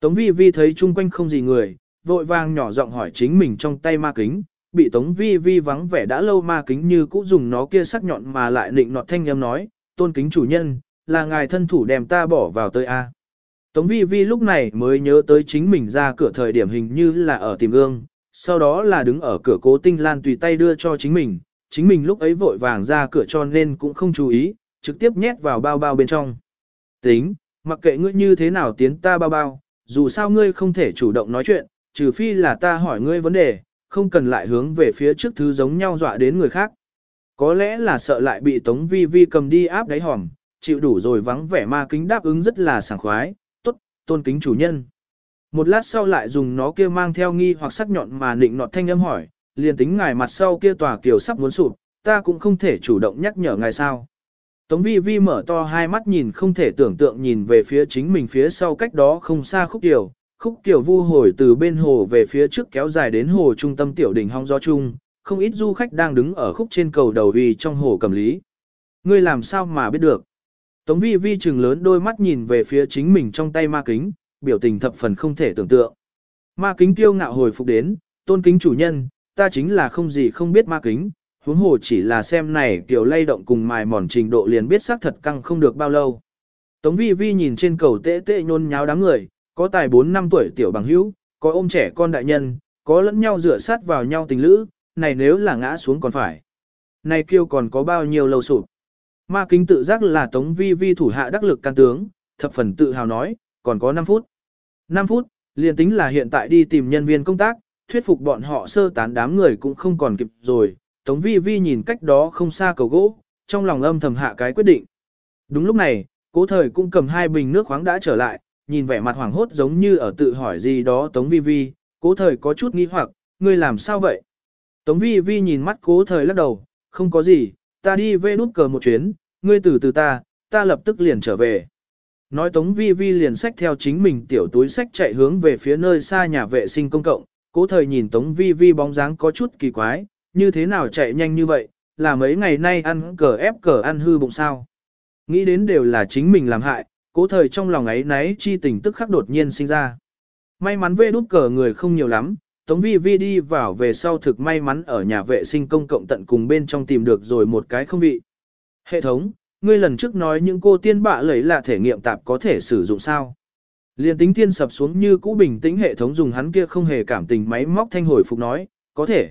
[SPEAKER 1] Tống vi vi thấy chung quanh không gì người, vội vàng nhỏ giọng hỏi chính mình trong tay ma kính, bị tống vi vi vắng vẻ đã lâu ma kính như cũ dùng nó kia sắc nhọn mà lại nịnh nọt thanh âm nói, tôn kính chủ nhân, là ngài thân thủ đem ta bỏ vào tới A. Tống vi vi lúc này mới nhớ tới chính mình ra cửa thời điểm hình như là ở tìm gương, sau đó là đứng ở cửa cố tinh lan tùy tay đưa cho chính mình, chính mình lúc ấy vội vàng ra cửa cho nên cũng không chú ý, trực tiếp nhét vào bao bao bên trong. Tính, mặc kệ ngươi như thế nào tiến ta bao bao, dù sao ngươi không thể chủ động nói chuyện, trừ phi là ta hỏi ngươi vấn đề, không cần lại hướng về phía trước thứ giống nhau dọa đến người khác. Có lẽ là sợ lại bị Tống Vi Vi cầm đi áp đáy hòm, chịu đủ rồi vắng vẻ ma kính đáp ứng rất là sảng khoái, tôn kính chủ nhân. Một lát sau lại dùng nó kia mang theo nghi hoặc sắc nhọn mà nịnh nọt thanh âm hỏi, liền tính ngài mặt sau kia tòa kiều sắp muốn sụp, ta cũng không thể chủ động nhắc nhở ngài sao. Tống vi vi mở to hai mắt nhìn không thể tưởng tượng nhìn về phía chính mình phía sau cách đó không xa khúc tiểu, khúc tiểu vu hồi từ bên hồ về phía trước kéo dài đến hồ trung tâm tiểu đỉnh hong gió chung, không ít du khách đang đứng ở khúc trên cầu đầu vì trong hồ cầm lý. Ngươi làm sao mà biết được? Tống vi vi trừng lớn đôi mắt nhìn về phía chính mình trong tay ma kính, biểu tình thập phần không thể tưởng tượng. Ma kính tiêu ngạo hồi phục đến, tôn kính chủ nhân, ta chính là không gì không biết ma kính, huống hồ chỉ là xem này kiểu lay động cùng mài mòn trình độ liền biết xác thật căng không được bao lâu. Tống vi vi nhìn trên cầu tệ tệ nhôn nháo đám người, có tài 4 năm tuổi tiểu bằng hữu, có ôm trẻ con đại nhân, có lẫn nhau rửa sát vào nhau tình lữ, này nếu là ngã xuống còn phải. Này kêu còn có bao nhiêu lâu sụp. Ma kính tự giác là tống vi vi thủ hạ đắc lực can tướng, thập phần tự hào nói, còn có 5 phút. 5 phút, liền tính là hiện tại đi tìm nhân viên công tác, thuyết phục bọn họ sơ tán đám người cũng không còn kịp rồi, Tống vi vi nhìn cách đó không xa cầu gỗ, trong lòng âm thầm hạ cái quyết định. Đúng lúc này, cố thời cũng cầm hai bình nước khoáng đã trở lại, nhìn vẻ mặt hoảng hốt giống như ở tự hỏi gì đó Tống vi vi, cố thời có chút nghi hoặc, ngươi làm sao vậy? Tống vi vi nhìn mắt cố thời lắc đầu, không có gì, ta đi về nút cờ một chuyến, ngươi từ từ ta, ta lập tức liền trở về. Nói Tống Vi Vi liền sách theo chính mình tiểu túi sách chạy hướng về phía nơi xa nhà vệ sinh công cộng, cố thời nhìn Tống Vi Vi bóng dáng có chút kỳ quái, như thế nào chạy nhanh như vậy, là mấy ngày nay ăn cờ ép cờ ăn hư bụng sao. Nghĩ đến đều là chính mình làm hại, cố thời trong lòng ấy náy chi tình tức khắc đột nhiên sinh ra. May mắn về đút cờ người không nhiều lắm, Tống Vi Vi đi vào về sau thực may mắn ở nhà vệ sinh công cộng tận cùng bên trong tìm được rồi một cái không vị. Hệ thống, ngươi lần trước nói những cô tiên bạ lấy là thể nghiệm tạp có thể sử dụng sao? Liên tính tiên sập xuống như cũ bình tĩnh hệ thống dùng hắn kia không hề cảm tình máy móc thanh hồi phục nói, có thể.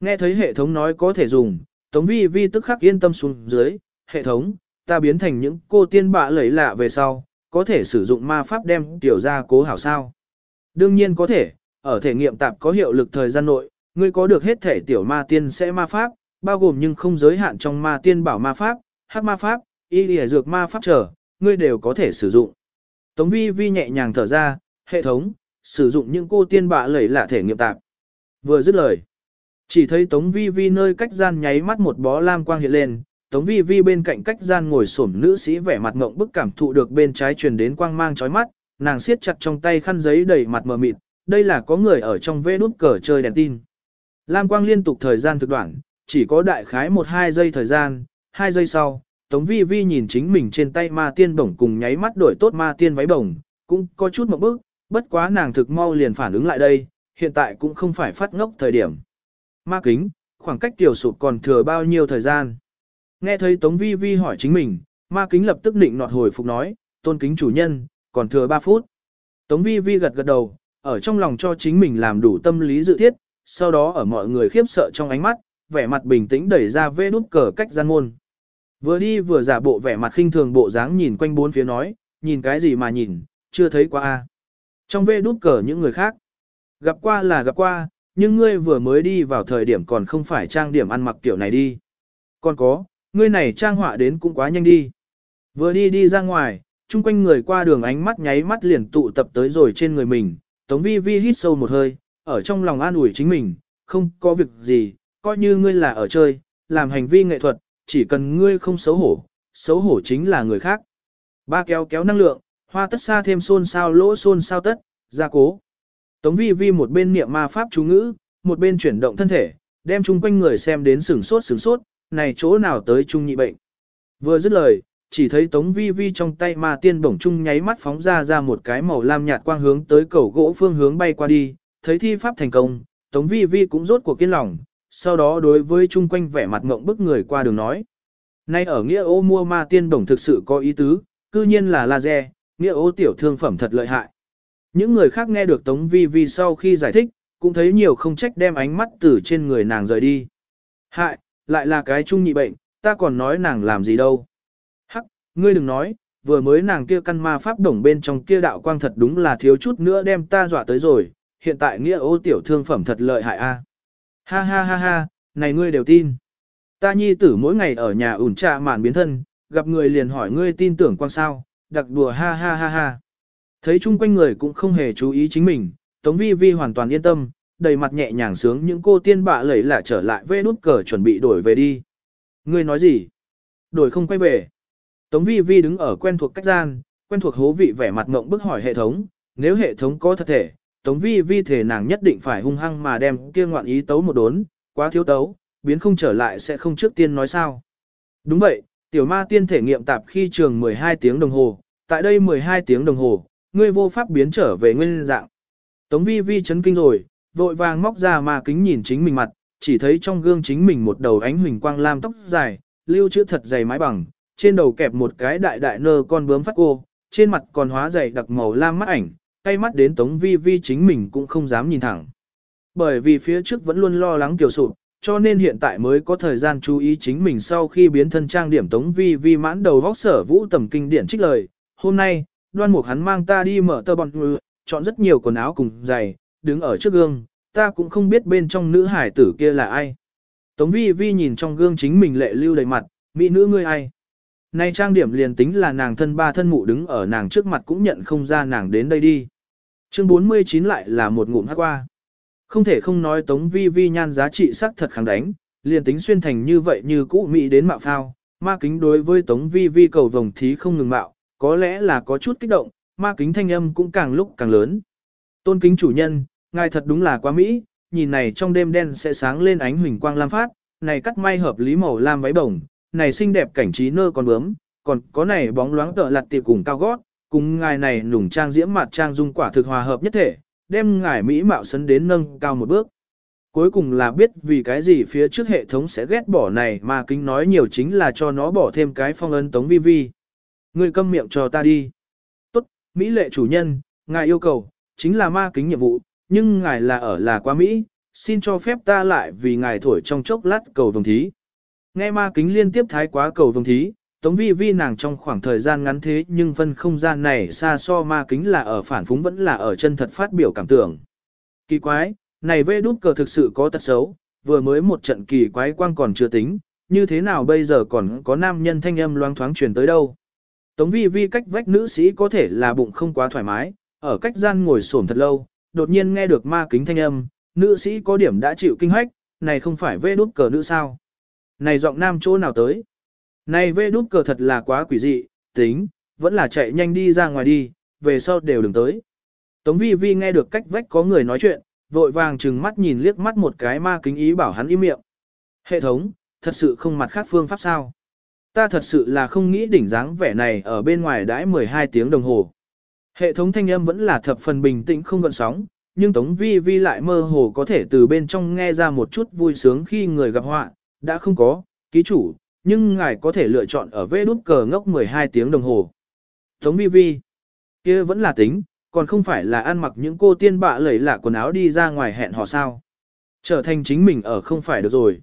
[SPEAKER 1] Nghe thấy hệ thống nói có thể dùng, Tống Vi Vi tức khắc yên tâm xuống dưới, hệ thống, ta biến thành những cô tiên bạ lấy lạ về sau, có thể sử dụng ma pháp đem tiểu ra cố hảo sao. Đương nhiên có thể, ở thể nghiệm tạp có hiệu lực thời gian nội, ngươi có được hết thể tiểu ma tiên sẽ ma pháp, bao gồm nhưng không giới hạn trong ma tiên bảo ma pháp, hắc ma pháp, y lìa dược ma pháp trở, ngươi đều có thể sử dụng. Tống vi vi nhẹ nhàng thở ra, hệ thống, sử dụng những cô tiên bạ lẩy lạ thể nghiệm tạp. Vừa dứt lời, chỉ thấy Tống vi vi nơi cách gian nháy mắt một bó lam quang hiện lên, Tống vi vi bên cạnh cách gian ngồi xổm nữ sĩ vẻ mặt ngộng bức cảm thụ được bên trái truyền đến quang mang chói mắt, nàng siết chặt trong tay khăn giấy đầy mặt mờ mịt, đây là có người ở trong vê nút cờ chơi đèn tin. Lam quang liên tục thời gian thực đoạn, chỉ có đại khái 1-2 giây thời gian, 2 giây sau, Tống Vi Vi nhìn chính mình trên tay ma tiên bổng cùng nháy mắt đổi tốt ma tiên váy bổng, cũng có chút một bước, bất quá nàng thực mau liền phản ứng lại đây, hiện tại cũng không phải phát ngốc thời điểm. Ma kính, khoảng cách tiểu sụp còn thừa bao nhiêu thời gian. Nghe thấy Tống Vi Vi hỏi chính mình, ma kính lập tức định nọt hồi phục nói, tôn kính chủ nhân, còn thừa 3 phút. Tống Vi Vi gật gật đầu, ở trong lòng cho chính mình làm đủ tâm lý dự thiết, sau đó ở mọi người khiếp sợ trong ánh mắt, vẻ mặt bình tĩnh đẩy ra vê nút cờ cách gian môn. Vừa đi vừa giả bộ vẻ mặt khinh thường bộ dáng nhìn quanh bốn phía nói, nhìn cái gì mà nhìn, chưa thấy qua a. Trong vê nút cờ những người khác, gặp qua là gặp qua, nhưng ngươi vừa mới đi vào thời điểm còn không phải trang điểm ăn mặc kiểu này đi. Còn có, ngươi này trang họa đến cũng quá nhanh đi. Vừa đi đi ra ngoài, chung quanh người qua đường ánh mắt nháy mắt liền tụ tập tới rồi trên người mình, Tống Vi Vi hít sâu một hơi, ở trong lòng an ủi chính mình, không có việc gì, coi như ngươi là ở chơi, làm hành vi nghệ thuật, chỉ cần ngươi không xấu hổ, xấu hổ chính là người khác. Ba kéo kéo năng lượng, hoa tất xa thêm xôn sao lỗ xôn sao tất, gia cố. Tống vi vi một bên niệm ma pháp chú ngữ, một bên chuyển động thân thể, đem chung quanh người xem đến sửng sốt sửng sốt, này chỗ nào tới trung nhị bệnh. Vừa dứt lời, chỉ thấy tống vi vi trong tay ma tiên bổng chung nháy mắt phóng ra ra một cái màu lam nhạt quang hướng tới cầu gỗ phương hướng bay qua đi, thấy thi pháp thành công, tống vi vi cũng rốt cuộc kiên lòng, sau đó đối với chung quanh vẻ mặt ngộng bức người qua đường nói. Nay ở nghĩa ô mua ma tiên bổng thực sự có ý tứ, cư nhiên là laser, nghĩa ô tiểu thương phẩm thật lợi hại. Những người khác nghe được Tống Vi Vi sau khi giải thích, cũng thấy nhiều không trách đem ánh mắt từ trên người nàng rời đi. Hại, lại là cái trung nhị bệnh, ta còn nói nàng làm gì đâu. Ngươi đừng nói, vừa mới nàng kia căn ma pháp đồng bên trong kia đạo quang thật đúng là thiếu chút nữa đem ta dọa tới rồi, hiện tại nghĩa ô tiểu thương phẩm thật lợi hại a. Ha ha ha ha, này ngươi đều tin. Ta nhi tử mỗi ngày ở nhà ủn trà mạn biến thân, gặp người liền hỏi ngươi tin tưởng quan sao, đặc đùa ha ha ha ha. Thấy chung quanh người cũng không hề chú ý chính mình, Tống Vi Vi hoàn toàn yên tâm, đầy mặt nhẹ nhàng sướng những cô tiên bạ lẩy lạ trở lại vê nút cờ chuẩn bị đổi về đi. Ngươi nói gì? Đổi không quay về. Tống Vi Vi đứng ở quen thuộc cách gian, quen thuộc hố vị vẻ mặt ngộng bức hỏi hệ thống, nếu hệ thống có thật thể, Tống Vi Vi thể nàng nhất định phải hung hăng mà đem kia ngoạn ý tấu một đốn, quá thiếu tấu, biến không trở lại sẽ không trước tiên nói sao. Đúng vậy, tiểu ma tiên thể nghiệm tạp khi trường 12 tiếng đồng hồ, tại đây 12 tiếng đồng hồ, ngươi vô pháp biến trở về nguyên dạng. Tống Vi Vi chấn kinh rồi, vội vàng móc ra ma kính nhìn chính mình mặt, chỉ thấy trong gương chính mình một đầu ánh huỳnh quang lam tóc dài, lưu chữ thật dày mái bằng, trên đầu kẹp một cái đại đại nơ con bướm phát cô, trên mặt còn hóa dày đặc màu lam mắt ảnh, tay mắt đến Tống Vi Vi chính mình cũng không dám nhìn thẳng. Bởi vì phía trước vẫn luôn lo lắng tiểu sụp, cho nên hiện tại mới có thời gian chú ý chính mình sau khi biến thân trang điểm Tống Vi Vi mãn đầu vóc sở vũ tầm kinh điển trích lời. Hôm nay, đoan mục hắn mang ta đi mở tơ bọn chọn rất nhiều quần áo cùng giày, đứng ở trước gương, ta cũng không biết bên trong nữ hải tử kia là ai. Tống Vi Vi nhìn trong gương chính mình lệ lưu đầy mặt, mỹ nữ ngươi ai. Nay trang điểm liền tính là nàng thân ba thân mụ đứng ở nàng trước mặt cũng nhận không ra nàng đến đây đi. Chương 49 lại là một ngụm hát qua. Không thể không nói tống vi vi nhan giá trị sắc thật kháng đánh, liền tính xuyên thành như vậy như cũ mỹ đến mạo phao. Ma kính đối với tống vi vi cầu vồng thí không ngừng mạo, có lẽ là có chút kích động, ma kính thanh âm cũng càng lúc càng lớn. Tôn kính chủ nhân, ngài thật đúng là quá mỹ, nhìn này trong đêm đen sẽ sáng lên ánh huỳnh quang lam phát, này cắt may hợp lý màu lam váy bổng, này xinh đẹp cảnh trí nơ còn bướm, còn có này bóng loáng tợ lặt tiệp cùng cao gót, cùng ngài này nùng trang diễm mặt trang dung quả thực hòa hợp nhất thể, đem ngài mỹ mạo sấn đến nâng cao một bước. Cuối cùng là biết vì cái gì phía trước hệ thống sẽ ghét bỏ này mà kính nói nhiều chính là cho nó bỏ thêm cái phong ấn tống vi vi. Người câm miệng cho ta đi. Tốt, Mỹ lệ chủ nhân, ngài yêu cầu, chính là ma kính nhiệm vụ, nhưng ngài là ở là quá Mỹ, xin cho phép ta lại vì ngài thổi trong chốc lát cầu vồng thí. Nghe ma kính liên tiếp thái quá cầu vương thí, Tống vi vi nàng trong khoảng thời gian ngắn thế nhưng phân không gian này xa so ma kính là ở phản phúng vẫn là ở chân thật phát biểu cảm tưởng. Kỳ quái, này vê đút cờ thực sự có tật xấu, vừa mới một trận kỳ quái quang còn chưa tính, như thế nào bây giờ còn có nam nhân thanh âm loang thoáng truyền tới đâu. Tống vi vi cách vách nữ sĩ có thể là bụng không quá thoải mái, ở cách gian ngồi xổm thật lâu, đột nhiên nghe được ma kính thanh âm, nữ sĩ có điểm đã chịu kinh hách, này không phải vê đút cờ nữ sao. Này giọng nam chỗ nào tới. Này vê đút cờ thật là quá quỷ dị, tính, vẫn là chạy nhanh đi ra ngoài đi, về sau đều đừng tới. Tống vi vi nghe được cách vách có người nói chuyện, vội vàng trừng mắt nhìn liếc mắt một cái ma kính ý bảo hắn im miệng. Hệ thống, thật sự không mặt khác phương pháp sao. Ta thật sự là không nghĩ đỉnh dáng vẻ này ở bên ngoài đãi 12 tiếng đồng hồ. Hệ thống thanh âm vẫn là thập phần bình tĩnh không gợn sóng, nhưng Tống Vi Vi lại mơ hồ có thể từ bên trong nghe ra một chút vui sướng khi người gặp họa, đã không có, ký chủ, nhưng ngài có thể lựa chọn ở vê đút cờ ngốc 12 tiếng đồng hồ. Tống Vi Vi, kia vẫn là tính, còn không phải là ăn mặc những cô tiên bạ lẩy lạ quần áo đi ra ngoài hẹn hò sao. Trở thành chính mình ở không phải được rồi.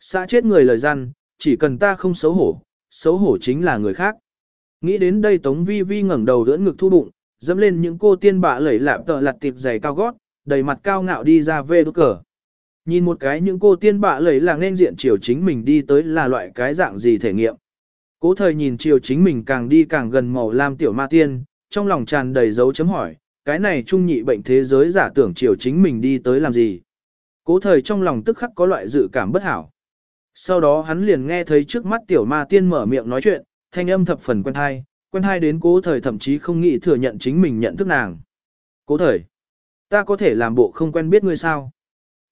[SPEAKER 1] Xã chết người lời răn, chỉ cần ta không xấu hổ, xấu hổ chính là người khác. Nghĩ đến đây Tống Vi Vi ngẩng đầu đỡ ngực thu bụng, dẫm lên những cô tiên bạ lẩy lạp tợ lặt tiệp giày cao gót, đầy mặt cao ngạo đi ra về đốt cờ. Nhìn một cái những cô tiên bạ lẩy là nên diện chiều chính mình đi tới là loại cái dạng gì thể nghiệm. Cố thời nhìn chiều chính mình càng đi càng gần màu lam tiểu ma tiên, trong lòng tràn đầy dấu chấm hỏi, cái này trung nhị bệnh thế giới giả tưởng chiều chính mình đi tới làm gì. Cố thời trong lòng tức khắc có loại dự cảm bất hảo. Sau đó hắn liền nghe thấy trước mắt tiểu ma tiên mở miệng nói chuyện, thanh âm thập phần quen thai, quen thai đến cố thời thậm chí không nghĩ thừa nhận chính mình nhận thức nàng. Cố thời, ta có thể làm bộ không quen biết ngươi sao?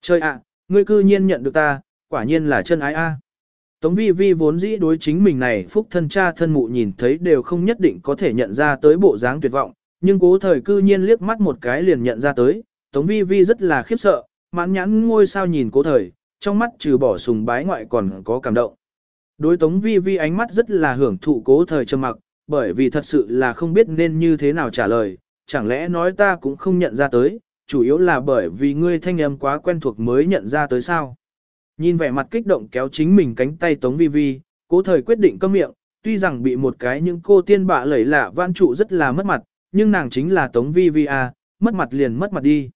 [SPEAKER 1] Trời ạ, ngươi cư nhiên nhận được ta, quả nhiên là chân ái a. Tống vi vi vốn dĩ đối chính mình này phúc thân cha thân mụ nhìn thấy đều không nhất định có thể nhận ra tới bộ dáng tuyệt vọng, nhưng cố thời cư nhiên liếc mắt một cái liền nhận ra tới, Tống vi vi rất là khiếp sợ, mãn nhãn ngôi sao nhìn cố thời, trong mắt trừ bỏ sùng bái ngoại còn có cảm động. Đối Tống vi vi ánh mắt rất là hưởng thụ cố thời trầm mặc, bởi vì thật sự là không biết nên như thế nào trả lời, chẳng lẽ nói ta cũng không nhận ra tới, chủ yếu là bởi vì ngươi thanh âm quá quen thuộc mới nhận ra tới sao. Nhìn vẻ mặt kích động kéo chính mình cánh tay Tống Vi Vi, cố thời quyết định câm miệng, tuy rằng bị một cái những cô tiên bạ lẩy lạ văn trụ rất là mất mặt, nhưng nàng chính là Tống Vi Vi à, mất mặt liền mất mặt đi.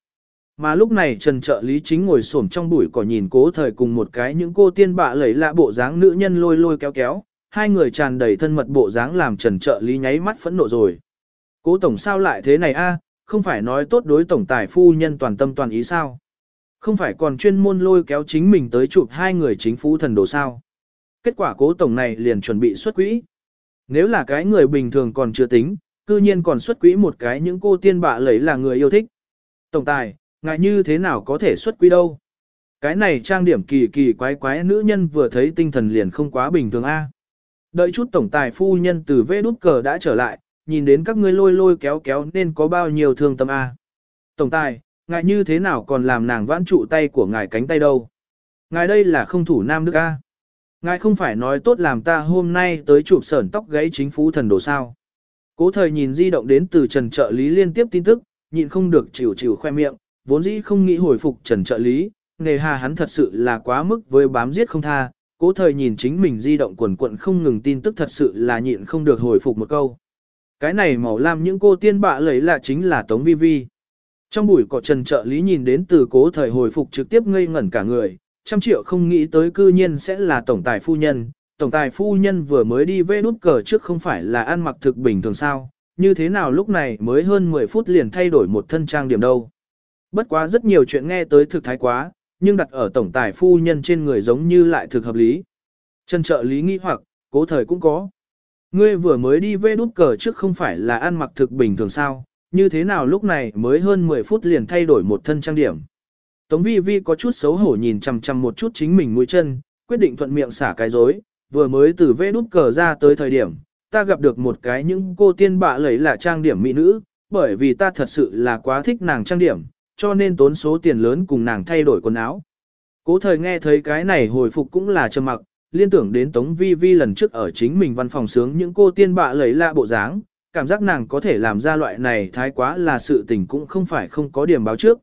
[SPEAKER 1] Mà lúc này Trần trợ lý chính ngồi xổm trong bụi cỏ nhìn cố thời cùng một cái những cô tiên bạ lẩy lạ bộ dáng nữ nhân lôi lôi kéo kéo, hai người tràn đầy thân mật bộ dáng làm Trần trợ lý nháy mắt phẫn nộ rồi. Cố tổng sao lại thế này a? Không phải nói tốt đối tổng tài phu nhân toàn tâm toàn ý sao? Không phải còn chuyên môn lôi kéo chính mình tới chụp hai người chính phủ thần đồ sao? Kết quả cố tổng này liền chuẩn bị xuất quỹ. Nếu là cái người bình thường còn chưa tính, cư nhiên còn xuất quỹ một cái những cô tiên bạ lấy là người yêu thích. Tổng tài, ngại như thế nào có thể xuất quỹ đâu? Cái này trang điểm kỳ kỳ quái quái nữ nhân vừa thấy tinh thần liền không quá bình thường a. Đợi chút tổng tài phu nhân từ vê đút cờ đã trở lại, nhìn đến các ngươi lôi lôi kéo kéo nên có bao nhiêu thương tâm A. Tổng tài, ngài như thế nào còn làm nàng vãn trụ tay của ngài cánh tay đâu? Ngài đây là không thủ nam đức A. Ngài không phải nói tốt làm ta hôm nay tới chụp sởn tóc gãy chính phủ thần đồ sao. Cố thời nhìn di động đến từ trần trợ lý liên tiếp tin tức, nhịn không được chịu chịu khoe miệng, vốn dĩ không nghĩ hồi phục trần trợ lý, nề hà hắn thật sự là quá mức với bám giết không tha, cố thời nhìn chính mình di động quần quận không ngừng tin tức thật sự là nhịn không được hồi phục một câu. Cái này màu lam những cô tiên bạ lấy là chính là Tống Vi Vi. Trong buổi cọ trần trợ lý nhìn đến từ cố thời hồi phục trực tiếp ngây ngẩn cả người, trăm triệu không nghĩ tới cư nhiên sẽ là tổng tài phu nhân. Tổng tài phu nhân vừa mới đi vê nút cờ trước không phải là ăn mặc thực bình thường sao, như thế nào lúc này mới hơn 10 phút liền thay đổi một thân trang điểm đâu. Bất quá rất nhiều chuyện nghe tới thực thái quá, nhưng đặt ở tổng tài phu nhân trên người giống như lại thực hợp lý. Trần trợ lý nghĩ hoặc, cố thời cũng có. Ngươi vừa mới đi vê đút cờ trước không phải là ăn mặc thực bình thường sao, như thế nào lúc này mới hơn 10 phút liền thay đổi một thân trang điểm. Tống vi vi có chút xấu hổ nhìn chằm chằm một chút chính mình mũi chân, quyết định thuận miệng xả cái dối, vừa mới từ vê đút cờ ra tới thời điểm, ta gặp được một cái những cô tiên bạ lấy là trang điểm mỹ nữ, bởi vì ta thật sự là quá thích nàng trang điểm, cho nên tốn số tiền lớn cùng nàng thay đổi quần áo. Cố thời nghe thấy cái này hồi phục cũng là trầm mặc, liên tưởng đến Tống Vi Vi lần trước ở chính mình văn phòng sướng những cô tiên bạ lấy lạ bộ dáng, cảm giác nàng có thể làm ra loại này thái quá là sự tình cũng không phải không có điểm báo trước.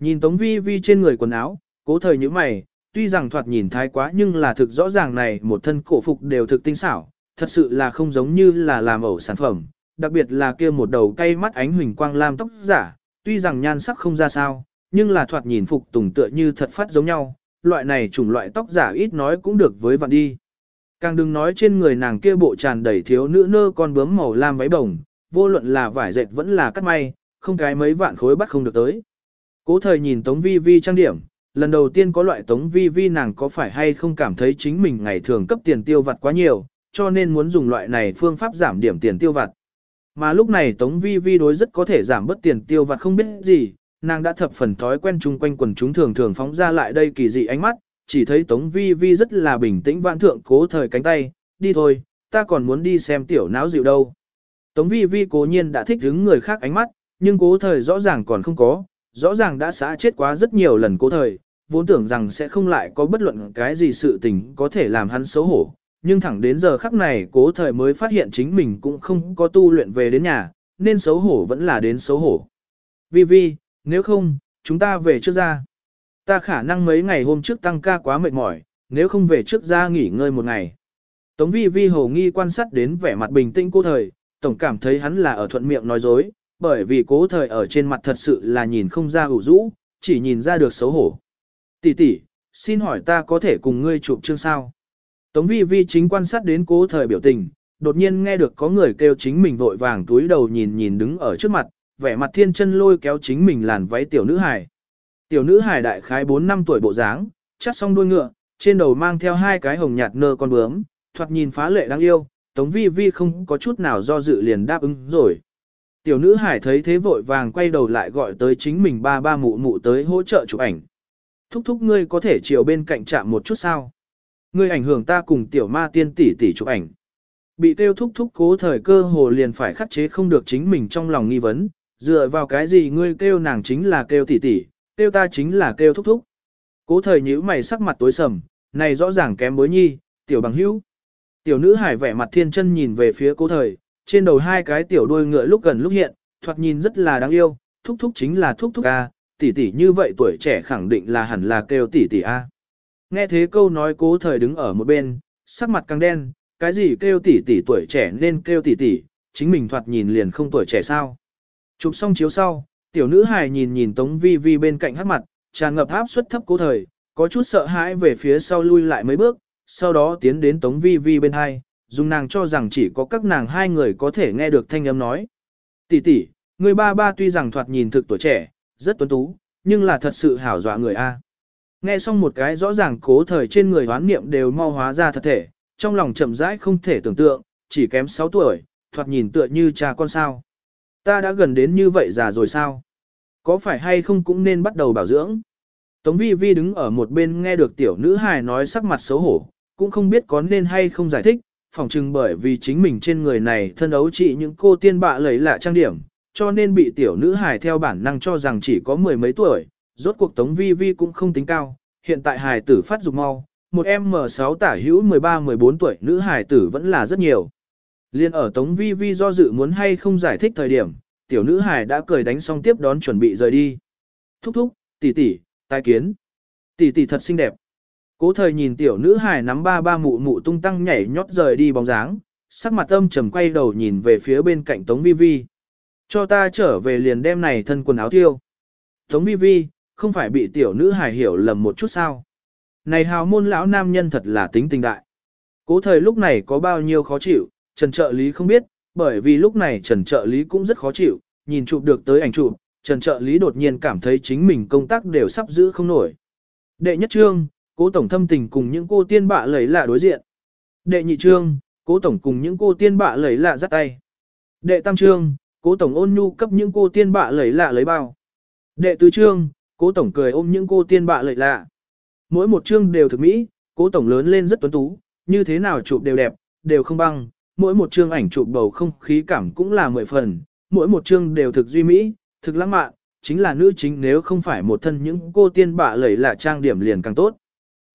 [SPEAKER 1] Nhìn Tống Vi Vi trên người quần áo, cố thời như mày, tuy rằng thoạt nhìn thái quá nhưng là thực rõ ràng này một thân cổ phục đều thực tinh xảo, thật sự là không giống như là làm ẩu sản phẩm, đặc biệt là kia một đầu cây mắt ánh huỳnh quang lam tóc giả, tuy rằng nhan sắc không ra sao, nhưng là thoạt nhìn phục tùng tựa như thật phát giống nhau, loại này chủng loại tóc giả ít nói cũng được với vạn đi. Càng đừng nói trên người nàng kia bộ tràn đầy thiếu nữ nơ con bướm màu lam váy bồng, vô luận là vải dệt vẫn là cắt may, không cái mấy vạn khối bắt không được tới. Cố thời nhìn Tống Vi Vi trang điểm, lần đầu tiên có loại Tống Vi Vi nàng có phải hay không cảm thấy chính mình ngày thường cấp tiền tiêu vặt quá nhiều, cho nên muốn dùng loại này phương pháp giảm điểm tiền tiêu vặt. Mà lúc này Tống Vi Vi đối rất có thể giảm bớt tiền tiêu vặt không biết gì, nàng đã thập phần thói quen chung quanh quần chúng thường thường phóng ra lại đây kỳ dị ánh mắt, chỉ thấy Tống Vi Vi rất là bình tĩnh vãn thượng cố thời cánh tay, đi thôi, ta còn muốn đi xem tiểu náo dịu đâu. Tống Vi Vi cố nhiên đã thích hứng người khác ánh mắt, nhưng cố thời rõ ràng còn không có, rõ ràng đã xã chết quá rất nhiều lần cố thời, vốn tưởng rằng sẽ không lại có bất luận cái gì sự tình có thể làm hắn xấu hổ. Nhưng thẳng đến giờ khắc này cố thời mới phát hiện chính mình cũng không có tu luyện về đến nhà, nên xấu hổ vẫn là đến xấu hổ. Vi Vi, nếu không, chúng ta về trước ra. Ta khả năng mấy ngày hôm trước tăng ca quá mệt mỏi, nếu không về trước ra nghỉ ngơi một ngày. Tống vi vi hồ nghi quan sát đến vẻ mặt bình tĩnh cô thời, tổng cảm thấy hắn là ở thuận miệng nói dối, bởi vì cố thời ở trên mặt thật sự là nhìn không ra ủ rũ, chỉ nhìn ra được xấu hổ. Tỷ tỷ, xin hỏi ta có thể cùng ngươi chụp chương sao? Tống vi vi chính quan sát đến cố thời biểu tình, đột nhiên nghe được có người kêu chính mình vội vàng túi đầu nhìn nhìn đứng ở trước mặt, vẻ mặt thiên chân lôi kéo chính mình làn váy tiểu nữ hài. Tiểu nữ hài đại khái 4 năm tuổi bộ dáng, chắt xong đuôi ngựa, trên đầu mang theo hai cái hồng nhạt nơ con bướm, thoạt nhìn phá lệ đáng yêu, Tống Vi Vi không có chút nào do dự liền đáp ứng rồi. Tiểu nữ hải thấy thế vội vàng quay đầu lại gọi tới chính mình ba ba mụ mụ tới hỗ trợ chụp ảnh. Thúc thúc ngươi có thể chiều bên cạnh chạm một chút sao? Ngươi ảnh hưởng ta cùng tiểu ma tiên tỷ tỷ chụp ảnh. Bị tiêu thúc thúc cố thời cơ hồ liền phải khắc chế không được chính mình trong lòng nghi vấn, dựa vào cái gì ngươi kêu nàng chính là kêu tỷ tỷ, kêu ta chính là kêu thúc thúc. Cố thời nhíu mày sắc mặt tối sầm, này rõ ràng kém bối nhi, tiểu bằng hữu. Tiểu nữ hải vẻ mặt thiên chân nhìn về phía cố thời, trên đầu hai cái tiểu đuôi ngựa lúc gần lúc hiện, thoạt nhìn rất là đáng yêu, thúc thúc chính là thúc thúc A, tỷ tỷ như vậy tuổi trẻ khẳng định là hẳn là kêu tỷ tỷ A. Nghe thế câu nói cố thời đứng ở một bên, sắc mặt càng đen, cái gì kêu tỷ tỷ tuổi trẻ nên kêu tỷ tỷ, chính mình thoạt nhìn liền không tuổi trẻ sao. Chụp xong chiếu sau, tiểu nữ hài nhìn nhìn Tống Vi Vi bên cạnh hát mặt, tràn ngập áp suất thấp cố thời, có chút sợ hãi về phía sau lui lại mấy bước, sau đó tiến đến Tống Vi Vi bên hai, dùng nàng cho rằng chỉ có các nàng hai người có thể nghe được thanh âm nói. Tỷ tỷ, người ba ba tuy rằng thoạt nhìn thực tuổi trẻ, rất tuấn tú, nhưng là thật sự hảo dọa người a. Nghe xong một cái rõ ràng cố thời trên người hoán niệm đều mau hóa ra thật thể, trong lòng chậm rãi không thể tưởng tượng, chỉ kém 6 tuổi, thoạt nhìn tựa như cha con sao. Ta đã gần đến như vậy già rồi sao? Có phải hay không cũng nên bắt đầu bảo dưỡng? Tống vi vi đứng ở một bên nghe được tiểu nữ hài nói sắc mặt xấu hổ, cũng không biết có nên hay không giải thích, phỏng chừng bởi vì chính mình trên người này thân ấu trị những cô tiên bạ lấy lạ trang điểm, cho nên bị tiểu nữ hài theo bản năng cho rằng chỉ có mười mấy tuổi, rốt cuộc tống vi vi cũng không tính cao, hiện tại hài tử phát dục mau, một em M6 tả hữu 13-14 tuổi nữ hài tử vẫn là rất nhiều. Liên ở tống vi vi do dự muốn hay không giải thích thời điểm, tiểu nữ hải đã cười đánh xong tiếp đón chuẩn bị rời đi. Thúc thúc, tỷ tỷ, tai kiến. Tỷ tỷ thật xinh đẹp. Cố thời nhìn tiểu nữ hải nắm ba ba mụ mụ tung tăng nhảy nhót rời đi bóng dáng, sắc mặt âm trầm quay đầu nhìn về phía bên cạnh Tống Vi Vi. Cho ta trở về liền đem này thân quần áo tiêu. Tống Vi Vi, không phải bị tiểu nữ hải hiểu lầm một chút sao. Này hào môn lão nam nhân thật là tính tình đại. Cố thời lúc này có bao nhiêu khó chịu, Trần trợ lý không biết, bởi vì lúc này Trần trợ lý cũng rất khó chịu, nhìn chụp được tới ảnh chụp, Trần trợ lý đột nhiên cảm thấy chính mình công tác đều sắp giữ không nổi. Đệ nhất trương, cố tổng thâm tình cùng những cô tiên bạ lấy lạ đối diện. Đệ nhị trương, cố tổng cùng những cô tiên bạ lấy lạ dắt tay. Đệ tam trương, cố tổng ôn nhu cấp những cô tiên bạ lấy lạ lấy bao. Đệ tứ trương, cố tổng cười ôm những cô tiên bạ lấy lạ. Mỗi một trương đều thực mỹ, cố tổng lớn lên rất tuấn tú, như thế nào chụp đều đẹp, đều không băng. Mỗi một chương ảnh chụp bầu không khí cảm cũng là mười phần, mỗi một chương đều thực duy mỹ, thực lãng mạn, chính là nữ chính nếu không phải một thân những cô tiên bạ lẩy là trang điểm liền càng tốt.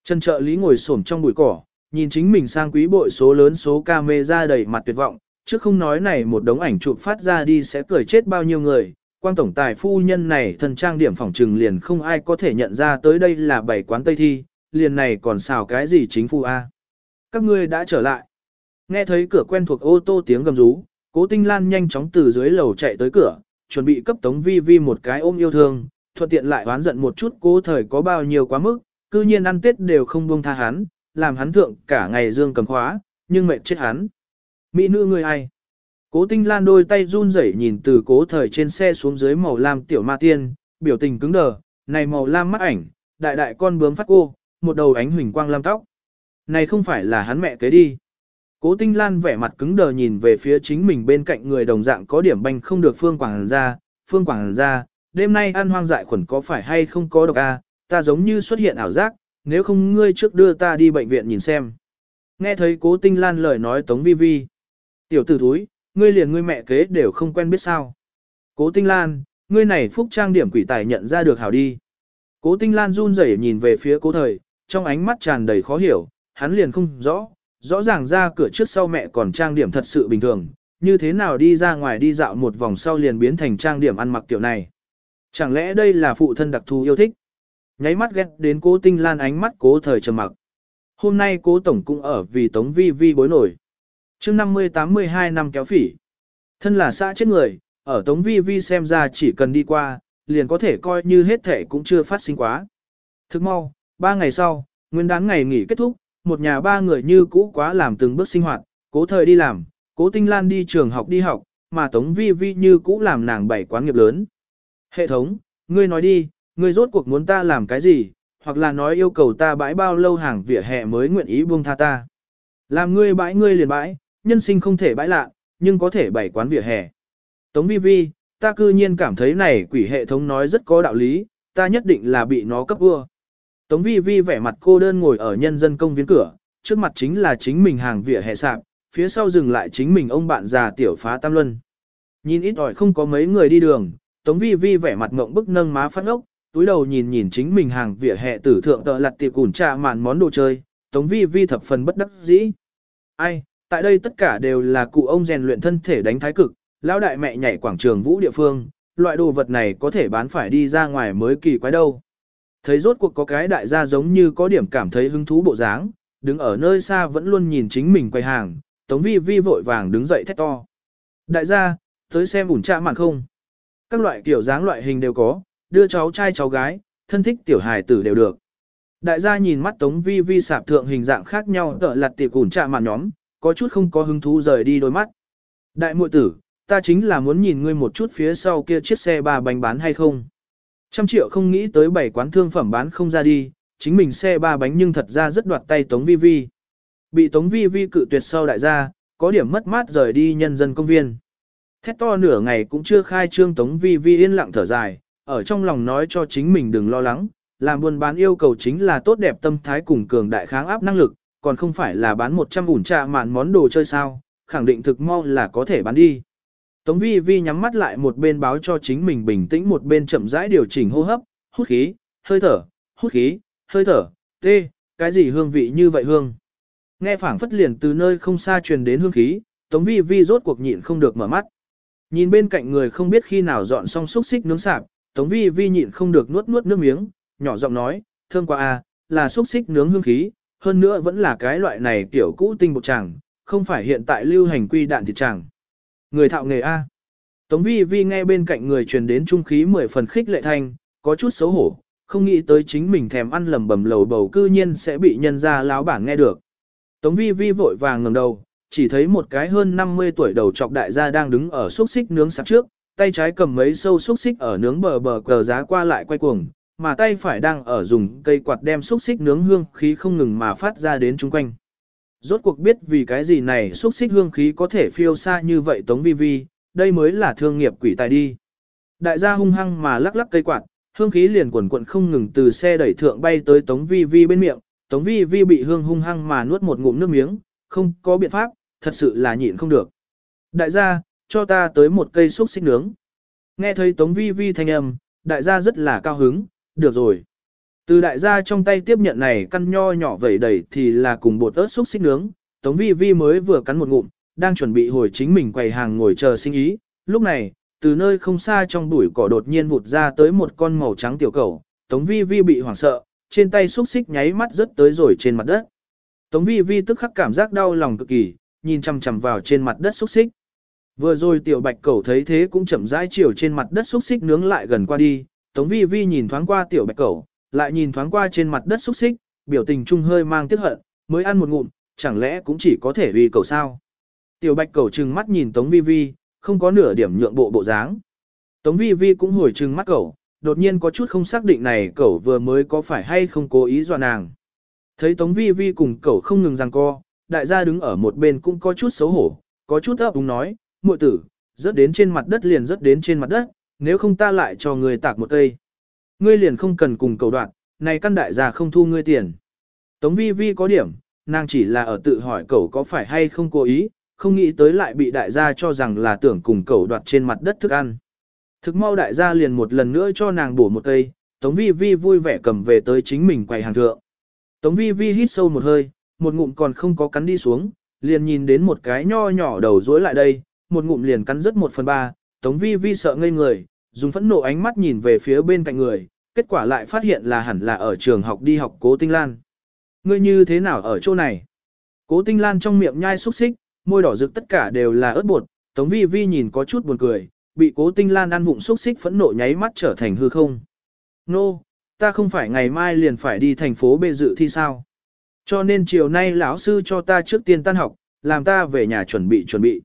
[SPEAKER 1] Trần trợ lý ngồi xổm trong bụi cỏ, nhìn chính mình sang quý bội số lớn số camera đầy mặt tuyệt vọng, chứ không nói này một đống ảnh chụp phát ra đi sẽ cười chết bao nhiêu người. Quang tổng tài phu nhân này thần trang điểm phòng trừng liền không ai có thể nhận ra tới đây là bảy quán Tây Thi, liền này còn xào cái gì chính phu A. Các ngươi đã trở lại. Nghe thấy cửa quen thuộc ô tô tiếng gầm rú, cố tinh lan nhanh chóng từ dưới lầu chạy tới cửa, chuẩn bị cấp tống vi vi một cái ôm yêu thương, thuận tiện lại oán giận một chút cố thời có bao nhiêu quá mức, cư nhiên ăn tết đều không buông tha hắn, làm hắn thượng cả ngày dương cầm khóa, nhưng mệt chết hắn. Mỹ nữ người ai? Cố tinh lan đôi tay run rẩy nhìn từ cố thời trên xe xuống dưới màu lam tiểu ma tiên, biểu tình cứng đờ, này màu lam mắt ảnh, đại đại con bướm phát cô, một đầu ánh huỳnh quang lam tóc. Này không phải là hắn mẹ kế đi. Cố tinh lan vẻ mặt cứng đờ nhìn về phía chính mình bên cạnh người đồng dạng có điểm banh không được phương quảng ra, phương quảng ra, đêm nay ăn hoang dại khuẩn có phải hay không có độc a? ta giống như xuất hiện ảo giác, nếu không ngươi trước đưa ta đi bệnh viện nhìn xem. Nghe thấy cố tinh lan lời nói tống vi vi. Tiểu tử thúi, ngươi liền ngươi mẹ kế đều không quen biết sao. Cố tinh lan, ngươi này phúc trang điểm quỷ tài nhận ra được hảo đi. Cố tinh lan run rẩy nhìn về phía cố thời, trong ánh mắt tràn đầy khó hiểu, hắn liền không rõ, rõ ràng ra cửa trước sau mẹ còn trang điểm thật sự bình thường, như thế nào đi ra ngoài đi dạo một vòng sau liền biến thành trang điểm ăn mặc kiểu này. Chẳng lẽ đây là phụ thân đặc thù yêu thích? Nháy mắt ghét đến cố tinh lan ánh mắt cố thời trầm mặc. Hôm nay cố tổng cũng ở vì tống vi vi bối nổi. chương 50-82 năm kéo phỉ. Thân là xã chết người, ở tống vi vi xem ra chỉ cần đi qua, liền có thể coi như hết thể cũng chưa phát sinh quá. Thức mau, ba ngày sau, nguyên đáng ngày nghỉ kết thúc, một nhà ba người như cũ quá làm từng bước sinh hoạt, cố thời đi làm, cố tinh lan đi trường học đi học, mà tống vi vi như cũ làm nàng bảy quán nghiệp lớn. Hệ thống, ngươi nói đi, ngươi rốt cuộc muốn ta làm cái gì, hoặc là nói yêu cầu ta bãi bao lâu hàng vỉa hè mới nguyện ý buông tha ta. Làm ngươi bãi ngươi liền bãi, nhân sinh không thể bãi lạ, nhưng có thể bày quán vỉa hè. Tống vi vi, ta cư nhiên cảm thấy này quỷ hệ thống nói rất có đạo lý, ta nhất định là bị nó cấp vua. Tống vi vi vẻ mặt cô đơn ngồi ở nhân dân công viên cửa, trước mặt chính là chính mình hàng vỉa hè sạp, phía sau dừng lại chính mình ông bạn già tiểu phá tam luân. Nhìn ít ỏi không có mấy người đi đường, Tống vi vi vẻ mặt ngộng bức nâng má phát ốc, túi đầu nhìn nhìn chính mình hàng vỉa hè tử thượng tợ lặt tiệp củn trà màn món đồ chơi, Tống vi vi thập phần bất đắc dĩ. Ai, tại đây tất cả đều là cụ ông rèn luyện thân thể đánh thái cực, lão đại mẹ nhảy quảng trường vũ địa phương, loại đồ vật này có thể bán phải đi ra ngoài mới kỳ quái đâu. Thấy rốt cuộc có cái đại gia giống như có điểm cảm thấy hứng thú bộ dáng, đứng ở nơi xa vẫn luôn nhìn chính mình quay hàng, Tống Vi Vi vội vàng đứng dậy thét to. Đại gia, tới xem ủn trạ mạn không. Các loại kiểu dáng loại hình đều có, đưa cháu trai cháu gái, thân thích tiểu hài tử đều được. Đại gia nhìn mắt Tống Vi Vi sạp thượng hình dạng khác nhau tợ lặt tiệc ủn trạ mạn nhóm, có chút không có hứng thú rời đi đôi mắt. Đại muội tử, ta chính là muốn nhìn ngươi một chút phía sau kia chiếc xe ba bánh bán hay không. Trăm triệu không nghĩ tới bảy quán thương phẩm bán không ra đi, chính mình xe ba bánh nhưng thật ra rất đoạt tay Tống Vi Vi. Bị Tống Vi Vi cự tuyệt sau đại gia, có điểm mất mát rời đi nhân dân công viên. Thét to nửa ngày cũng chưa khai trương Tống Vi Vi yên lặng thở dài, ở trong lòng nói cho chính mình đừng lo lắng, làm buôn bán yêu cầu chính là tốt đẹp tâm thái cùng cường đại kháng áp năng lực, còn không phải là bán 100 ủn trà mạn món đồ chơi sao, khẳng định thực mau là có thể bán đi. Tống vi vi nhắm mắt lại một bên báo cho chính mình bình tĩnh một bên chậm rãi điều chỉnh hô hấp, hút khí, hơi thở, hút khí, hơi thở, tê, cái gì hương vị như vậy hương. Nghe phảng phất liền từ nơi không xa truyền đến hương khí, tống vi vi rốt cuộc nhịn không được mở mắt. Nhìn bên cạnh người không biết khi nào dọn xong xúc xích nướng sạp, tống vi vi nhịn không được nuốt nuốt nước miếng, nhỏ giọng nói, thơm quá à, là xúc xích nướng hương khí, hơn nữa vẫn là cái loại này kiểu cũ tinh bột chàng, không phải hiện tại lưu hành quy đạn thịt chàng. Người thạo nghề A. Tống vi vi nghe bên cạnh người truyền đến trung khí mười phần khích lệ thanh, có chút xấu hổ, không nghĩ tới chính mình thèm ăn lầm bầm lầu bầu cư nhiên sẽ bị nhân ra láo bảng nghe được. Tống vi vi vội vàng ngẩng đầu, chỉ thấy một cái hơn 50 tuổi đầu trọc đại gia đang đứng ở xúc xích nướng sạp trước, tay trái cầm mấy sâu xúc xích ở nướng bờ bờ cờ giá qua lại quay cuồng, mà tay phải đang ở dùng cây quạt đem xúc xích nướng hương khí không ngừng mà phát ra đến chung quanh. Rốt cuộc biết vì cái gì này xúc xích hương khí có thể phiêu xa như vậy tống vi vi, đây mới là thương nghiệp quỷ tài đi. Đại gia hung hăng mà lắc lắc cây quạt, hương khí liền quần quận không ngừng từ xe đẩy thượng bay tới tống vi vi bên miệng, tống vi vi bị hương hung hăng mà nuốt một ngụm nước miếng, không có biện pháp, thật sự là nhịn không được. Đại gia, cho ta tới một cây xúc xích nướng. Nghe thấy tống vi vi thanh âm, đại gia rất là cao hứng, được rồi. Từ đại gia trong tay tiếp nhận này căn nho nhỏ vẩy đầy thì là cùng bột ớt xúc xích nướng, Tống Vi Vi mới vừa cắn một ngụm, đang chuẩn bị hồi chính mình quầy hàng ngồi chờ sinh ý. Lúc này, từ nơi không xa trong bụi cỏ đột nhiên vụt ra tới một con màu trắng tiểu cầu, Tống Vi Vi bị hoảng sợ, trên tay xúc xích nháy mắt rớt tới rồi trên mặt đất. Tống Vi Vi tức khắc cảm giác đau lòng cực kỳ, nhìn chằm chằm vào trên mặt đất xúc xích. Vừa rồi tiểu bạch cầu thấy thế cũng chậm rãi chiều trên mặt đất xúc xích nướng lại gần qua đi, Tống Vi Vi nhìn thoáng qua tiểu bạch cầu lại nhìn thoáng qua trên mặt đất xúc xích, biểu tình trung hơi mang tiếc hận, mới ăn một ngụm, chẳng lẽ cũng chỉ có thể uy cầu sao? Tiểu bạch cầu trừng mắt nhìn Tống Vi Vi, không có nửa điểm nhượng bộ bộ dáng. Tống Vi Vi cũng hồi trừng mắt cầu đột nhiên có chút không xác định này cầu vừa mới có phải hay không cố ý dọa nàng. Thấy Tống Vi Vi cùng cầu không ngừng giằng co, đại gia đứng ở một bên cũng có chút xấu hổ, có chút ấp úng nói, muội tử, rớt đến trên mặt đất liền rớt đến trên mặt đất, nếu không ta lại cho người tạc một cây. Ngươi liền không cần cùng cầu đoạn, này căn đại gia không thu ngươi tiền. Tống vi vi có điểm, nàng chỉ là ở tự hỏi cậu có phải hay không cố ý, không nghĩ tới lại bị đại gia cho rằng là tưởng cùng cậu đoạt trên mặt đất thức ăn. Thực mau đại gia liền một lần nữa cho nàng bổ một cây, Tống vi vi vui vẻ cầm về tới chính mình quầy hàng thượng. Tống vi vi hít sâu một hơi, một ngụm còn không có cắn đi xuống, liền nhìn đến một cái nho nhỏ đầu rối lại đây, một ngụm liền cắn rất một phần ba, Tống Vi Vi sợ ngây người, dùng phẫn nộ ánh mắt nhìn về phía bên cạnh người, kết quả lại phát hiện là hẳn là ở trường học đi học Cố Tinh Lan. Ngươi như thế nào ở chỗ này? Cố Tinh Lan trong miệng nhai xúc xích, môi đỏ rực tất cả đều là ớt bột, Tống Vi Vi nhìn có chút buồn cười, bị Cố Tinh Lan ăn vụng xúc xích phẫn nộ nháy mắt trở thành hư không. Nô, no, ta không phải ngày mai liền phải đi thành phố bê dự thi sao? Cho nên chiều nay lão sư cho ta trước tiên tan học, làm ta về nhà chuẩn bị chuẩn bị.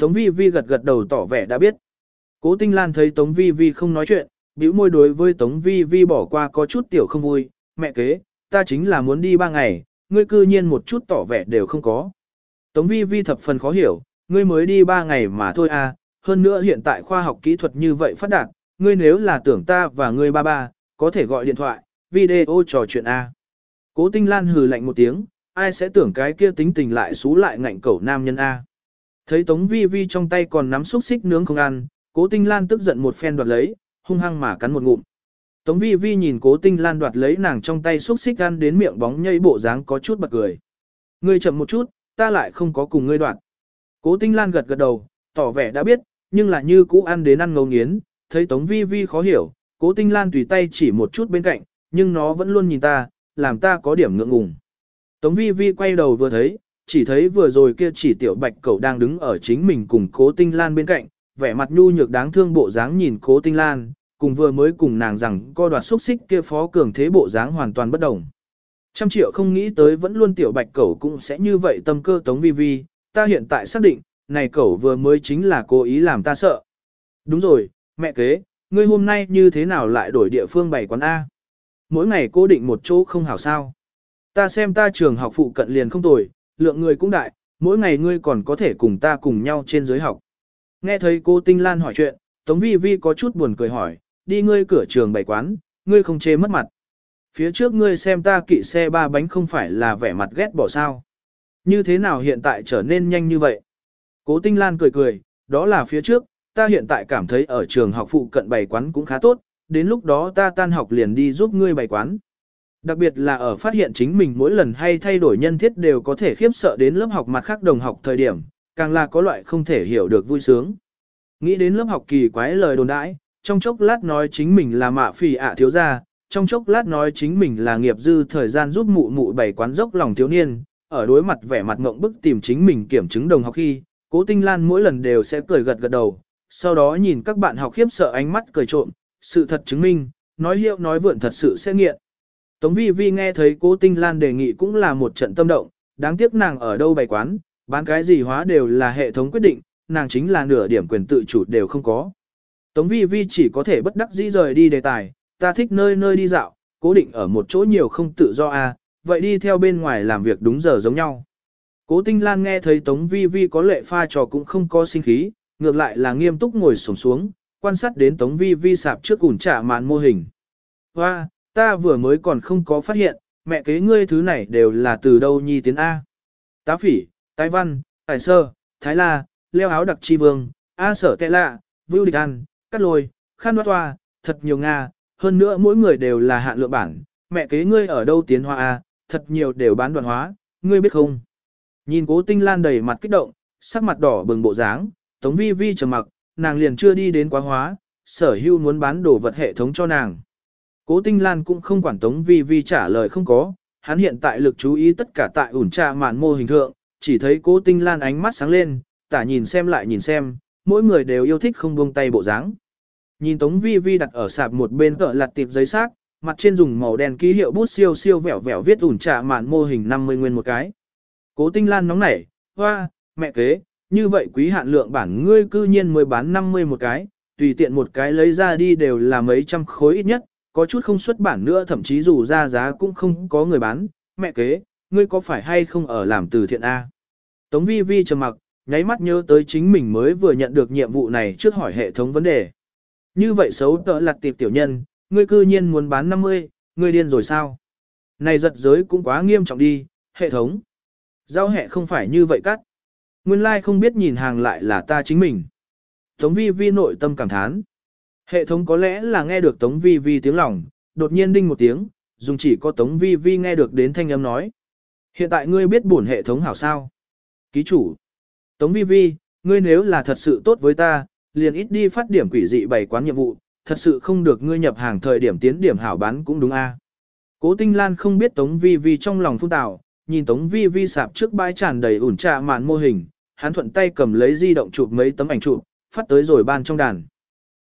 [SPEAKER 1] Tống Vi Vi gật gật đầu tỏ vẻ đã biết. Cố Tinh Lan thấy Tống Vi Vi không nói chuyện, bĩu môi đối với Tống Vi Vi bỏ qua có chút tiểu không vui, mẹ kế, ta chính là muốn đi ba ngày, ngươi cư nhiên một chút tỏ vẻ đều không có. Tống Vi Vi thập phần khó hiểu, ngươi mới đi ba ngày mà thôi à, hơn nữa hiện tại khoa học kỹ thuật như vậy phát đạt, ngươi nếu là tưởng ta và ngươi ba ba, có thể gọi điện thoại, video trò chuyện a. À. Cố Tinh Lan hừ lạnh một tiếng, ai sẽ tưởng cái kia tính tình lại xú lại ngạnh cẩu nam nhân a. Thấy Tống Vi Vi trong tay còn nắm xúc xích nướng không ăn, Cố Tinh Lan tức giận một phen đoạt lấy, hung hăng mà cắn một ngụm. Tống Vi Vi nhìn Cố Tinh Lan đoạt lấy nàng trong tay xúc xích ăn đến miệng bóng nhây bộ dáng có chút bật cười. Ngươi chậm một chút, ta lại không có cùng ngươi đoạt. Cố Tinh Lan gật gật đầu, tỏ vẻ đã biết, nhưng là như cũ ăn đến ăn ngấu nghiến, thấy Tống Vi Vi khó hiểu, Cố Tinh Lan tùy tay chỉ một chút bên cạnh, nhưng nó vẫn luôn nhìn ta, làm ta có điểm ngượng ngùng. Tống Vi Vi quay đầu vừa thấy, chỉ thấy vừa rồi kia chỉ tiểu bạch cậu đang đứng ở chính mình cùng cố tinh lan bên cạnh, vẻ mặt nhu nhược đáng thương bộ dáng nhìn cố tinh lan, cùng vừa mới cùng nàng rằng co đoạt xúc xích kia phó cường thế bộ dáng hoàn toàn bất đồng. Trăm triệu không nghĩ tới vẫn luôn tiểu bạch cẩu cũng sẽ như vậy tâm cơ tống vi vi, ta hiện tại xác định, này cẩu vừa mới chính là cố ý làm ta sợ. Đúng rồi, mẹ kế, ngươi hôm nay như thế nào lại đổi địa phương bày quán A? Mỗi ngày cố định một chỗ không hảo sao. Ta xem ta trường học phụ cận liền không tồi, lượng người cũng đại, mỗi ngày ngươi còn có thể cùng ta cùng nhau trên giới học. Nghe thấy cô Tinh Lan hỏi chuyện, Tống Vi Vi có chút buồn cười hỏi, đi ngươi cửa trường bày quán, ngươi không chê mất mặt. Phía trước ngươi xem ta kỵ xe ba bánh không phải là vẻ mặt ghét bỏ sao. Như thế nào hiện tại trở nên nhanh như vậy? Cố Tinh Lan cười cười, đó là phía trước, ta hiện tại cảm thấy ở trường học phụ cận bày quán cũng khá tốt, đến lúc đó ta tan học liền đi giúp ngươi bày quán. Đặc biệt là ở phát hiện chính mình mỗi lần hay thay đổi nhân thiết đều có thể khiếp sợ đến lớp học mặt khác đồng học thời điểm, càng là có loại không thể hiểu được vui sướng. Nghĩ đến lớp học kỳ quái lời đồn đãi, trong chốc lát nói chính mình là mạ phì ạ thiếu gia, trong chốc lát nói chính mình là nghiệp dư thời gian giúp mụ mụ bày quán dốc lòng thiếu niên, ở đối mặt vẻ mặt ngộng bức tìm chính mình kiểm chứng đồng học khi, cố tinh lan mỗi lần đều sẽ cười gật gật đầu, sau đó nhìn các bạn học khiếp sợ ánh mắt cười trộm, sự thật chứng minh, nói hiệu nói vượn thật sự sẽ nghiện. Tống vi vi nghe thấy cố tinh lan đề nghị cũng là một trận tâm động, đáng tiếc nàng ở đâu bày quán, bán cái gì hóa đều là hệ thống quyết định, nàng chính là nửa điểm quyền tự chủ đều không có. Tống vi vi chỉ có thể bất đắc dĩ rời đi đề tài, ta thích nơi nơi đi dạo, cố định ở một chỗ nhiều không tự do a, à, vậy đi theo bên ngoài làm việc đúng giờ giống nhau. Cố tinh lan nghe thấy Tống vi vi có lệ pha trò cũng không có sinh khí, ngược lại là nghiêm túc ngồi sổng xuống, quan sát đến Tống vi vi sạp trước ủn trả màn mô hình. Hoa, ta vừa mới còn không có phát hiện, mẹ kế ngươi thứ này đều là từ đâu nhi tiến A. Tá phỉ, tái văn, tài sơ, thái la, leo áo đặc chi vương, A sở tệ lạ, vưu địch ăn, cắt lôi, khăn đoát toa, thật nhiều Nga, hơn nữa mỗi người đều là hạn lượng bản, mẹ kế ngươi ở đâu tiến hóa A, thật nhiều đều bán đoạn hóa, ngươi biết không? Nhìn cố tinh lan đầy mặt kích động, sắc mặt đỏ bừng bộ dáng, tống vi vi trầm mặc, nàng liền chưa đi đến quá hóa, sở hưu muốn bán đồ vật hệ thống cho nàng. Cố Tinh Lan cũng không quản Tống Vi Vi trả lời không có, hắn hiện tại lực chú ý tất cả tại ủn trà màn mô hình thượng, chỉ thấy cố tinh lan ánh mắt sáng lên, tả nhìn xem lại nhìn xem, mỗi người đều yêu thích không buông tay bộ dáng. Nhìn Tống Vi Vi đặt ở sạp một bên cỡ lặt tiệp giấy xác, mặt trên dùng màu đen ký hiệu bút siêu siêu vẹo vẹo viết ủn trà mạn mô hình 50 nguyên một cái. Cố Tinh Lan nóng nảy, hoa, mẹ kế, như vậy quý hạn lượng bản ngươi cư nhiên mới bán 50 một cái, tùy tiện một cái lấy ra đi đều là mấy trăm khối ít nhất, có chút không xuất bản nữa thậm chí dù ra giá cũng không có người bán, mẹ kế, ngươi có phải hay không ở làm từ thiện A. Tống vi vi trầm mặc, nháy mắt nhớ tới chính mình mới vừa nhận được nhiệm vụ này trước hỏi hệ thống vấn đề. Như vậy xấu tợ lặt tiệp tiểu nhân, ngươi cư nhiên muốn bán 50, ngươi điên rồi sao? Này giật giới cũng quá nghiêm trọng đi, hệ thống. Giao hệ không phải như vậy cắt. Nguyên lai like không biết nhìn hàng lại là ta chính mình. Tống vi vi nội tâm cảm thán. Hệ thống có lẽ là nghe được Tống vi vi tiếng lòng, đột nhiên đinh một tiếng, dùng chỉ có Tống vi vi nghe được đến thanh âm nói. Hiện tại ngươi biết bổn hệ thống hảo sao? Ký chủ. Tống vi vi, ngươi nếu là thật sự tốt với ta, liền ít đi phát điểm quỷ dị bày quán nhiệm vụ, thật sự không được ngươi nhập hàng thời điểm tiến điểm hảo bán cũng đúng a. Cố Tinh Lan không biết Tống Vi Vi trong lòng phun tạo, nhìn Tống Vi Vi sạp trước bãi tràn đầy ủn trà mạn mô hình, hắn thuận tay cầm lấy di động chụp mấy tấm ảnh chụp, phát tới rồi ban trong đàn.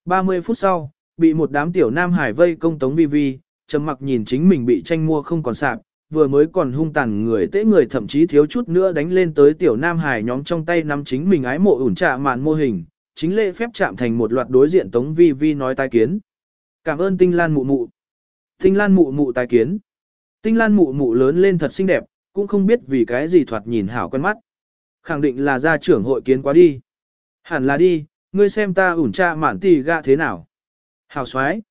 [SPEAKER 1] 30 phút sau, bị một đám tiểu nam hải vây công Tống Vi Vi, trầm mặc nhìn chính mình bị tranh mua không còn sạp, vừa mới còn hung tàn người tễ người thậm chí thiếu chút nữa đánh lên tới tiểu nam hải nhóm trong tay nắm chính mình ái mộ ủn trạ mạn mô hình, chính lễ phép chạm thành một loạt đối diện Tống Vi Vi nói tai kiến. Cảm ơn Tinh Lan mụ mụ. Tinh Lan mụ mụ tai kiến. Tinh Lan mụ mụ lớn lên thật xinh đẹp, cũng không biết vì cái gì thoạt nhìn hảo quen mắt. Khẳng định là gia trưởng hội kiến quá đi. Hẳn là đi, ngươi xem ta ủn trạ mạn tì gạ thế nào. Hảo xoái.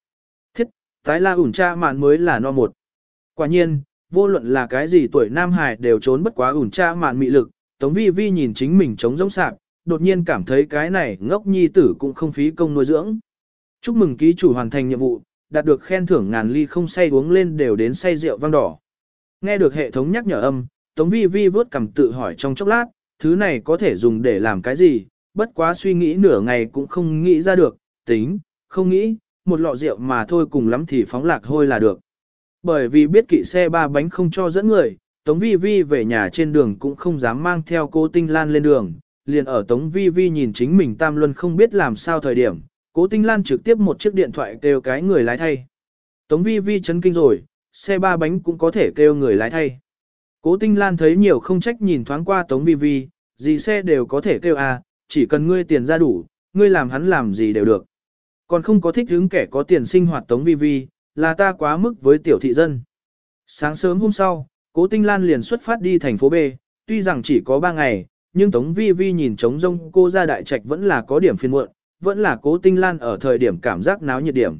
[SPEAKER 1] Thiết, tái la ủn trạ mạn mới là no một. Quả nhiên, vô luận là cái gì tuổi Nam Hải đều trốn bất quá ủn cha mạn mị lực. Tống vi vi nhìn chính mình trống rỗng sạp, đột nhiên cảm thấy cái này ngốc nhi tử cũng không phí công nuôi dưỡng. Chúc mừng ký chủ hoàn thành nhiệm vụ, đạt được khen thưởng ngàn ly không say uống lên đều đến say rượu vang đỏ. Nghe được hệ thống nhắc nhở âm, Tống Vi Vi vớt cầm tự hỏi trong chốc lát, thứ này có thể dùng để làm cái gì, bất quá suy nghĩ nửa ngày cũng không nghĩ ra được, tính, không nghĩ, một lọ rượu mà thôi cùng lắm thì phóng lạc hôi là được. Bởi vì biết kỵ xe ba bánh không cho dẫn người, Tống Vi Vi về nhà trên đường cũng không dám mang theo cô Tinh Lan lên đường, liền ở Tống Vi Vi nhìn chính mình Tam Luân không biết làm sao thời điểm, Cố Tinh Lan trực tiếp một chiếc điện thoại kêu cái người lái thay. Tống Vi Vi chấn kinh rồi, xe ba bánh cũng có thể kêu người lái thay. Cố Tinh Lan thấy nhiều không trách nhìn thoáng qua Tống Vi Vi, gì xe đều có thể kêu à, chỉ cần ngươi tiền ra đủ, ngươi làm hắn làm gì đều được. Còn không có thích hứng kẻ có tiền sinh hoạt Tống Vi Vi, là ta quá mức với tiểu thị dân. Sáng sớm hôm sau, Cố Tinh Lan liền xuất phát đi thành phố B, tuy rằng chỉ có 3 ngày, nhưng Tống Vi Vi nhìn trống rông cô ra đại trạch vẫn là có điểm phiền muộn, vẫn là cố tinh lan ở thời điểm cảm giác náo nhiệt điểm.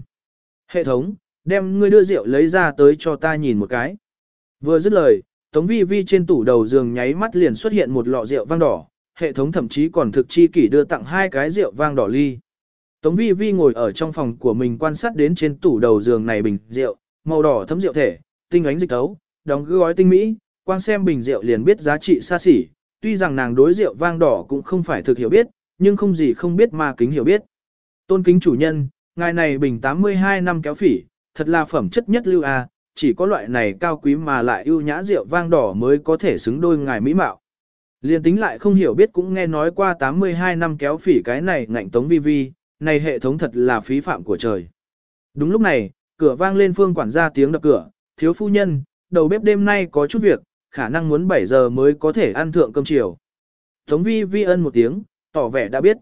[SPEAKER 1] Hệ thống, đem ngươi đưa rượu lấy ra tới cho ta nhìn một cái. Vừa dứt lời, Tống Vi Vi trên tủ đầu giường nháy mắt liền xuất hiện một lọ rượu vang đỏ, hệ thống thậm chí còn thực chi kỷ đưa tặng hai cái rượu vang đỏ ly. Tống Vi Vi ngồi ở trong phòng của mình quan sát đến trên tủ đầu giường này bình rượu, màu đỏ thấm rượu thể, tinh ánh dịch tấu, đóng gói tinh mỹ, quan xem bình rượu liền biết giá trị xa xỉ, tuy rằng nàng đối rượu vang đỏ cũng không phải thực hiểu biết, nhưng không gì không biết mà kính hiểu biết. Tôn kính chủ nhân, ngài này bình 82 năm kéo phỉ, thật là phẩm chất nhất lưu a, chỉ có loại này cao quý mà lại ưu nhã rượu vang đỏ mới có thể xứng đôi ngài mỹ mạo. Liên tính lại không hiểu biết cũng nghe nói qua 82 năm kéo phỉ cái này ngạnh tống vi vi, này hệ thống thật là phí phạm của trời. Đúng lúc này, cửa vang lên phương quản gia tiếng đập cửa, thiếu phu nhân, đầu bếp đêm nay có chút việc, khả năng muốn 7 giờ mới có thể ăn thượng cơm chiều. Tống vi vi ân một tiếng, tỏ vẻ đã biết.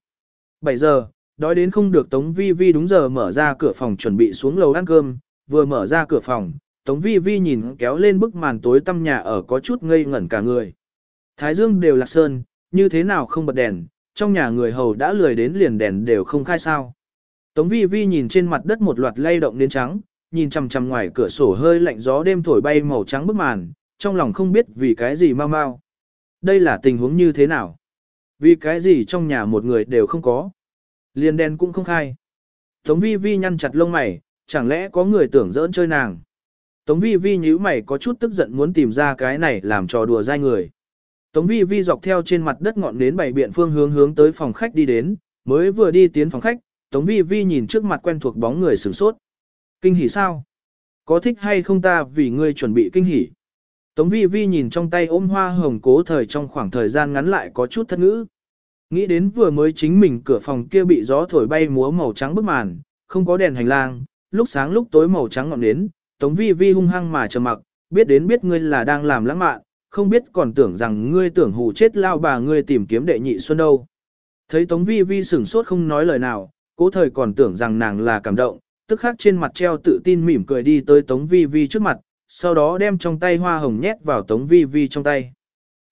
[SPEAKER 1] 7 giờ, đói đến không được Tống vi vi đúng giờ mở ra cửa phòng chuẩn bị xuống lầu ăn cơm, vừa mở ra cửa phòng, Tống vi vi nhìn kéo lên bức màn tối tăm nhà ở có chút ngây ngẩn cả người. Thái dương đều lạc sơn, như thế nào không bật đèn, trong nhà người hầu đã lười đến liền đèn đều không khai sao. Tống vi vi nhìn trên mặt đất một loạt lay động đến trắng, nhìn chằm chằm ngoài cửa sổ hơi lạnh gió đêm thổi bay màu trắng bức màn, trong lòng không biết vì cái gì mau mau. Đây là tình huống như thế nào? Vì cái gì trong nhà một người đều không có? Liền đèn cũng không khai. Tống vi vi nhăn chặt lông mày, chẳng lẽ có người tưởng giỡn chơi nàng? Tống vi vi nhíu mày có chút tức giận muốn tìm ra cái này làm trò đùa dai người. Tống vi vi dọc theo trên mặt đất ngọn nến bảy biện phương hướng hướng tới phòng khách đi đến, mới vừa đi tiến phòng khách, Tống vi vi nhìn trước mặt quen thuộc bóng người sửng sốt. Kinh hỉ sao? Có thích hay không ta vì ngươi chuẩn bị kinh hỉ? Tống vi vi nhìn trong tay ôm hoa hồng cố thời trong khoảng thời gian ngắn lại có chút thất ngữ. Nghĩ đến vừa mới chính mình cửa phòng kia bị gió thổi bay múa màu trắng bức màn, không có đèn hành lang, lúc sáng lúc tối màu trắng ngọn nến, Tống Vi Vi hung hăng mà trầm mặc, biết đến biết ngươi là đang làm lãng mạn, không biết còn tưởng rằng ngươi tưởng hù chết lao bà ngươi tìm kiếm đệ nhị xuân đâu. Thấy Tống Vi Vi sửng sốt không nói lời nào, cố thời còn tưởng rằng nàng là cảm động, tức khắc trên mặt treo tự tin mỉm cười đi tới Tống Vi Vi trước mặt, sau đó đem trong tay hoa hồng nhét vào Tống Vi Vi trong tay.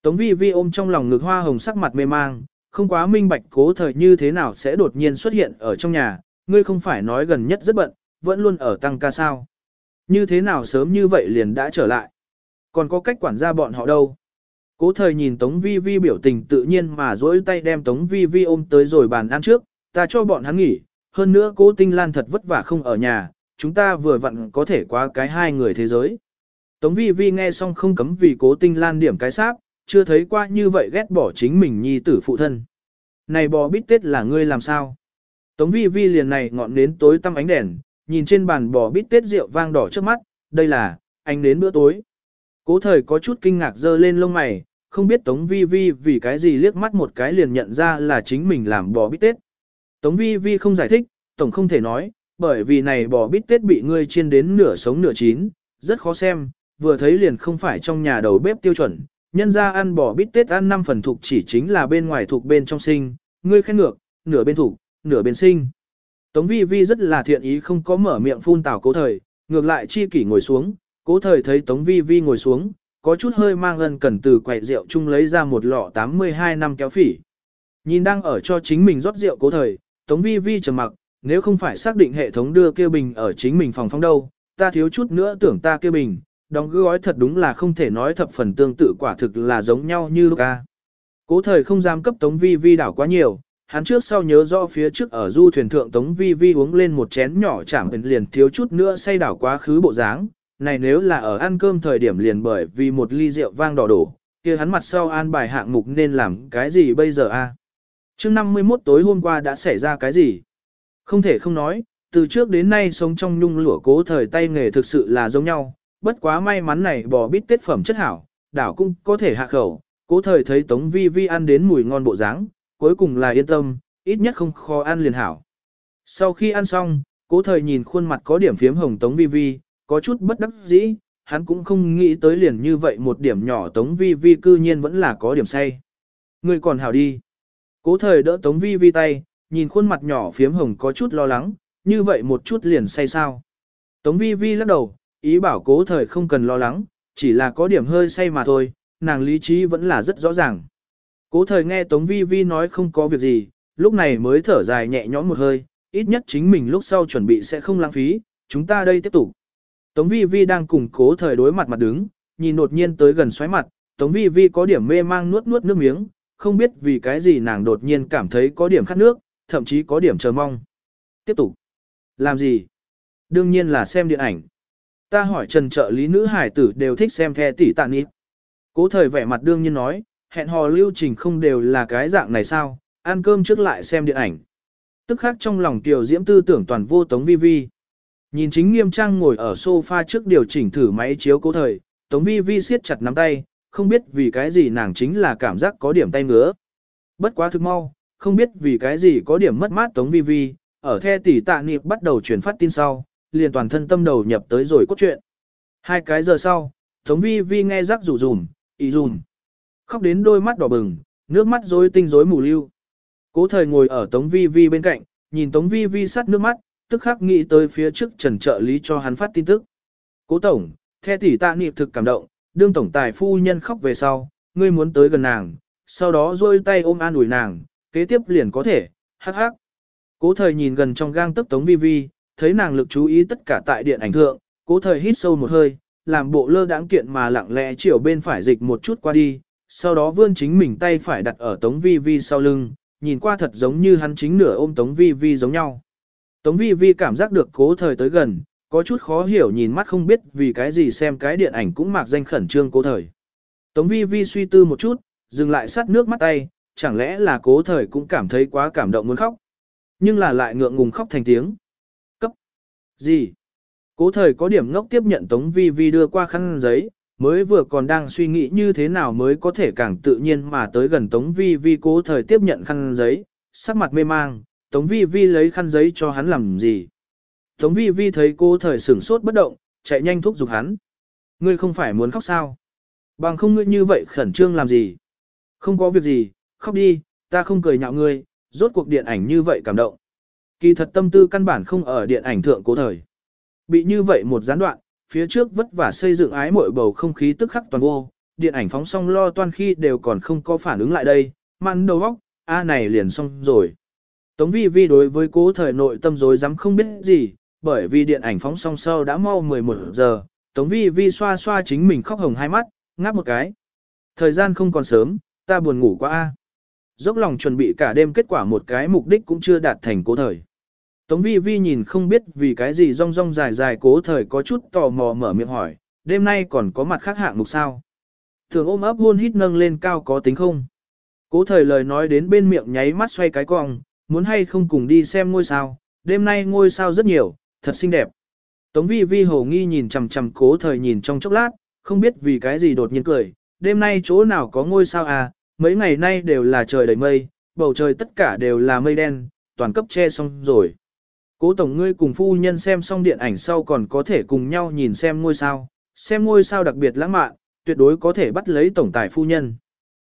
[SPEAKER 1] Tống Vi Vi ôm trong lòng ngực hoa hồng sắc mặt mê mang, không quá minh bạch cố thời như thế nào sẽ đột nhiên xuất hiện ở trong nhà, ngươi không phải nói gần nhất rất bận, vẫn luôn ở tăng ca sao. Như thế nào sớm như vậy liền đã trở lại. Còn có cách quản gia bọn họ đâu. Cố thời nhìn Tống Vi Vi biểu tình tự nhiên mà dỗi tay đem Tống Vi Vi ôm tới rồi bàn ăn trước, ta cho bọn hắn nghỉ, hơn nữa cố tinh lan thật vất vả không ở nhà, chúng ta vừa vặn có thể qua cái hai người thế giới. Tống Vi Vi nghe xong không cấm vì cố tinh lan điểm cái sáp, chưa thấy qua như vậy ghét bỏ chính mình nhi tử phụ thân. Này bò bít tết là ngươi làm sao? Tống vi vi liền này ngọn nến tối tăm ánh đèn, nhìn trên bàn bò bít tết rượu vang đỏ trước mắt, đây là, ánh nến bữa tối. Cố thời có chút kinh ngạc dơ lên lông mày, không biết Tống vi vi vì cái gì liếc mắt một cái liền nhận ra là chính mình làm bò bít tết. Tống vi vi không giải thích, tổng không thể nói, bởi vì này bò bít tết bị ngươi chiên đến nửa sống nửa chín, rất khó xem, vừa thấy liền không phải trong nhà đầu bếp tiêu chuẩn, nhân ra ăn bò bít tết ăn 5 phần thuộc chỉ chính là bên ngoài thuộc bên trong sinh, ngươi khen ngược, nửa bên thuộc, nửa bên sinh. Tống vi vi rất là thiện ý không có mở miệng phun tào cố thời, ngược lại chi kỷ ngồi xuống, cố thời thấy tống vi vi ngồi xuống, có chút hơi mang ân cần từ quầy rượu chung lấy ra một lọ 82 năm kéo phỉ. Nhìn đang ở cho chính mình rót rượu cố thời, tống vi vi trầm mặc, nếu không phải xác định hệ thống đưa kêu bình ở chính mình phòng phong đâu, ta thiếu chút nữa tưởng ta kêu bình, đóng gói thật đúng là không thể nói thập phần tương tự quả thực là giống nhau như Luca. Cố thời không dám cấp Tống Vi Vi đảo quá nhiều, hắn trước sau nhớ rõ phía trước ở du thuyền thượng Tống Vi Vi uống lên một chén nhỏ chạm liền thiếu chút nữa say đảo quá khứ bộ dáng, này nếu là ở ăn cơm thời điểm liền bởi vì một ly rượu vang đỏ đổ, kia hắn mặt sau an bài hạng mục nên làm cái gì bây giờ a? À? Trước 51 tối hôm qua đã xảy ra cái gì? Không thể không nói, từ trước đến nay sống trong nhung lụa cố thời tay nghề thực sự là giống nhau, bất quá may mắn này bò bít tết phẩm chất hảo, đảo cũng có thể hạ khẩu, cố thời thấy Tống Vi Vi ăn đến mùi ngon bộ dáng, cuối cùng là yên tâm, ít nhất không khó ăn liền hảo. Sau khi ăn xong, cố thời nhìn khuôn mặt có điểm phiếm hồng Tống Vi Vi, có chút bất đắc dĩ, hắn cũng không nghĩ tới liền như vậy một điểm nhỏ Tống Vi Vi cư nhiên vẫn là có điểm say. Người còn hảo đi. Cố thời đỡ Tống Vi Vi tay, nhìn khuôn mặt nhỏ phiếm hồng có chút lo lắng, như vậy một chút liền say sao. Tống Vi Vi lắc đầu, ý bảo cố thời không cần lo lắng, chỉ là có điểm hơi say mà thôi, nàng lý trí vẫn là rất rõ ràng. Cố thời nghe Tống Vi Vi nói không có việc gì, lúc này mới thở dài nhẹ nhõm một hơi, ít nhất chính mình lúc sau chuẩn bị sẽ không lãng phí, chúng ta đây tiếp tục. Tống Vi Vi đang cùng cố thời đối mặt mặt đứng, nhìn đột nhiên tới gần xoáy mặt, Tống Vi Vi có điểm mê mang nuốt nuốt nước miếng, không biết vì cái gì nàng đột nhiên cảm thấy có điểm khát nước, thậm chí có điểm chờ mong. Tiếp tục. Làm gì? Đương nhiên là xem điện ảnh. Ta hỏi trần trợ lý nữ hải tử đều thích xem the tỷ tạn ít. Cố thời vẻ mặt đương nhiên nói, hẹn hò lưu trình không đều là cái dạng này sao, ăn cơm trước lại xem điện ảnh. Tức khác trong lòng tiểu diễm tư tưởng toàn vô tống vi vi. Nhìn chính nghiêm trang ngồi ở sofa trước điều chỉnh thử máy chiếu cố thời, tống vi vi siết chặt nắm tay, không biết vì cái gì nàng chính là cảm giác có điểm tay ngứa. Bất quá thực mau, không biết vì cái gì có điểm mất mát tống vi vi, ở the tỷ tạ niệm bắt đầu truyền phát tin sau, liền toàn thân tâm đầu nhập tới rồi cốt truyện. Hai cái giờ sau, Tống Vi Vi nghe rắc rủ rùm, ý rùm. Khóc đến đôi mắt đỏ bừng, nước mắt rối tinh rối mù lưu. Cố thời ngồi ở Tống Vi Vi bên cạnh, nhìn Tống Vi Vi sắt nước mắt, tức khắc nghĩ tới phía trước trần trợ lý cho hắn phát tin tức. Cố tổng, the tỷ tạ niệm thực cảm động, đương tổng tài phu nhân khóc về sau, ngươi muốn tới gần nàng, sau đó rôi tay ôm an ủi nàng, kế tiếp liền có thể, hắc hắc. Cố thời nhìn gần trong gang tấc Tống Vi Vi, thấy nàng lực chú ý tất cả tại điện ảnh thượng, cố thời hít sâu một hơi, làm bộ lơ đãng kiện mà lặng lẽ chiều bên phải dịch một chút qua đi, sau đó vươn chính mình tay phải đặt ở Tống Vi Vi sau lưng, nhìn qua thật giống như hắn chính nửa ôm Tống Vi Vi giống nhau. Tống Vi Vi cảm giác được cố thời tới gần, có chút khó hiểu nhìn mắt không biết vì cái gì xem cái điện ảnh cũng mạc danh khẩn trương cố thời. Tống Vi Vi suy tư một chút, dừng lại sát nước mắt tay, chẳng lẽ là cố thời cũng cảm thấy quá cảm động muốn khóc. Nhưng là lại ngượng ngùng khóc thành tiếng. Cấp. Gì? Cố thời có điểm ngốc tiếp nhận Tống Vi Vi đưa qua khăn giấy, mới vừa còn đang suy nghĩ như thế nào mới có thể càng tự nhiên mà tới gần Tống Vi Vi cố thời tiếp nhận khăn giấy, sắc mặt mê mang, Tống Vi Vi lấy khăn giấy cho hắn làm gì. Tống Vi Vi thấy cô thời sửng sốt bất động, chạy nhanh thúc giục hắn. Ngươi không phải muốn khóc sao? Bằng không ngươi như vậy khẩn trương làm gì? Không có việc gì, khóc đi, ta không cười nhạo ngươi, rốt cuộc điện ảnh như vậy cảm động. Kỳ thật tâm tư căn bản không ở điện ảnh thượng cố thời. Bị như vậy một gián đoạn, phía trước vất vả xây dựng ái mội bầu không khí tức khắc toàn vô, điện ảnh phóng xong lo toan khi đều còn không có phản ứng lại đây, mặn đầu óc, a này liền xong rồi. Tống vi vi đối với cố thời nội tâm rối rắm không biết gì, bởi vì điện ảnh phóng xong sau đã mau 11 giờ, Tống vi vi xoa xoa chính mình khóc hồng hai mắt, ngáp một cái. Thời gian không còn sớm, ta buồn ngủ quá a. Dốc lòng chuẩn bị cả đêm kết quả một cái mục đích cũng chưa đạt thành cố thời. Tống vi vi nhìn không biết vì cái gì rong rong dài dài cố thời có chút tò mò mở miệng hỏi, đêm nay còn có mặt khác hạng mục sao? Thường ôm ấp hôn hít nâng lên cao có tính không? Cố thời lời nói đến bên miệng nháy mắt xoay cái cong, muốn hay không cùng đi xem ngôi sao, đêm nay ngôi sao rất nhiều, thật xinh đẹp. Tống vi vi hồ nghi nhìn chằm chằm cố thời nhìn trong chốc lát, không biết vì cái gì đột nhiên cười, đêm nay chỗ nào có ngôi sao à, mấy ngày nay đều là trời đầy mây, bầu trời tất cả đều là mây đen, toàn cấp che xong rồi. Cố tổng ngươi cùng phu nhân xem xong điện ảnh sau còn có thể cùng nhau nhìn xem ngôi sao, xem ngôi sao đặc biệt lãng mạn, tuyệt đối có thể bắt lấy tổng tài phu nhân.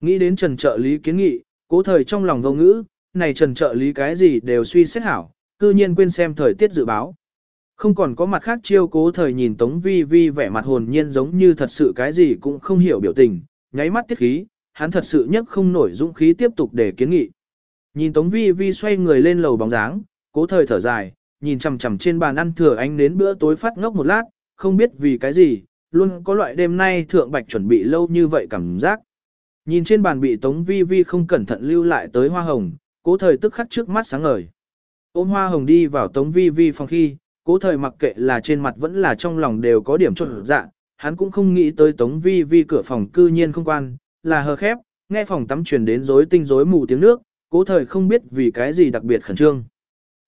[SPEAKER 1] Nghĩ đến trần trợ lý kiến nghị, cố thời trong lòng vô ngữ, này trần trợ lý cái gì đều suy xét hảo, cư nhiên quên xem thời tiết dự báo. Không còn có mặt khác chiêu cố thời nhìn Tống Vi Vi vẻ mặt hồn nhiên giống như thật sự cái gì cũng không hiểu biểu tình, nháy mắt tiết khí, hắn thật sự nhất không nổi dũng khí tiếp tục để kiến nghị. Nhìn Tống Vi Vi xoay người lên lầu bóng dáng, cố thời thở dài, nhìn chằm chằm trên bàn ăn thừa ánh đến bữa tối phát ngốc một lát, không biết vì cái gì, luôn có loại đêm nay thượng bạch chuẩn bị lâu như vậy cảm giác. Nhìn trên bàn bị Tống Vi Vi không cẩn thận lưu lại tới hoa hồng, cố thời tức khắc trước mắt sáng ngời. Ôm hoa hồng đi vào Tống Vi Vi phòng khi, cố thời mặc kệ là trên mặt vẫn là trong lòng đều có điểm trộn dạ, hắn cũng không nghĩ tới Tống Vi Vi cửa phòng cư nhiên không quan, là hờ khép, nghe phòng tắm truyền đến rối tinh rối mù tiếng nước, cố thời không biết vì cái gì đặc biệt khẩn trương.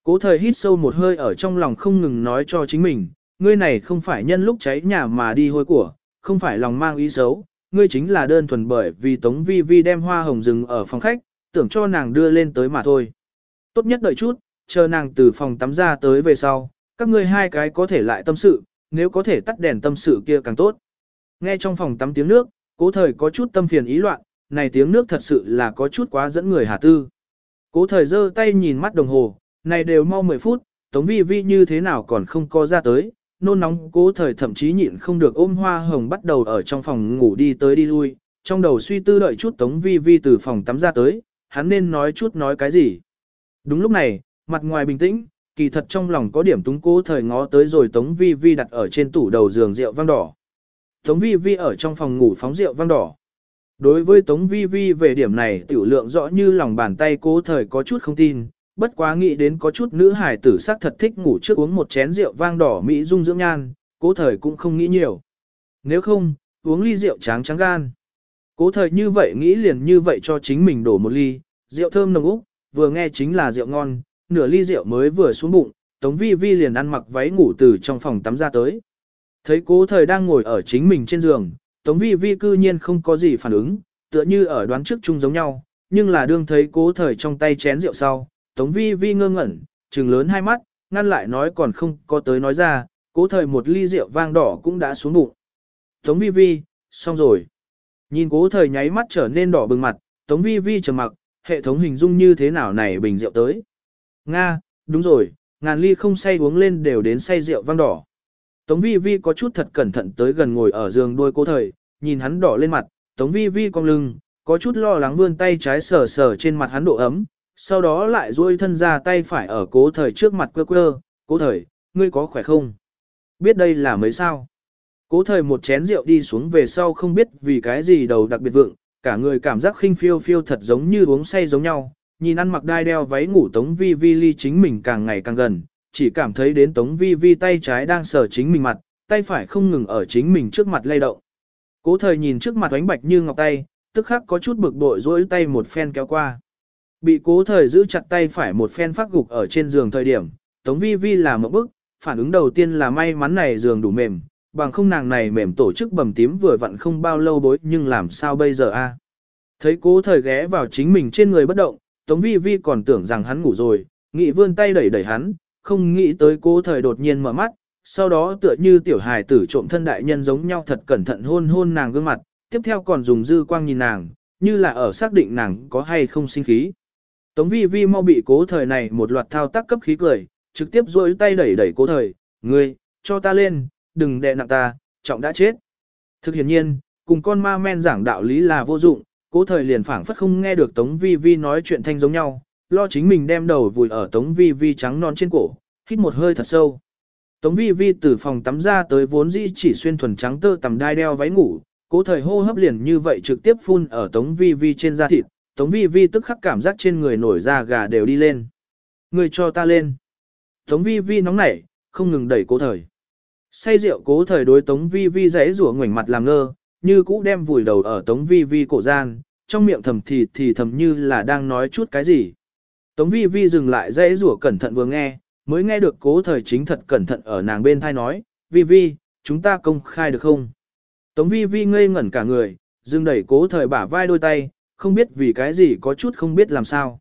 [SPEAKER 1] Cố thời hít sâu một hơi ở trong lòng không ngừng nói cho chính mình, ngươi này không phải nhân lúc cháy nhà mà đi hôi của, không phải lòng mang ý xấu, ngươi chính là đơn thuần bởi vì Tống Vi Vi đem hoa hồng rừng ở phòng khách, tưởng cho nàng đưa lên tới mà thôi. Tốt nhất đợi chút, chờ nàng từ phòng tắm ra tới về sau, các ngươi hai cái có thể lại tâm sự, nếu có thể tắt đèn tâm sự kia càng tốt. Nghe trong phòng tắm tiếng nước, cố thời có chút tâm phiền ý loạn, này tiếng nước thật sự là có chút quá dẫn người hà tư. Cố thời giơ tay nhìn mắt đồng hồ, này đều mau 10 phút, Tống Vi Vi như thế nào còn không có ra tới, nôn nóng cố thời thậm chí nhịn không được ôm hoa hồng bắt đầu ở trong phòng ngủ đi tới đi lui, trong đầu suy tư đợi chút Tống Vi Vi từ phòng tắm ra tới, hắn nên nói chút nói cái gì. Đúng lúc này, mặt ngoài bình tĩnh, kỳ thật trong lòng có điểm túng cố thời ngó tới rồi Tống Vi Vi đặt ở trên tủ đầu giường rượu vang đỏ. Tống Vi Vi ở trong phòng ngủ phóng rượu vang đỏ. Đối với Tống Vi Vi về điểm này tiểu lượng rõ như lòng bàn tay cố thời có chút không tin, bất quá nghĩ đến có chút nữ hải tử sắc thật thích ngủ trước uống một chén rượu vang đỏ mỹ dung dưỡng nhan, cố thời cũng không nghĩ nhiều. Nếu không, uống ly rượu tráng trắng gan. Cố thời như vậy nghĩ liền như vậy cho chính mình đổ một ly, rượu thơm nồng úc, vừa nghe chính là rượu ngon, nửa ly rượu mới vừa xuống bụng, Tống Vi Vi liền ăn mặc váy ngủ từ trong phòng tắm ra tới. Thấy cố thời đang ngồi ở chính mình trên giường, Tống Vi Vi cư nhiên không có gì phản ứng, tựa như ở đoán trước chung giống nhau, nhưng là đương thấy cố thời trong tay chén rượu sau, Tống vi vi ngơ ngẩn, trừng lớn hai mắt, ngăn lại nói còn không có tới nói ra, cố thời một ly rượu vang đỏ cũng đã xuống bụng. Tống vi vi, xong rồi. Nhìn cố thời nháy mắt trở nên đỏ bừng mặt, Tống vi vi trầm mặc, hệ thống hình dung như thế nào này bình rượu tới. Nga, đúng rồi, ngàn ly không say uống lên đều đến say rượu vang đỏ. Tống vi vi có chút thật cẩn thận tới gần ngồi ở giường đuôi cố thời, nhìn hắn đỏ lên mặt, Tống vi vi cong lưng, có chút lo lắng vươn tay trái sờ sờ trên mặt hắn độ ấm, sau đó lại duỗi thân ra tay phải ở cố thời trước mặt quơ quơ, cố thời, ngươi có khỏe không? Biết đây là mấy sao? Cố thời một chén rượu đi xuống về sau không biết vì cái gì đầu đặc biệt vượng, cả người cảm giác khinh phiêu phiêu thật giống như uống say giống nhau, nhìn ăn mặc đai đeo váy ngủ tống vi vi ly chính mình càng ngày càng gần, chỉ cảm thấy đến tống vi vi tay trái đang sờ chính mình mặt, tay phải không ngừng ở chính mình trước mặt lay động. Cố thời nhìn trước mặt ánh bạch như ngọc tay, tức khắc có chút bực bội duỗi tay một phen kéo qua. Bị cố thời giữ chặt tay phải một phen phát gục ở trên giường thời điểm, Tống Vi Vi là một bức, phản ứng đầu tiên là may mắn này giường đủ mềm, bằng không nàng này mềm tổ chức bầm tím vừa vặn không bao lâu bối nhưng làm sao bây giờ a? Thấy cố thời ghé vào chính mình trên người bất động, Tống Vi Vi còn tưởng rằng hắn ngủ rồi, nghị vươn tay đẩy đẩy hắn, không nghĩ tới cố thời đột nhiên mở mắt, sau đó tựa như tiểu hài tử trộm thân đại nhân giống nhau thật cẩn thận hôn hôn nàng gương mặt, tiếp theo còn dùng dư quang nhìn nàng, như là ở xác định nàng có hay không sinh khí. Tống vi vi mau bị cố thời này một loạt thao tác cấp khí cười, trực tiếp duỗi tay đẩy đẩy cố thời, ngươi, cho ta lên, đừng đè nặng ta, trọng đã chết. Thực hiện nhiên, cùng con ma men giảng đạo lý là vô dụng, cố thời liền phảng phất không nghe được Tống vi vi nói chuyện thanh giống nhau, lo chính mình đem đầu vùi ở Tống vi vi trắng non trên cổ, hít một hơi thật sâu. Tống vi vi từ phòng tắm ra tới vốn dĩ chỉ xuyên thuần trắng tơ tầm đai đeo váy ngủ, cố thời hô hấp liền như vậy trực tiếp phun ở Tống vi vi trên da thịt, Tống vi vi tức khắc cảm giác trên người nổi da gà đều đi lên. Người cho ta lên. Tống vi vi nóng nảy, không ngừng đẩy cố thời. Say rượu cố thời đối Tống vi vi dãy rủa ngoảnh mặt làm ngơ, như cũ đem vùi đầu ở Tống vi vi cổ gian, trong miệng thầm thì thì thầm như là đang nói chút cái gì. Tống vi vi dừng lại dãy rủa cẩn thận vừa nghe, mới nghe được cố thời chính thật cẩn thận ở nàng bên thai nói, vi vi, chúng ta công khai được không? Tống vi vi ngây ngẩn cả người, dừng đẩy cố thời bả vai đôi tay, không biết vì cái gì có chút không biết làm sao.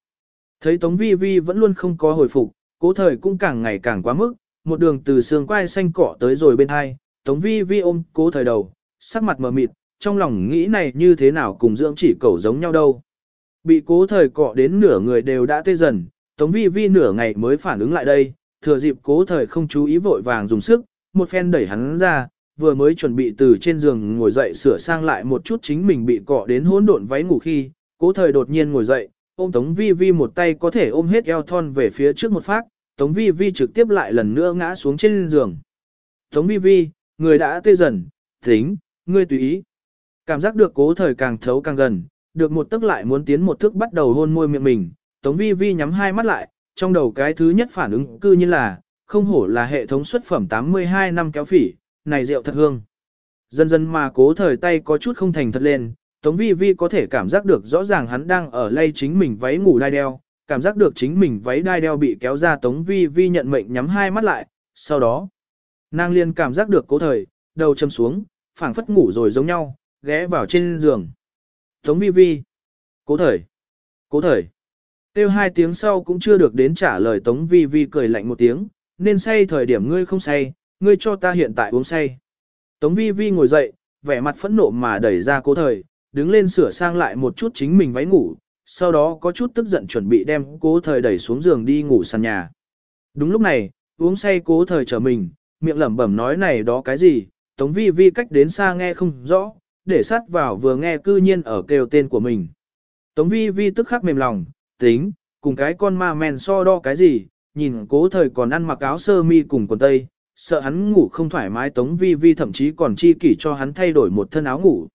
[SPEAKER 1] Thấy Tống vi vi vẫn luôn không có hồi phục, cố thời cũng càng ngày càng quá mức, một đường từ xương quai xanh cỏ tới rồi bên hai, Tống vi vi ôm cố thời đầu, sắc mặt mờ mịt, trong lòng nghĩ này như thế nào cùng dưỡng chỉ cầu giống nhau đâu. Bị cố thời cọ đến nửa người đều đã tê dần, Tống vi vi nửa ngày mới phản ứng lại đây, thừa dịp cố thời không chú ý vội vàng dùng sức, một phen đẩy hắn ra, vừa mới chuẩn bị từ trên giường ngồi dậy sửa sang lại một chút chính mình bị cọ đến hỗn độn váy ngủ khi, cố thời đột nhiên ngồi dậy, ôm Tống Vi Vi một tay có thể ôm hết eo thon về phía trước một phát, Tống Vi Vi trực tiếp lại lần nữa ngã xuống trên giường. Tống Vi Vi, người đã tê dần, tính, ngươi tùy ý. Cảm giác được cố thời càng thấu càng gần, được một tức lại muốn tiến một thước bắt đầu hôn môi miệng mình, Tống Vi Vi nhắm hai mắt lại, trong đầu cái thứ nhất phản ứng cư như là, không hổ là hệ thống xuất phẩm 82 năm kéo phỉ, này rượu thật hương. Dần dần mà cố thời tay có chút không thành thật lên, Tống Vi Vi có thể cảm giác được rõ ràng hắn đang ở lay chính mình váy ngủ đai đeo, cảm giác được chính mình váy đai đeo bị kéo ra Tống Vi Vi nhận mệnh nhắm hai mắt lại, sau đó, nàng liền cảm giác được cố thời, đầu châm xuống, phảng phất ngủ rồi giống nhau, ghé vào trên giường. Tống Vi Vi, cố thời, cố thời. Tiêu hai tiếng sau cũng chưa được đến trả lời Tống Vi Vi cười lạnh một tiếng, nên say thời điểm ngươi không say, ngươi cho ta hiện tại uống say. Tống Vi Vi ngồi dậy, vẻ mặt phẫn nộ mà đẩy ra cố thời, đứng lên sửa sang lại một chút chính mình váy ngủ, sau đó có chút tức giận chuẩn bị đem cố thời đẩy xuống giường đi ngủ sàn nhà. Đúng lúc này, uống say cố thời trở mình, miệng lẩm bẩm nói này đó cái gì, Tống Vi Vi cách đến xa nghe không rõ, để sát vào vừa nghe cư nhiên ở kêu tên của mình. Tống Vi Vi tức khắc mềm lòng, tính, cùng cái con ma men so đo cái gì, nhìn cố thời còn ăn mặc áo sơ mi cùng quần tây, sợ hắn ngủ không thoải mái Tống Vi Vi thậm chí còn chi kỷ cho hắn thay đổi một thân áo ngủ.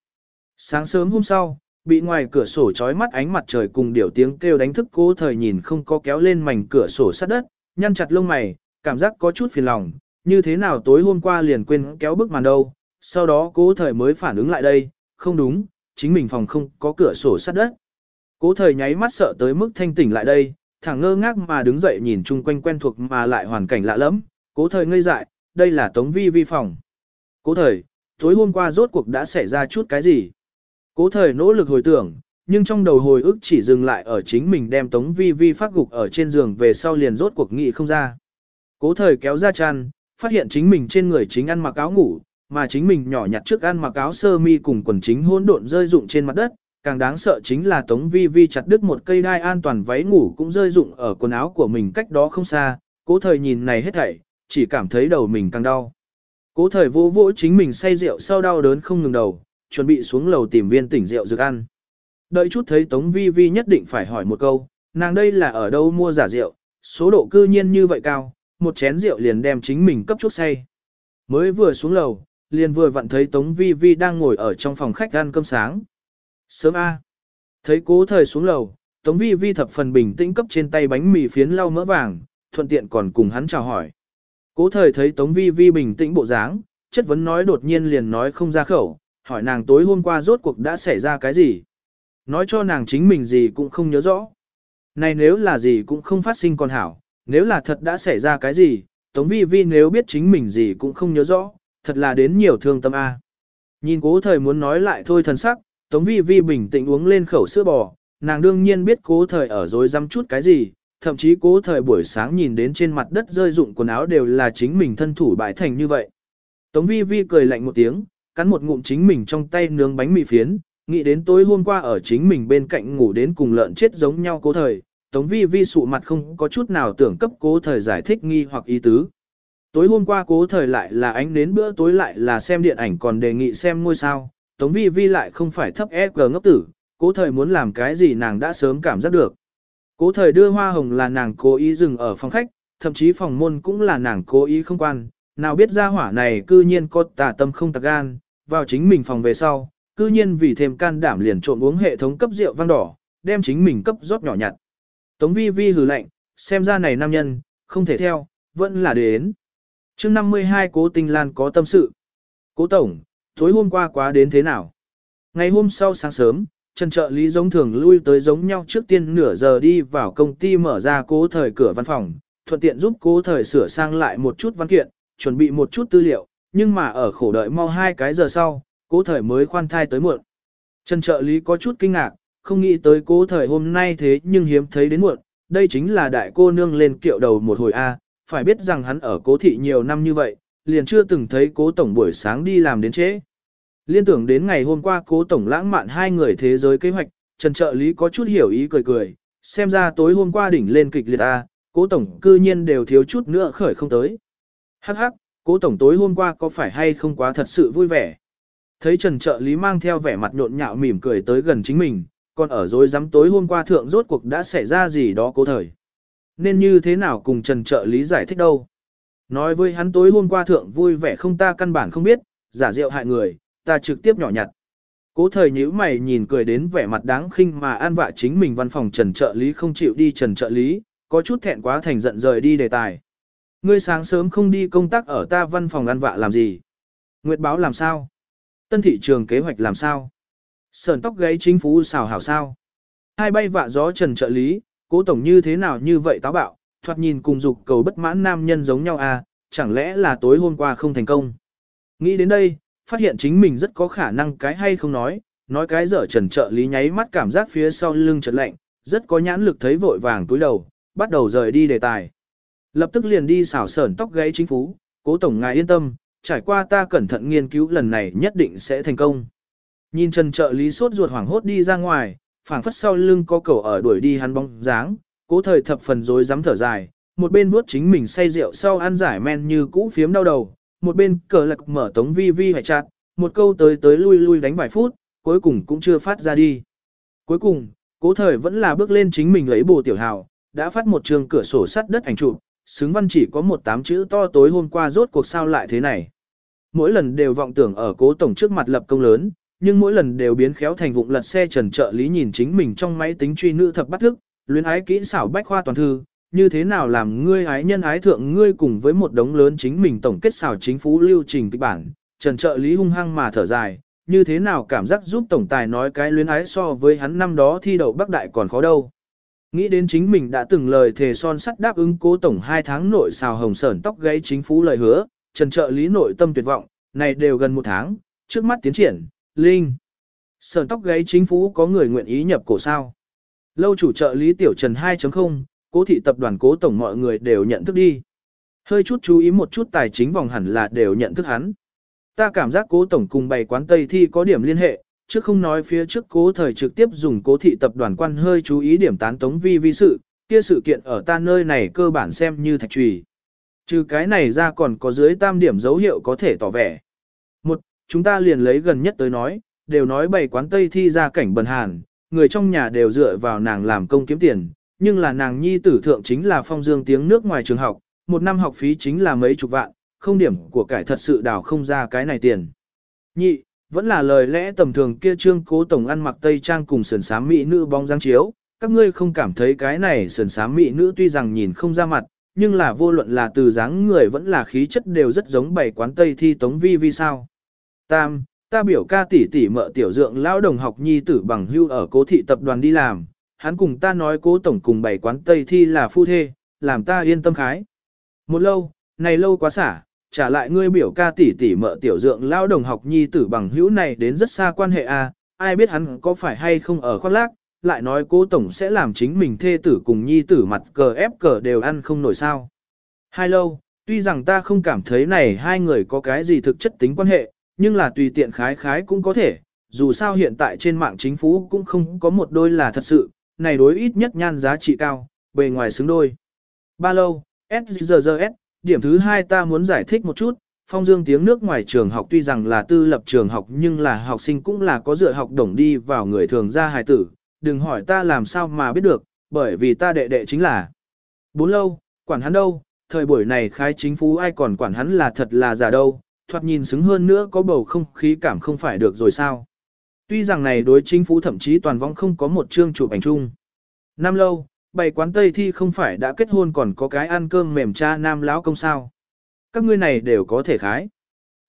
[SPEAKER 1] Sáng sớm hôm sau, bị ngoài cửa sổ trói mắt ánh mặt trời cùng điều tiếng kêu đánh thức cố thời nhìn không có kéo lên mảnh cửa sổ sát đất, nhăn chặt lông mày, cảm giác có chút phiền lòng, như thế nào tối hôm qua liền quên kéo bức màn đâu, sau đó cố thời mới phản ứng lại đây, không đúng, chính mình phòng không có cửa sổ sát đất. Cố thời nháy mắt sợ tới mức thanh tỉnh lại đây, thẳng ngơ ngác mà đứng dậy nhìn chung quanh quen thuộc mà lại hoàn cảnh lạ lẫm, cố thời ngây dại, đây là tống vi vi phòng. Cố thời, tối hôm qua rốt cuộc đã xảy ra chút cái gì? Cố thời nỗ lực hồi tưởng, nhưng trong đầu hồi ức chỉ dừng lại ở chính mình đem tống vi vi phát gục ở trên giường về sau liền rốt cuộc nghị không ra. Cố thời kéo ra chăn, phát hiện chính mình trên người chính ăn mặc áo ngủ, mà chính mình nhỏ nhặt trước ăn mặc áo sơ mi cùng quần chính hỗn độn rơi rụng trên mặt đất, càng đáng sợ chính là Tống Vi Vi chặt đứt một cây đai an toàn váy ngủ cũng rơi rụng ở quần áo của mình cách đó không xa, cố thời nhìn này hết thảy, chỉ cảm thấy đầu mình càng đau. Cố thời vô vỗ chính mình say rượu sau đau đớn không ngừng đầu, chuẩn bị xuống lầu tìm viên tỉnh rượu dược ăn. Đợi chút thấy Tống Vi Vi nhất định phải hỏi một câu, nàng đây là ở đâu mua giả rượu, số độ cư nhiên như vậy cao, một chén rượu liền đem chính mình cấp chút say. Mới vừa xuống lầu, liền vừa vặn thấy Tống Vi Vi đang ngồi ở trong phòng khách ăn cơm sáng. Sớm A. Thấy cố thời xuống lầu, Tống Vi Vi thập phần bình tĩnh cấp trên tay bánh mì phiến lau mỡ vàng, thuận tiện còn cùng hắn chào hỏi. Cố thời thấy Tống Vi Vi bình tĩnh bộ dáng, chất vấn nói đột nhiên liền nói không ra khẩu, hỏi nàng tối hôm qua rốt cuộc đã xảy ra cái gì. Nói cho nàng chính mình gì cũng không nhớ rõ. Này nếu là gì cũng không phát sinh còn hảo, nếu là thật đã xảy ra cái gì, Tống Vi Vi nếu biết chính mình gì cũng không nhớ rõ, thật là đến nhiều thương tâm a. Nhìn cố thời muốn nói lại thôi thần sắc, Tống Vi Vi bình tĩnh uống lên khẩu sữa bò, nàng đương nhiên biết cố thời ở dối dăm chút cái gì, thậm chí cố thời buổi sáng nhìn đến trên mặt đất rơi dụng quần áo đều là chính mình thân thủ bại thành như vậy. Tống Vi Vi cười lạnh một tiếng, cắn một ngụm chính mình trong tay nướng bánh mì phiến, nghĩ đến tối hôm qua ở chính mình bên cạnh ngủ đến cùng lợn chết giống nhau cố thời, Tống Vi Vi sụ mặt không có chút nào tưởng cấp cố thời giải thích nghi hoặc ý tứ. Tối hôm qua cố thời lại là ánh đến bữa tối lại là xem điện ảnh còn đề nghị xem ngôi sao, Tống Vi Vi lại không phải thấp e cờ ngốc tử, cố thời muốn làm cái gì nàng đã sớm cảm giác được. Cố thời đưa hoa hồng là nàng cố ý dừng ở phòng khách, thậm chí phòng môn cũng là nàng cố ý không quan, nào biết ra hỏa này cư nhiên có tà tâm không tạc gan, vào chính mình phòng về sau, cư nhiên vì thêm can đảm liền trộn uống hệ thống cấp rượu vang đỏ, đem chính mình cấp rót nhỏ nhặt. Tống vi vi hừ lạnh, xem ra này nam nhân, không thể theo, vẫn là đến. chương 52 cố tình lan có tâm sự. Cố tổng, tối hôm qua quá đến thế nào? Ngày hôm sau sáng sớm, Trần trợ lý giống thường lui tới giống nhau trước tiên nửa giờ đi vào công ty mở ra cố thời cửa văn phòng, thuận tiện giúp cố thời sửa sang lại một chút văn kiện, chuẩn bị một chút tư liệu, nhưng mà ở khổ đợi mau hai cái giờ sau, cố thời mới khoan thai tới muộn. Trần trợ lý có chút kinh ngạc, không nghĩ tới cố thời hôm nay thế nhưng hiếm thấy đến muộn, đây chính là đại cô nương lên kiệu đầu một hồi A, phải biết rằng hắn ở cố thị nhiều năm như vậy, liền chưa từng thấy cố tổng buổi sáng đi làm đến trễ. Liên tưởng đến ngày hôm qua cố tổng lãng mạn hai người thế giới kế hoạch, Trần trợ lý có chút hiểu ý cười cười, xem ra tối hôm qua đỉnh lên kịch liệt A, cố tổng cư nhiên đều thiếu chút nữa khởi không tới. Hắc hắc, cố tổng tối hôm qua có phải hay không quá thật sự vui vẻ. Thấy Trần trợ lý mang theo vẻ mặt nhộn nhạo mỉm cười tới gần chính mình, còn ở dối rắm tối hôm qua thượng rốt cuộc đã xảy ra gì đó cố thời. Nên như thế nào cùng Trần trợ lý giải thích đâu. Nói với hắn tối hôm qua thượng vui vẻ không ta căn bản không biết, giả rượu hại người, ta trực tiếp nhỏ nhặt. Cố thời nhíu mày nhìn cười đến vẻ mặt đáng khinh mà an vạ chính mình văn phòng trần trợ lý không chịu đi trần trợ lý, có chút thẹn quá thành giận rời đi đề tài. Ngươi sáng sớm không đi công tác ở ta văn phòng ăn vạ làm gì? Nguyệt báo làm sao? Tân thị trường kế hoạch làm sao? Sờn tóc gáy chính phủ xào hảo sao? Hai bay vạ gió trần trợ lý, cố tổng như thế nào như vậy táo bạo, thoạt nhìn cùng dục cầu bất mãn nam nhân giống nhau à, chẳng lẽ là tối hôm qua không thành công? Nghĩ đến đây, phát hiện chính mình rất có khả năng cái hay không nói, nói cái dở trần trợ lý nháy mắt cảm giác phía sau lưng chợt lạnh, rất có nhãn lực thấy vội vàng túi đầu, bắt đầu rời đi đề tài. Lập tức liền đi xảo sởn tóc gáy chính phủ, cố tổng ngài yên tâm, trải qua ta cẩn thận nghiên cứu lần này nhất định sẽ thành công. Nhìn trần trợ lý sốt ruột hoảng hốt đi ra ngoài, phảng phất sau lưng có cầu ở đuổi đi hắn bóng dáng, cố thời thập phần rối dám thở dài, một bên vuốt chính mình say rượu sau ăn giải men như cũ phiếm đau đầu, một bên cờ lạc mở tống vi vi hải chặt, một câu tới tới lui lui đánh vài phút, cuối cùng cũng chưa phát ra đi. Cuối cùng, cố thời vẫn là bước lên chính mình lấy bồ tiểu hào, đã phát một trường cửa sổ sắt đất ảnh chụp, xứng văn chỉ có một tám chữ to tối hôm qua rốt cuộc sao lại thế này. Mỗi lần đều vọng tưởng ở cố tổng trước mặt lập công lớn, nhưng mỗi lần đều biến khéo thành vụng lật xe trần trợ lý nhìn chính mình trong máy tính truy nữ thập bắt thức, luyến ái kỹ xảo bách khoa toàn thư, như thế nào làm ngươi ái nhân ái thượng ngươi cùng với một đống lớn chính mình tổng kết xảo chính phủ lưu trình kịch bản, trần trợ lý hung hăng mà thở dài, như thế nào cảm giác giúp tổng tài nói cái luyến ái so với hắn năm đó thi đậu bắc đại còn khó đâu. Nghĩ đến chính mình đã từng lời thề son sắt đáp ứng cố tổng hai tháng nội xào hồng sởn tóc gãy chính phủ lời hứa, trần trợ lý nội tâm tuyệt vọng, này đều gần một tháng, trước mắt tiến triển, linh. Sởn tóc gãy chính phủ có người nguyện ý nhập cổ sao. Lâu chủ trợ lý tiểu trần 2.0, cố thị tập đoàn cố tổng mọi người đều nhận thức đi. Hơi chút chú ý một chút tài chính vòng hẳn là đều nhận thức hắn. Ta cảm giác cố tổng cùng bày quán Tây thi có điểm liên hệ, chứ không nói phía trước cố thời trực tiếp dùng cố thị tập đoàn quan hơi chú ý điểm tán tống vi vi sự, kia sự kiện ở ta nơi này cơ bản xem như thạch trùy. Trừ cái này ra còn có dưới tam điểm dấu hiệu có thể tỏ vẻ. Một, chúng ta liền lấy gần nhất tới nói, đều nói bày quán Tây thi ra cảnh bần hàn, người trong nhà đều dựa vào nàng làm công kiếm tiền, nhưng là nàng nhi tử thượng chính là phong dương tiếng nước ngoài trường học, một năm học phí chính là mấy chục vạn, không điểm của cải thật sự đào không ra cái này tiền. Nhị, vẫn là lời lẽ tầm thường kia trương cố tổng ăn mặc tây trang cùng sườn sám mỹ nữ bóng dáng chiếu, các ngươi không cảm thấy cái này sườn sám mỹ nữ tuy rằng nhìn không ra mặt, nhưng là vô luận là từ dáng người vẫn là khí chất đều rất giống bảy quán tây thi tống vi vi sao. Tam, ta biểu ca tỷ tỷ mợ tiểu dượng lão đồng học nhi tử bằng hưu ở cố thị tập đoàn đi làm, hắn cùng ta nói cố tổng cùng bảy quán tây thi là phu thê, làm ta yên tâm khái. Một lâu, này lâu quá xả, trả lại ngươi biểu ca tỷ tỷ mợ tiểu dượng lao đồng học nhi tử bằng hữu này đến rất xa quan hệ a, ai biết hắn có phải hay không ở khoác lác, lại nói cố tổng sẽ làm chính mình thê tử cùng nhi tử mặt cờ ép cờ đều ăn không nổi sao. Hai lâu, tuy rằng ta không cảm thấy này hai người có cái gì thực chất tính quan hệ, nhưng là tùy tiện khái khái cũng có thể, dù sao hiện tại trên mạng chính phủ cũng không có một đôi là thật sự, này đối ít nhất nhan giá trị cao, bề ngoài xứng đôi. Ba lâu, SGGS, điểm thứ hai ta muốn giải thích một chút, phong dương tiếng nước ngoài trường học tuy rằng là tư lập trường học nhưng là học sinh cũng là có dựa học đồng đi vào người thường ra hài tử, đừng hỏi ta làm sao mà biết được, bởi vì ta đệ đệ chính là. Bốn lâu, quản hắn đâu, thời buổi này khai chính phủ ai còn quản hắn là thật là giả đâu, thoạt nhìn xứng hơn nữa có bầu không khí cảm không phải được rồi sao. Tuy rằng này đối chính phủ thậm chí toàn vong không có một chương chụp ảnh chung. Năm lâu, bày quán Tây thi không phải đã kết hôn còn có cái ăn cơm mềm cha nam lão công sao. Các ngươi này đều có thể khái.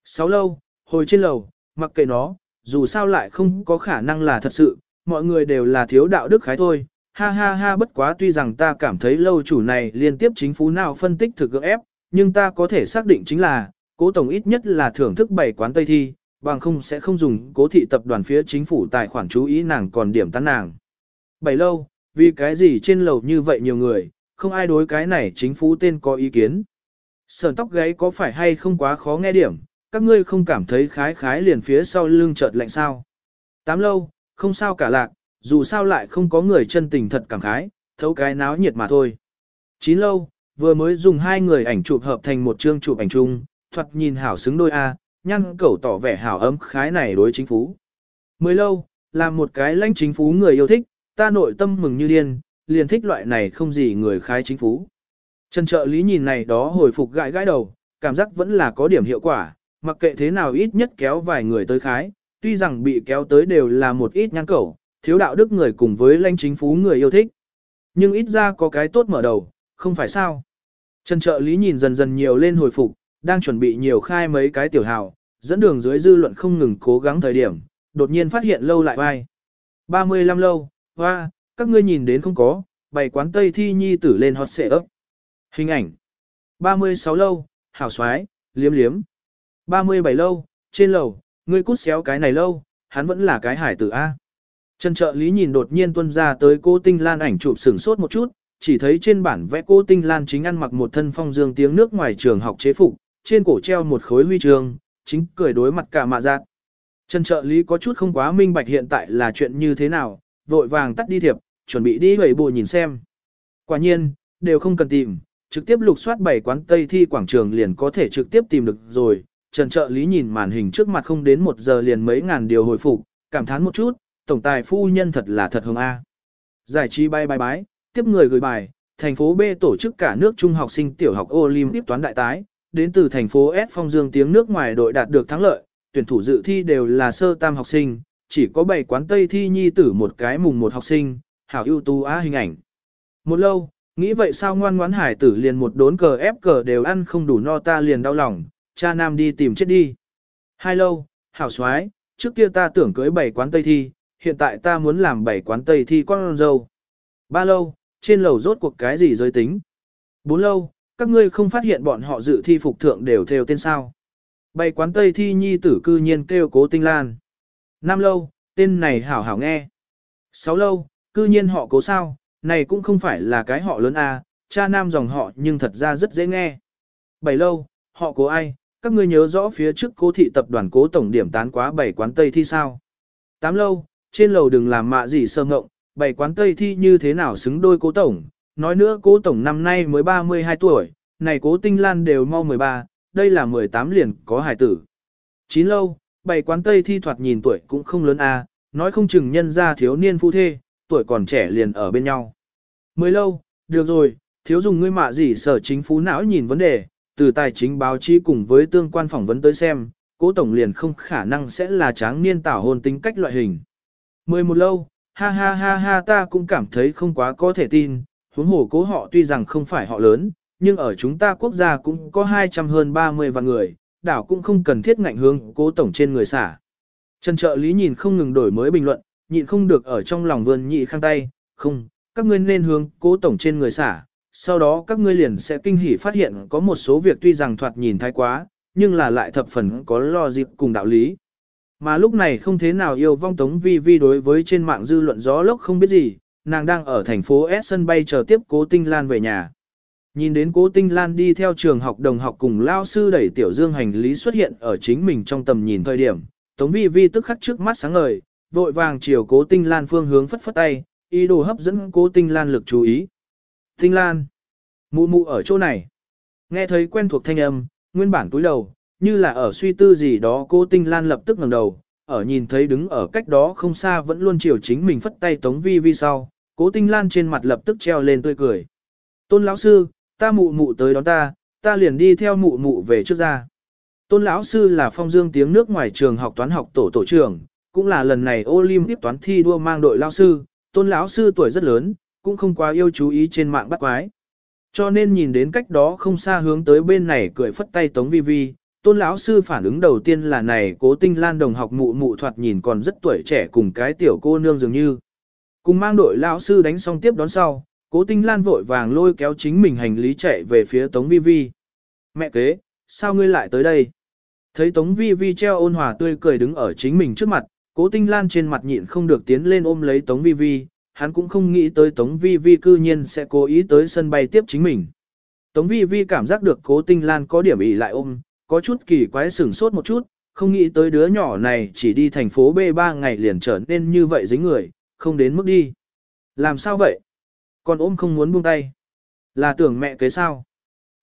[SPEAKER 1] Sáu lâu, hồi trên lầu, mặc kệ nó, dù sao lại không có khả năng là thật sự, mọi người đều là thiếu đạo đức khái thôi. Ha ha ha bất quá tuy rằng ta cảm thấy lâu chủ này liên tiếp chính phủ nào phân tích thực gượng ép, nhưng ta có thể xác định chính là, cố tổng ít nhất là thưởng thức bảy quán Tây thi, bằng không sẽ không dùng cố thị tập đoàn phía chính phủ tài khoản chú ý nàng còn điểm tán nàng. Bảy lâu, vì cái gì trên lầu như vậy nhiều người, không ai đối cái này chính phủ tên có ý kiến. Sờn tóc gáy có phải hay không quá khó nghe điểm, các ngươi không cảm thấy khái khái liền phía sau lưng chợt lạnh sao. Tám lâu, không sao cả lạc, dù sao lại không có người chân tình thật cảm khái, thấu cái náo nhiệt mà thôi. Chín lâu, vừa mới dùng hai người ảnh chụp hợp thành một chương chụp ảnh chung, thuật nhìn hảo xứng đôi A, nhăn cẩu tỏ vẻ hảo ấm khái này đối chính phủ. Mười lâu, làm một cái lãnh chính phủ người yêu thích, ta nội tâm mừng như điên, liền thích loại này không gì người khái chính phú. Trần trợ lý nhìn này đó hồi phục gãi gãi đầu, cảm giác vẫn là có điểm hiệu quả, mặc kệ thế nào ít nhất kéo vài người tới khái, tuy rằng bị kéo tới đều là một ít nhăn cẩu, thiếu đạo đức người cùng với lãnh chính phú người yêu thích. Nhưng ít ra có cái tốt mở đầu, không phải sao. Trần trợ lý nhìn dần dần nhiều lên hồi phục, đang chuẩn bị nhiều khai mấy cái tiểu hào, dẫn đường dưới dư luận không ngừng cố gắng thời điểm, đột nhiên phát hiện lâu lại vai. 35 lâu, hoa, các ngươi nhìn đến không có, bày quán Tây thi nhi tử lên hot xệ ấp. Hình ảnh. 36 lâu, hảo xoái, liếm liếm. 37 lâu, trên lầu, ngươi cút xéo cái này lâu, hắn vẫn là cái hải tử A. Trần trợ lý nhìn đột nhiên tuân ra tới cô Tinh Lan ảnh chụp sửng sốt một chút, chỉ thấy trên bản vẽ cô Tinh Lan chính ăn mặc một thân phong dương tiếng nước ngoài trường học chế phục, trên cổ treo một khối huy chương, chính cười đối mặt cả mạ giác. Trần trợ lý có chút không quá minh bạch hiện tại là chuyện như thế nào, vội vàng tắt đi thiệp, chuẩn bị đi hầy bù nhìn xem. Quả nhiên, đều không cần tìm, trực tiếp lục soát bảy quán Tây thi quảng trường liền có thể trực tiếp tìm được rồi. Trần trợ lý nhìn màn hình trước mặt không đến một giờ liền mấy ngàn điều hồi phục, cảm thán một chút, tổng tài phu nhân thật là thật hồng A. Giải trí bay bay bái, tiếp người gửi bài, thành phố B tổ chức cả nước trung học sinh tiểu học Olympic toán đại tái, đến từ thành phố S phong dương tiếng nước ngoài đội đạt được thắng lợi, tuyển thủ dự thi đều là sơ tam học sinh, chỉ có bảy quán Tây thi nhi tử một cái mùng một học sinh, hảo ưu tú á hình ảnh. Một lâu, nghĩ vậy sao ngoan ngoãn hải tử liền một đốn cờ ép cờ đều ăn không đủ no ta liền đau lòng, cha nam đi tìm chết đi. Hai lâu, hảo xoái, trước kia ta tưởng cưới bảy quán Tây thi, hiện tại ta muốn làm bảy quán Tây thi con dâu. Ba lâu, trên lầu rốt cuộc cái gì giới tính. Bốn lâu, các ngươi không phát hiện bọn họ dự thi phục thượng đều theo tên sao. bảy quán Tây thi nhi tử cư nhiên kêu cố tinh lan. Nam lâu, tên này hảo hảo nghe. Sáu lâu, cư nhiên họ cố sao, này cũng không phải là cái họ lớn a, cha nam dòng họ nhưng thật ra rất dễ nghe. Bảy lâu, họ cố ai, các ngươi nhớ rõ phía trước cố thị tập đoàn cố tổng điểm tán quá bảy quán Tây thi sao. Tám lâu, trên lầu đừng làm mạ gì sơ ngộng, bảy quán Tây thi như thế nào xứng đôi cố tổng, nói nữa cố tổng năm nay mới 32 tuổi, này cố tinh lan đều mau 13, đây là 18 liền có hải tử. Chín lâu, bảy quán Tây thi thoạt nhìn tuổi cũng không lớn a, nói không chừng nhân ra thiếu niên phu thê, tuổi còn trẻ liền ở bên nhau. Mười lâu, được rồi, thiếu dùng ngươi mạ gì sở chính phú não nhìn vấn đề, từ tài chính báo chí cùng với tương quan phỏng vấn tới xem, cố tổng liền không khả năng sẽ là tráng niên tảo hôn tính cách loại hình. Mười một lâu, ha ha ha ha ta cũng cảm thấy không quá có thể tin, huống hồ cố họ tuy rằng không phải họ lớn, nhưng ở chúng ta quốc gia cũng có 200 hơn 30 vạn người, đảo cũng không cần thiết ngạnh hướng cố tổng trên người xả. Trần trợ lý nhìn không ngừng đổi mới bình luận, nhịn không được ở trong lòng vườn nhị khang tay, không, các ngươi nên hướng cố tổng trên người xả, sau đó các ngươi liền sẽ kinh hỉ phát hiện có một số việc tuy rằng thoạt nhìn thái quá, nhưng là lại thập phần có lo dịp cùng đạo lý. Mà lúc này không thế nào yêu vong Tống Vi Vi đối với trên mạng dư luận gió lốc không biết gì, nàng đang ở thành phố S sân bay chờ tiếp Cố Tinh Lan về nhà. Nhìn đến Cố Tinh Lan đi theo trường học đồng học cùng lao sư đẩy Tiểu Dương hành lý xuất hiện ở chính mình trong tầm nhìn thời điểm, Tống Vi Vi tức khắc trước mắt sáng ngời, vội vàng chiều Cố Tinh Lan phương hướng phất phất tay, ý đồ hấp dẫn Cố Tinh Lan lực chú ý. Tinh Lan, mụ mụ ở chỗ này. Nghe thấy quen thuộc thanh âm, nguyên bản túi đầu, như là ở suy tư gì đó Cố Tinh Lan lập tức ngẩng đầu, ở nhìn thấy đứng ở cách đó không xa vẫn luôn chiều chính mình phất tay Tống Vi Vi sau, Cố Tinh Lan trên mặt lập tức treo lên tươi cười. Tôn lão sư, ta mụ mụ tới đón ta, ta liền đi theo mụ mụ về trước ra. Tôn lão sư là phong dương tiếng nước ngoài trường học toán học tổ tổ trưởng, cũng là lần này Olympic toán thi đua mang đội lão sư, tôn lão sư tuổi rất lớn, cũng không quá yêu chú ý trên mạng bắt quái. Cho nên nhìn đến cách đó không xa hướng tới bên này cười phất tay Tống Vi Vi, tôn lão sư phản ứng đầu tiên là này cố tinh lan đồng học mụ mụ thoạt nhìn còn rất tuổi trẻ cùng cái tiểu cô nương dường như. Cùng mang đội lão sư đánh xong tiếp đón sau, cố tinh lan vội vàng lôi kéo chính mình hành lý chạy về phía Tống Vi Vi. Mẹ kế, sao ngươi lại tới đây? Thấy Tống Vi Vi treo ôn hòa tươi cười đứng ở chính mình trước mặt, cố tinh lan trên mặt nhịn không được tiến lên ôm lấy Tống Vi Vi, hắn cũng không nghĩ tới Tống Vi Vi cư nhiên sẽ cố ý tới sân bay tiếp chính mình. Tống Vi Vi cảm giác được cố tinh lan có điểm ý lại ôm, có chút kỳ quái sửng sốt một chút, không nghĩ tới đứa nhỏ này chỉ đi thành phố B 3 ngày liền trở nên như vậy dính người, không đến mức đi. Làm sao vậy? Còn ôm không muốn buông tay. Là tưởng mẹ kế sao?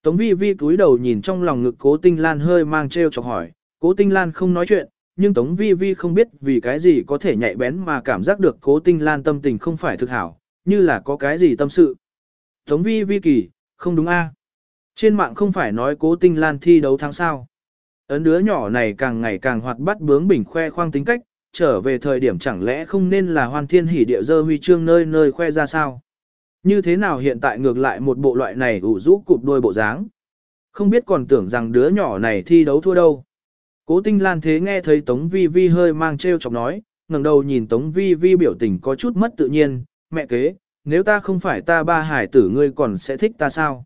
[SPEAKER 1] Tống vi vi cúi đầu nhìn trong lòng ngực cố tinh lan hơi mang treo chọc hỏi, cố tinh lan không nói chuyện, nhưng tống vi vi không biết vì cái gì có thể nhạy bén mà cảm giác được cố tinh lan tâm tình không phải thực hảo, như là có cái gì tâm sự. Tống vi vi kỳ, không đúng a? Trên mạng không phải nói cố tinh lan thi đấu thắng sao. Ấn đứa nhỏ này càng ngày càng hoạt bát bướng bỉnh khoe khoang tính cách, trở về thời điểm chẳng lẽ không nên là hoàn thiên hỉ địa dơ huy chương nơi nơi khoe ra sao. Như thế nào hiện tại ngược lại một bộ loại này ủ rũ cụp đôi bộ dáng. Không biết còn tưởng rằng đứa nhỏ này thi đấu thua đâu. Cố tinh lan thế nghe thấy Tống Vi Vi hơi mang treo chọc nói, ngẩng đầu nhìn Tống Vi Vi biểu tình có chút mất tự nhiên, mẹ kế, nếu ta không phải ta ba hải tử ngươi còn sẽ thích ta sao?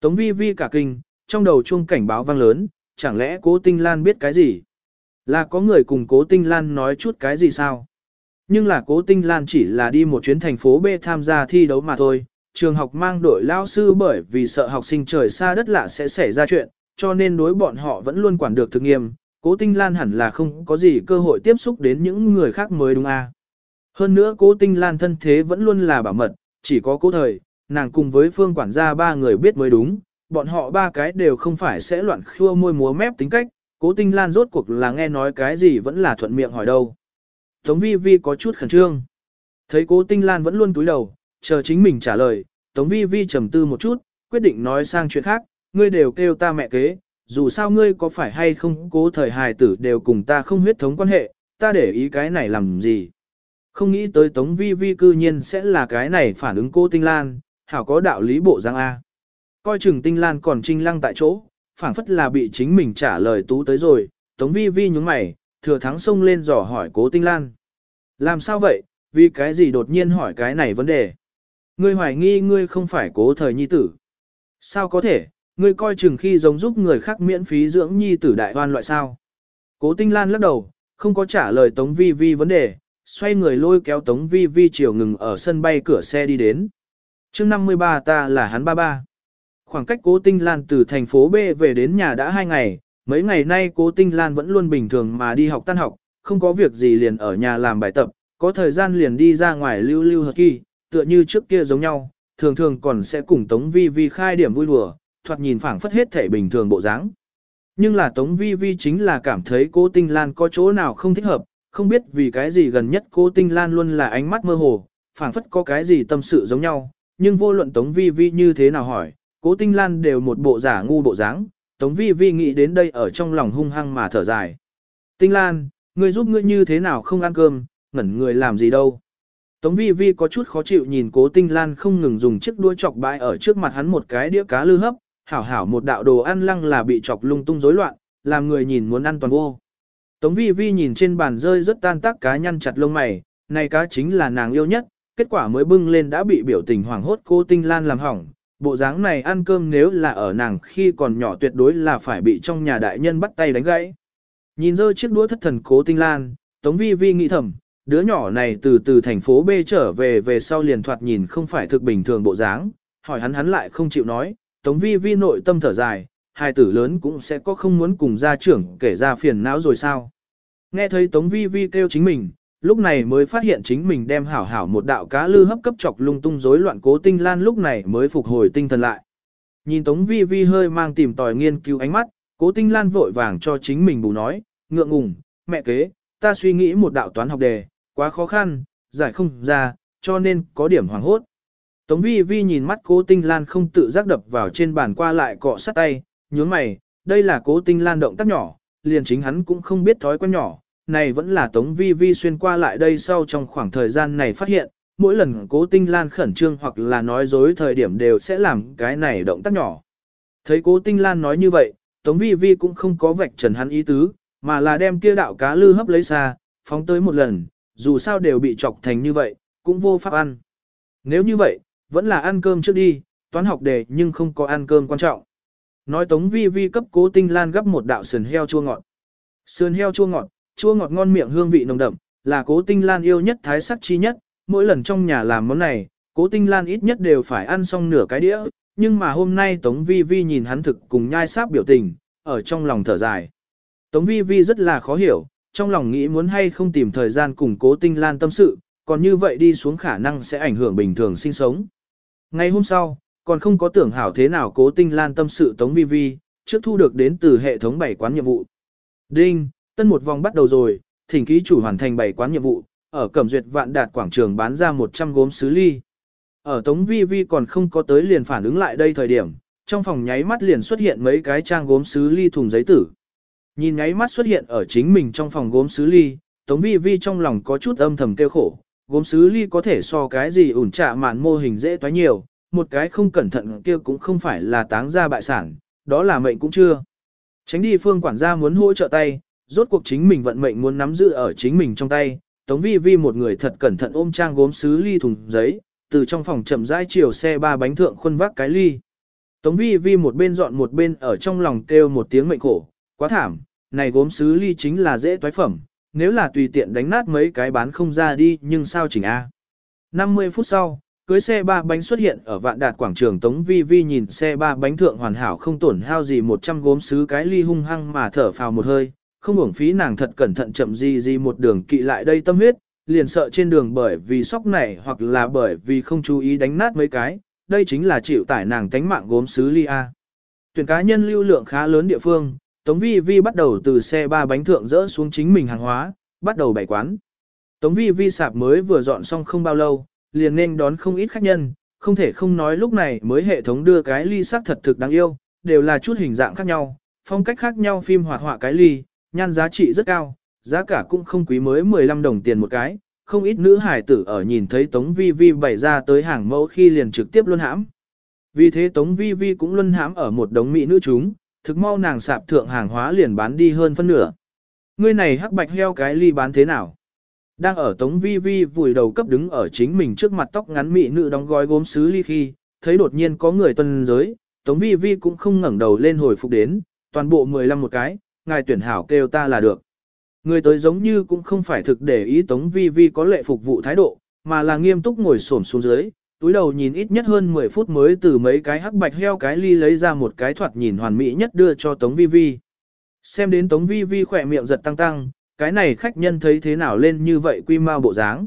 [SPEAKER 1] Tống vi vi cả kinh, trong đầu chuông cảnh báo vang lớn, chẳng lẽ cố tinh lan biết cái gì? Là có người cùng cố tinh lan nói chút cái gì sao? Nhưng là cố tinh lan chỉ là đi một chuyến thành phố B tham gia thi đấu mà thôi. Trường học mang đội lao sư bởi vì sợ học sinh trời xa đất lạ sẽ xảy ra chuyện, cho nên đối bọn họ vẫn luôn quản được thực nghiêm. Cố tinh lan hẳn là không có gì cơ hội tiếp xúc đến những người khác mới đúng à. Hơn nữa cố tinh lan thân thế vẫn luôn là bảo mật, chỉ có cố thời, nàng cùng với phương quản gia ba người biết mới đúng, bọn họ ba cái đều không phải sẽ loạn khua môi múa mép tính cách, cố tinh lan rốt cuộc là nghe nói cái gì vẫn là thuận miệng hỏi đâu. Tống vi vi có chút khẩn trương. Thấy cố tinh lan vẫn luôn túi đầu, chờ chính mình trả lời, Tống vi vi trầm tư một chút, quyết định nói sang chuyện khác, ngươi đều kêu ta mẹ kế, dù sao ngươi có phải hay không cố thời hài tử đều cùng ta không huyết thống quan hệ, ta để ý cái này làm gì. Không nghĩ tới Tống Vi Vi cư nhiên sẽ là cái này phản ứng cô Tinh Lan, hảo có đạo lý bộ giang A. Coi chừng tinh lan còn trinh lăng tại chỗ, phảng phất là bị chính mình trả lời tú tới rồi, tống vi vi nhúng mày, thừa thắng xông lên dò hỏi cố tinh lan. Làm sao vậy, vì cái gì đột nhiên hỏi cái này vấn đề? Ngươi hoài nghi ngươi không phải cố thời nhi tử. Sao có thể, ngươi coi chừng khi giống giúp người khác miễn phí dưỡng nhi tử đại hoan loại sao? Cố tinh lan lắc đầu, không có trả lời tống vi vi vấn đề, xoay người lôi kéo tống vi vi chiều ngừng ở sân bay cửa xe đi đến chương 53 ta là hắn ba ba. Khoảng cách cố tinh lan từ thành phố B về đến nhà đã hai ngày, mấy ngày nay cố tinh lan vẫn luôn bình thường mà đi học tan học, không có việc gì liền ở nhà làm bài tập, có thời gian liền đi ra ngoài lưu lưu hợp kỳ, tựa như trước kia giống nhau, thường thường còn sẽ cùng Tống Vi Vi khai điểm vui đùa, thoạt nhìn phảng phất hết thể bình thường bộ dáng. Nhưng là Tống Vi Vi chính là cảm thấy cố Tinh Lan có chỗ nào không thích hợp, không biết vì cái gì gần nhất cố Tinh Lan luôn là ánh mắt mơ hồ, phảng phất có cái gì tâm sự giống nhau, nhưng vô luận Tống Vi Vi như thế nào hỏi, cố tinh lan đều một bộ giả ngu bộ dáng. Tống Vi Vi nghĩ đến đây ở trong lòng hung hăng mà thở dài. Tinh lan, ngươi giúp ngươi như thế nào không ăn cơm, ngẩn người làm gì đâu. Tống Vi Vi có chút khó chịu nhìn cố tinh lan không ngừng dùng chiếc đuôi chọc bãi ở trước mặt hắn một cái đĩa cá lư hấp, hảo hảo một đạo đồ ăn lăng là bị chọc lung tung rối loạn, làm người nhìn muốn ăn toàn vô. Tống Vi Vi nhìn trên bàn rơi rất tan tác cá nhăn chặt lông mày, này cá chính là nàng yêu nhất, kết quả mới bưng lên đã bị biểu tình hoảng hốt cô Tinh Lan làm hỏng, bộ dáng này ăn cơm nếu là ở nàng khi còn nhỏ tuyệt đối là phải bị trong nhà đại nhân bắt tay đánh gãy. Nhìn rơi chiếc đũa thất thần cố tinh lan, Tống Vi Vi nghĩ thầm, đứa nhỏ này từ từ thành phố B trở về về sau liền thoạt nhìn không phải thực bình thường bộ dáng, hỏi hắn hắn lại không chịu nói, Tống Vi Vi nội tâm thở dài, hai tử lớn cũng sẽ có không muốn cùng gia trưởng kể ra phiền não rồi sao. Nghe thấy Tống Vi Vi kêu chính mình, lúc này mới phát hiện chính mình đem hảo hảo một đạo cá lư hấp cấp chọc lung tung rối loạn cố tinh lan lúc này mới phục hồi tinh thần lại. Nhìn Tống Vi Vi hơi mang tìm tòi nghiên cứu ánh mắt, cố tinh lan vội vàng cho chính mình bù nói, ngượng ngùng, mẹ kế, ta suy nghĩ một đạo toán học đề, quá khó khăn, giải không ra, cho nên có điểm hoàng hốt. Tống Vi Vi nhìn mắt cố tinh lan không tự giác đập vào trên bàn qua lại cọ sát tay, nhướng mày, đây là cố tinh lan động tác nhỏ, liền chính hắn cũng không biết thói quen nhỏ, này vẫn là Tống Vi Vi xuyên qua lại đây sau trong khoảng thời gian này phát hiện, mỗi lần cố tinh lan khẩn trương hoặc là nói dối thời điểm đều sẽ làm cái này động tác nhỏ. Thấy cố tinh lan nói như vậy, Tống Vi Vi cũng không có vạch trần hắn ý tứ, mà là đem kia đạo cá lư hấp lấy xa, phóng tới một lần, dù sao đều bị chọc thành như vậy, cũng vô pháp ăn. Nếu như vậy, vẫn là ăn cơm trước đi, toán học đề nhưng không có ăn cơm quan trọng. Nói Tống Vi Vi cấp cố tinh lan gấp một đạo sườn heo chua ngọt. Sườn heo chua ngọt, chua ngọt ngon miệng hương vị nồng đậm, là cố tinh lan yêu nhất thái sắc chi nhất, mỗi lần trong nhà làm món này, cố tinh lan ít nhất đều phải ăn xong nửa cái đĩa, nhưng mà hôm nay Tống Vi Vi nhìn hắn thực cùng nhai sáp biểu tình, ở trong lòng thở dài. Tống Vi Vi rất là khó hiểu, trong lòng nghĩ muốn hay không tìm thời gian cùng cố tinh lan tâm sự, còn như vậy đi xuống khả năng sẽ ảnh hưởng bình thường sinh sống. Ngày hôm sau, còn không có tưởng hảo thế nào cố tinh lan tâm sự Tống Vi Vi, trước thu được đến từ hệ thống bảy quán nhiệm vụ. Đinh, tân một vòng bắt đầu rồi, thỉnh ký chủ hoàn thành bảy quán nhiệm vụ, ở Cẩm Duyệt Vạn Đạt quảng trường bán ra 100 gốm sứ ly. Ở Tống Vi Vi còn không có tới liền phản ứng lại đây thời điểm, trong phòng nháy mắt liền xuất hiện mấy cái trang gốm sứ ly thùng giấy tử. Nhìn nháy mắt xuất hiện ở chính mình trong phòng gốm sứ ly, Tống Vi Vi trong lòng có chút âm thầm kêu khổ, gốm sứ ly có thể so cái gì ủn trạ mạn mô hình dễ toái nhiều, một cái không cẩn thận kia cũng không phải là táng ra bại sản, đó là mệnh cũng chưa. Tránh đi phương quản gia muốn hỗ trợ tay, rốt cuộc chính mình vận mệnh muốn nắm giữ ở chính mình trong tay, Tống Vi Vi một người thật cẩn thận ôm trang gốm sứ ly thùng giấy, từ trong phòng chậm rãi chiều xe ba bánh thượng khuôn vác cái ly. Tống Vi Vi một bên dọn một bên ở trong lòng kêu một tiếng mệnh khổ, quá thảm, này gốm sứ ly chính là dễ toái phẩm, nếu là tùy tiện đánh nát mấy cái bán không ra đi nhưng sao chỉnh A. 50 phút sau, cưới xe ba bánh xuất hiện ở vạn đạt quảng trường Tống Vi Vi nhìn xe ba bánh thượng hoàn hảo không tổn hao gì 100 gốm sứ cái ly hung hăng mà thở phào một hơi, không uổng phí nàng thật cẩn thận chậm gì gì một đường kỵ lại đây tâm huyết, liền sợ trên đường bởi vì sóc này hoặc là bởi vì không chú ý đánh nát mấy cái, đây chính là chịu tải nàng tánh mạng gốm sứ ly A. Tuyển cá nhân lưu lượng khá lớn địa phương, Tống Vi Vi bắt đầu từ xe ba bánh thượng dỡ xuống chính mình hàng hóa, bắt đầu bày quán. Tống Vi Vi sạp mới vừa dọn xong không bao lâu, liền nên đón không ít khách nhân, không thể không nói lúc này mới hệ thống đưa cái ly sắc thật thực đáng yêu, đều là chút hình dạng khác nhau, phong cách khác nhau phim hoạt họa cái ly, nhan giá trị rất cao, giá cả cũng không quý mới 15 đồng tiền một cái, không ít nữ hải tử ở nhìn thấy Tống Vi Vi bày ra tới hàng mẫu khi liền trực tiếp luân hãm. Vì thế Tống Vi Vi cũng luân hãm ở một đống mỹ nữ chúng, thực mau nàng sạp thượng hàng hóa liền bán đi hơn phân nửa. Ngươi này hắc bạch heo cái ly bán thế nào? Đang ở Tống Vi Vi vùi đầu cấp đứng ở chính mình trước mặt tóc ngắn mỹ nữ đóng gói gốm sứ ly khi, thấy đột nhiên có người tuần giới, Tống Vi Vi cũng không ngẩng đầu lên hồi phục đến, toàn bộ 15 một cái, ngài tuyển hảo kêu ta là được. Người tới giống như cũng không phải thực để ý Tống Vi Vi có lệ phục vụ thái độ, mà là nghiêm túc ngồi xổm xuống dưới, túi đầu nhìn ít nhất hơn 10 phút mới từ mấy cái hắc bạch heo cái ly lấy ra một cái thoạt nhìn hoàn mỹ nhất đưa cho Tống Vi Vi. Xem đến Tống Vi Vi khỏe miệng giật tăng tăng, cái này khách nhân thấy thế nào lên như vậy quy mau bộ dáng.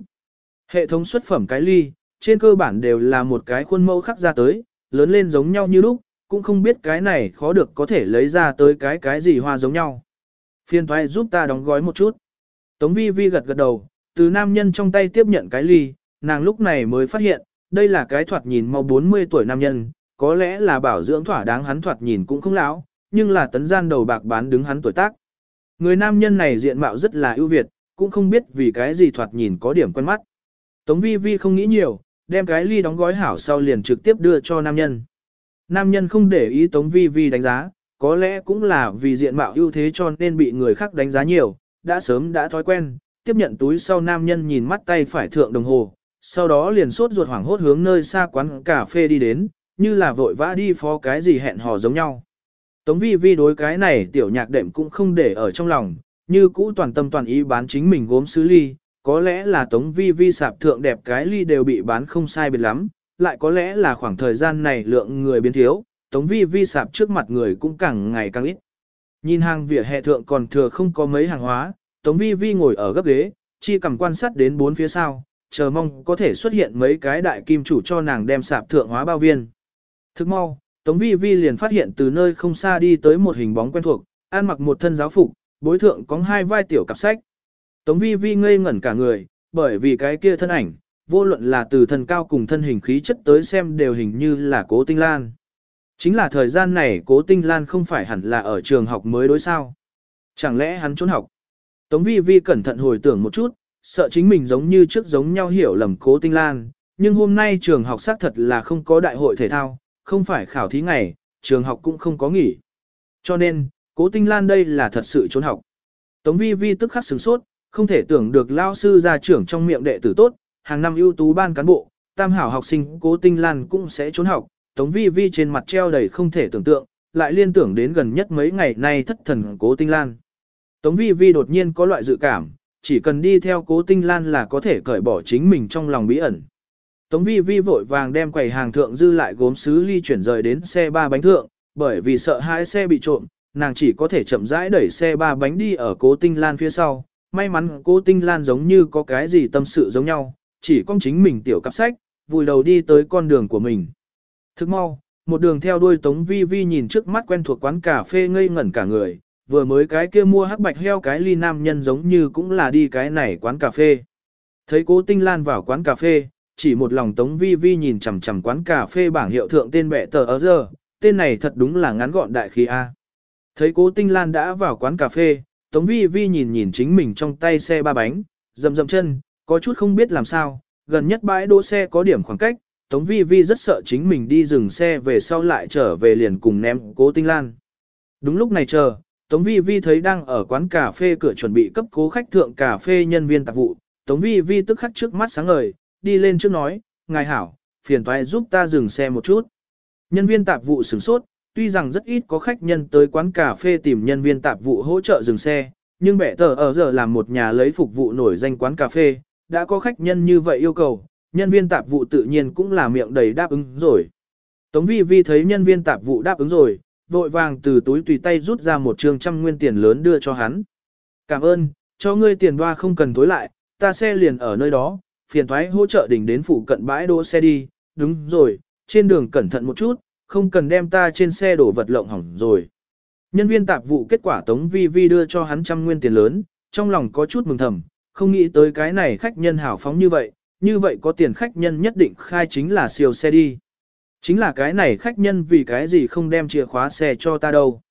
[SPEAKER 1] Hệ thống xuất phẩm cái ly, trên cơ bản đều là một cái khuôn mẫu khắc ra tới, lớn lên giống nhau như lúc, cũng không biết cái này khó được có thể lấy ra tới cái cái gì hoa giống nhau. Phiên thoại giúp ta đóng gói một chút. Tống vi vi gật gật đầu, từ nam nhân trong tay tiếp nhận cái ly, nàng lúc này mới phát hiện, đây là cái thoạt nhìn mau 40 tuổi nam nhân, có lẽ là bảo dưỡng thỏa đáng hắn thoạt nhìn cũng không lão, nhưng là tấn gian đầu bạc bán đứng hắn tuổi tác. Người nam nhân này diện mạo rất là ưu việt, cũng không biết vì cái gì thoạt nhìn có điểm quen mắt. Tống vi vi không nghĩ nhiều, đem cái ly đóng gói hảo sau liền trực tiếp đưa cho nam nhân. Nam nhân không để ý Tống vi vi đánh giá, có lẽ cũng là vì diện mạo ưu thế cho nên bị người khác đánh giá nhiều, đã sớm đã thói quen, tiếp nhận túi sau nam nhân nhìn mắt tay phải thượng đồng hồ, sau đó liền sốt ruột hoảng hốt hướng nơi xa quán cà phê đi đến, như là vội vã đi phó cái gì hẹn hò giống nhau. Tống vi vi đối cái này tiểu nhạc đệm cũng không để ở trong lòng, như cũ toàn tâm toàn ý bán chính mình gốm sứ ly, có lẽ là tống vi vi sạp thượng đẹp cái ly đều bị bán không sai biệt lắm, lại có lẽ là khoảng thời gian này lượng người biến thiếu, tống vi vi sạp trước mặt người cũng càng ngày càng ít. Nhìn hàng vỉa hè thượng còn thừa không có mấy hàng hóa, tống vi vi ngồi ở gấp ghế, chi cầm quan sát đến bốn phía sau, chờ mong có thể xuất hiện mấy cái đại kim chủ cho nàng đem sạp thượng hóa bao viên. Thức mau, Tống Vi Vi liền phát hiện từ nơi không xa đi tới một hình bóng quen thuộc, ăn mặc một thân giáo phục, bối thượng có hai vai tiểu cặp sách. Tống Vi Vi ngây ngẩn cả người, bởi vì cái kia thân ảnh, vô luận là từ thân cao cùng thân hình khí chất tới xem đều hình như là cố tinh lan. Chính là thời gian này cố tinh lan không phải hẳn là ở trường học mới đối sao. Chẳng lẽ hắn trốn học? Tống Vi Vi cẩn thận hồi tưởng một chút, sợ chính mình giống như trước giống nhau hiểu lầm cố tinh lan, nhưng hôm nay trường học xác thật là không có đại hội thể thao, không phải khảo thí ngày, trường học cũng không có nghỉ. Cho nên, cố tinh lan đây là thật sự trốn học. Tống vi vi tức khắc sửng sốt, không thể tưởng được lao sư ra trưởng trong miệng đệ tử tốt, hàng năm ưu tú ban cán bộ, tam hảo học sinh cố tinh lan cũng sẽ trốn học. Tống vi vi trên mặt treo đầy không thể tưởng tượng, lại liên tưởng đến gần nhất mấy ngày nay thất thần cố tinh lan. Tống vi vi đột nhiên có loại dự cảm, chỉ cần đi theo cố tinh lan là có thể cởi bỏ chính mình trong lòng bí ẩn. Tống vi vi vội vàng đem quầy hàng thượng dư lại gốm sứ ly chuyển rời đến xe ba bánh thượng, bởi vì sợ hai xe bị trộm, nàng chỉ có thể chậm rãi đẩy xe ba bánh đi ở cố tinh lan phía sau. May mắn cố tinh lan giống như có cái gì tâm sự giống nhau, chỉ con chính mình tiểu cặp sách, vùi đầu đi tới con đường của mình. Thức mau, một đường theo đuôi Tống Vi Vi nhìn trước mắt quen thuộc quán cà phê ngây ngẩn cả người, vừa mới cái kia mua hắc bạch heo cái ly nam nhân giống như cũng là đi cái này quán cà phê. Thấy cố tinh lan vào quán cà phê, chỉ một lòng Tống Vi Vi nhìn chằm chằm quán cà phê bảng hiệu thượng tên bệ tờ ở giờ, tên này thật đúng là ngắn gọn đại khí A. Thấy cố tinh lan đã vào quán cà phê, Tống Vi Vi nhìn nhìn chính mình trong tay xe ba bánh, dầm dầm chân, có chút không biết làm sao, gần nhất bãi đỗ xe có điểm khoảng cách, Tống Vi Vi rất sợ chính mình đi dừng xe về sau lại trở về liền cùng ném cố tinh lan. Đúng lúc này chờ, Tống Vi Vi thấy đang ở quán cà phê cửa chuẩn bị cấp cố khách thượng cà phê nhân viên tạp vụ, Tống Vi Vi tức khắc trước mắt sáng ngời, đi lên trước nói, ngài hảo, phiền toái giúp ta dừng xe một chút. Nhân viên tạp vụ sửng sốt, tuy rằng rất ít có khách nhân tới quán cà phê tìm nhân viên tạp vụ hỗ trợ dừng xe, nhưng bẻ tờ ở giờ làm một nhà lấy phục vụ nổi danh quán cà phê, đã có khách nhân như vậy yêu cầu, nhân viên tạp vụ tự nhiên cũng là miệng đầy đáp ứng rồi. Tống vi vi thấy nhân viên tạp vụ đáp ứng rồi, vội vàng từ túi tùy tay rút ra một trường trăm nguyên tiền lớn đưa cho hắn. Cảm ơn, cho ngươi tiền đoa không cần tối lại, ta xe liền ở nơi đó, phiền thoái hỗ trợ đỉnh đến phụ cận bãi đỗ xe đi, đúng rồi, trên đường cẩn thận một chút, không cần đem ta trên xe đổ vật lộng hỏng rồi. Nhân viên tạp vụ kết quả Tống Vi Vi đưa cho hắn trăm nguyên tiền lớn, trong lòng có chút mừng thầm, không nghĩ tới cái này khách nhân hảo phóng như vậy, như vậy có tiền khách nhân nhất định khai chính là siêu xe đi. Chính là cái này khách nhân vì cái gì không đem chìa khóa xe cho ta đâu.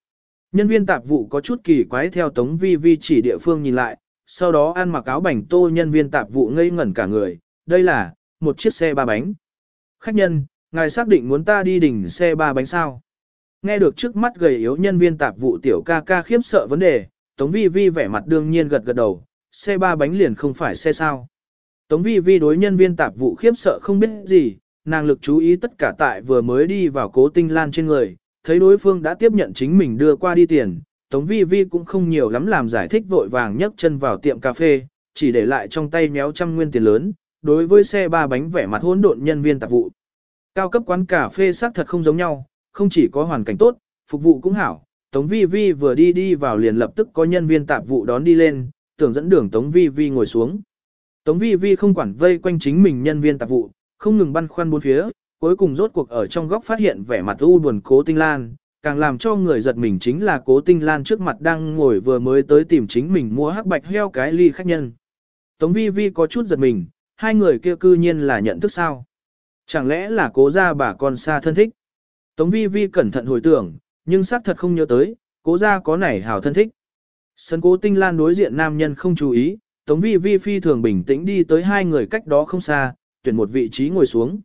[SPEAKER 1] Nhân viên tạp vụ có chút kỳ quái theo Tống Vi Vi chỉ địa phương nhìn lại, sau đó ăn mặc áo bảnh tô nhân viên tạp vụ ngây ngẩn cả người, đây là, một chiếc xe ba bánh. Khách nhân, ngài xác định muốn ta đi đỉnh xe ba bánh sao? Nghe được trước mắt gầy yếu nhân viên tạp vụ tiểu ca ca khiếp sợ vấn đề, Tống Vi Vi vẻ mặt đương nhiên gật gật đầu, xe ba bánh liền không phải xe sao. Tống Vi Vi đối nhân viên tạp vụ khiếp sợ không biết gì, nàng lực chú ý tất cả tại vừa mới đi vào cố tinh lan trên người, thấy đối phương đã tiếp nhận chính mình đưa qua đi tiền, Tống Vi Vi cũng không nhiều lắm làm giải thích vội vàng nhấc chân vào tiệm cà phê, chỉ để lại trong tay méo trăm nguyên tiền lớn, đối với xe ba bánh vẻ mặt hỗn độn nhân viên tạp vụ. Cao cấp quán cà phê xác thật không giống nhau, không chỉ có hoàn cảnh tốt, phục vụ cũng hảo. Tống Vi Vi vừa đi đi vào liền lập tức có nhân viên tạp vụ đón đi lên, tưởng dẫn đường Tống Vi Vi ngồi xuống. Tống Vi Vi không quản vây quanh chính mình nhân viên tạp vụ, không ngừng băn khoăn bốn phía, cuối cùng rốt cuộc ở trong góc phát hiện vẻ mặt u buồn cố tinh lan, càng làm cho người giật mình chính là cố tinh lan trước mặt đang ngồi vừa mới tới tìm chính mình mua hắc bạch heo cái ly khách nhân. Tống vi vi có chút giật mình, hai người kia cư nhiên là nhận thức sao. Chẳng lẽ là cố gia bà con xa thân thích. Tống vi vi cẩn thận hồi tưởng, nhưng xác thật không nhớ tới, cố gia có nảy hào thân thích. Sân cố tinh lan đối diện nam nhân không chú ý, Tống vi vi phi thường bình tĩnh đi tới hai người cách đó không xa, tuyển một vị trí ngồi xuống.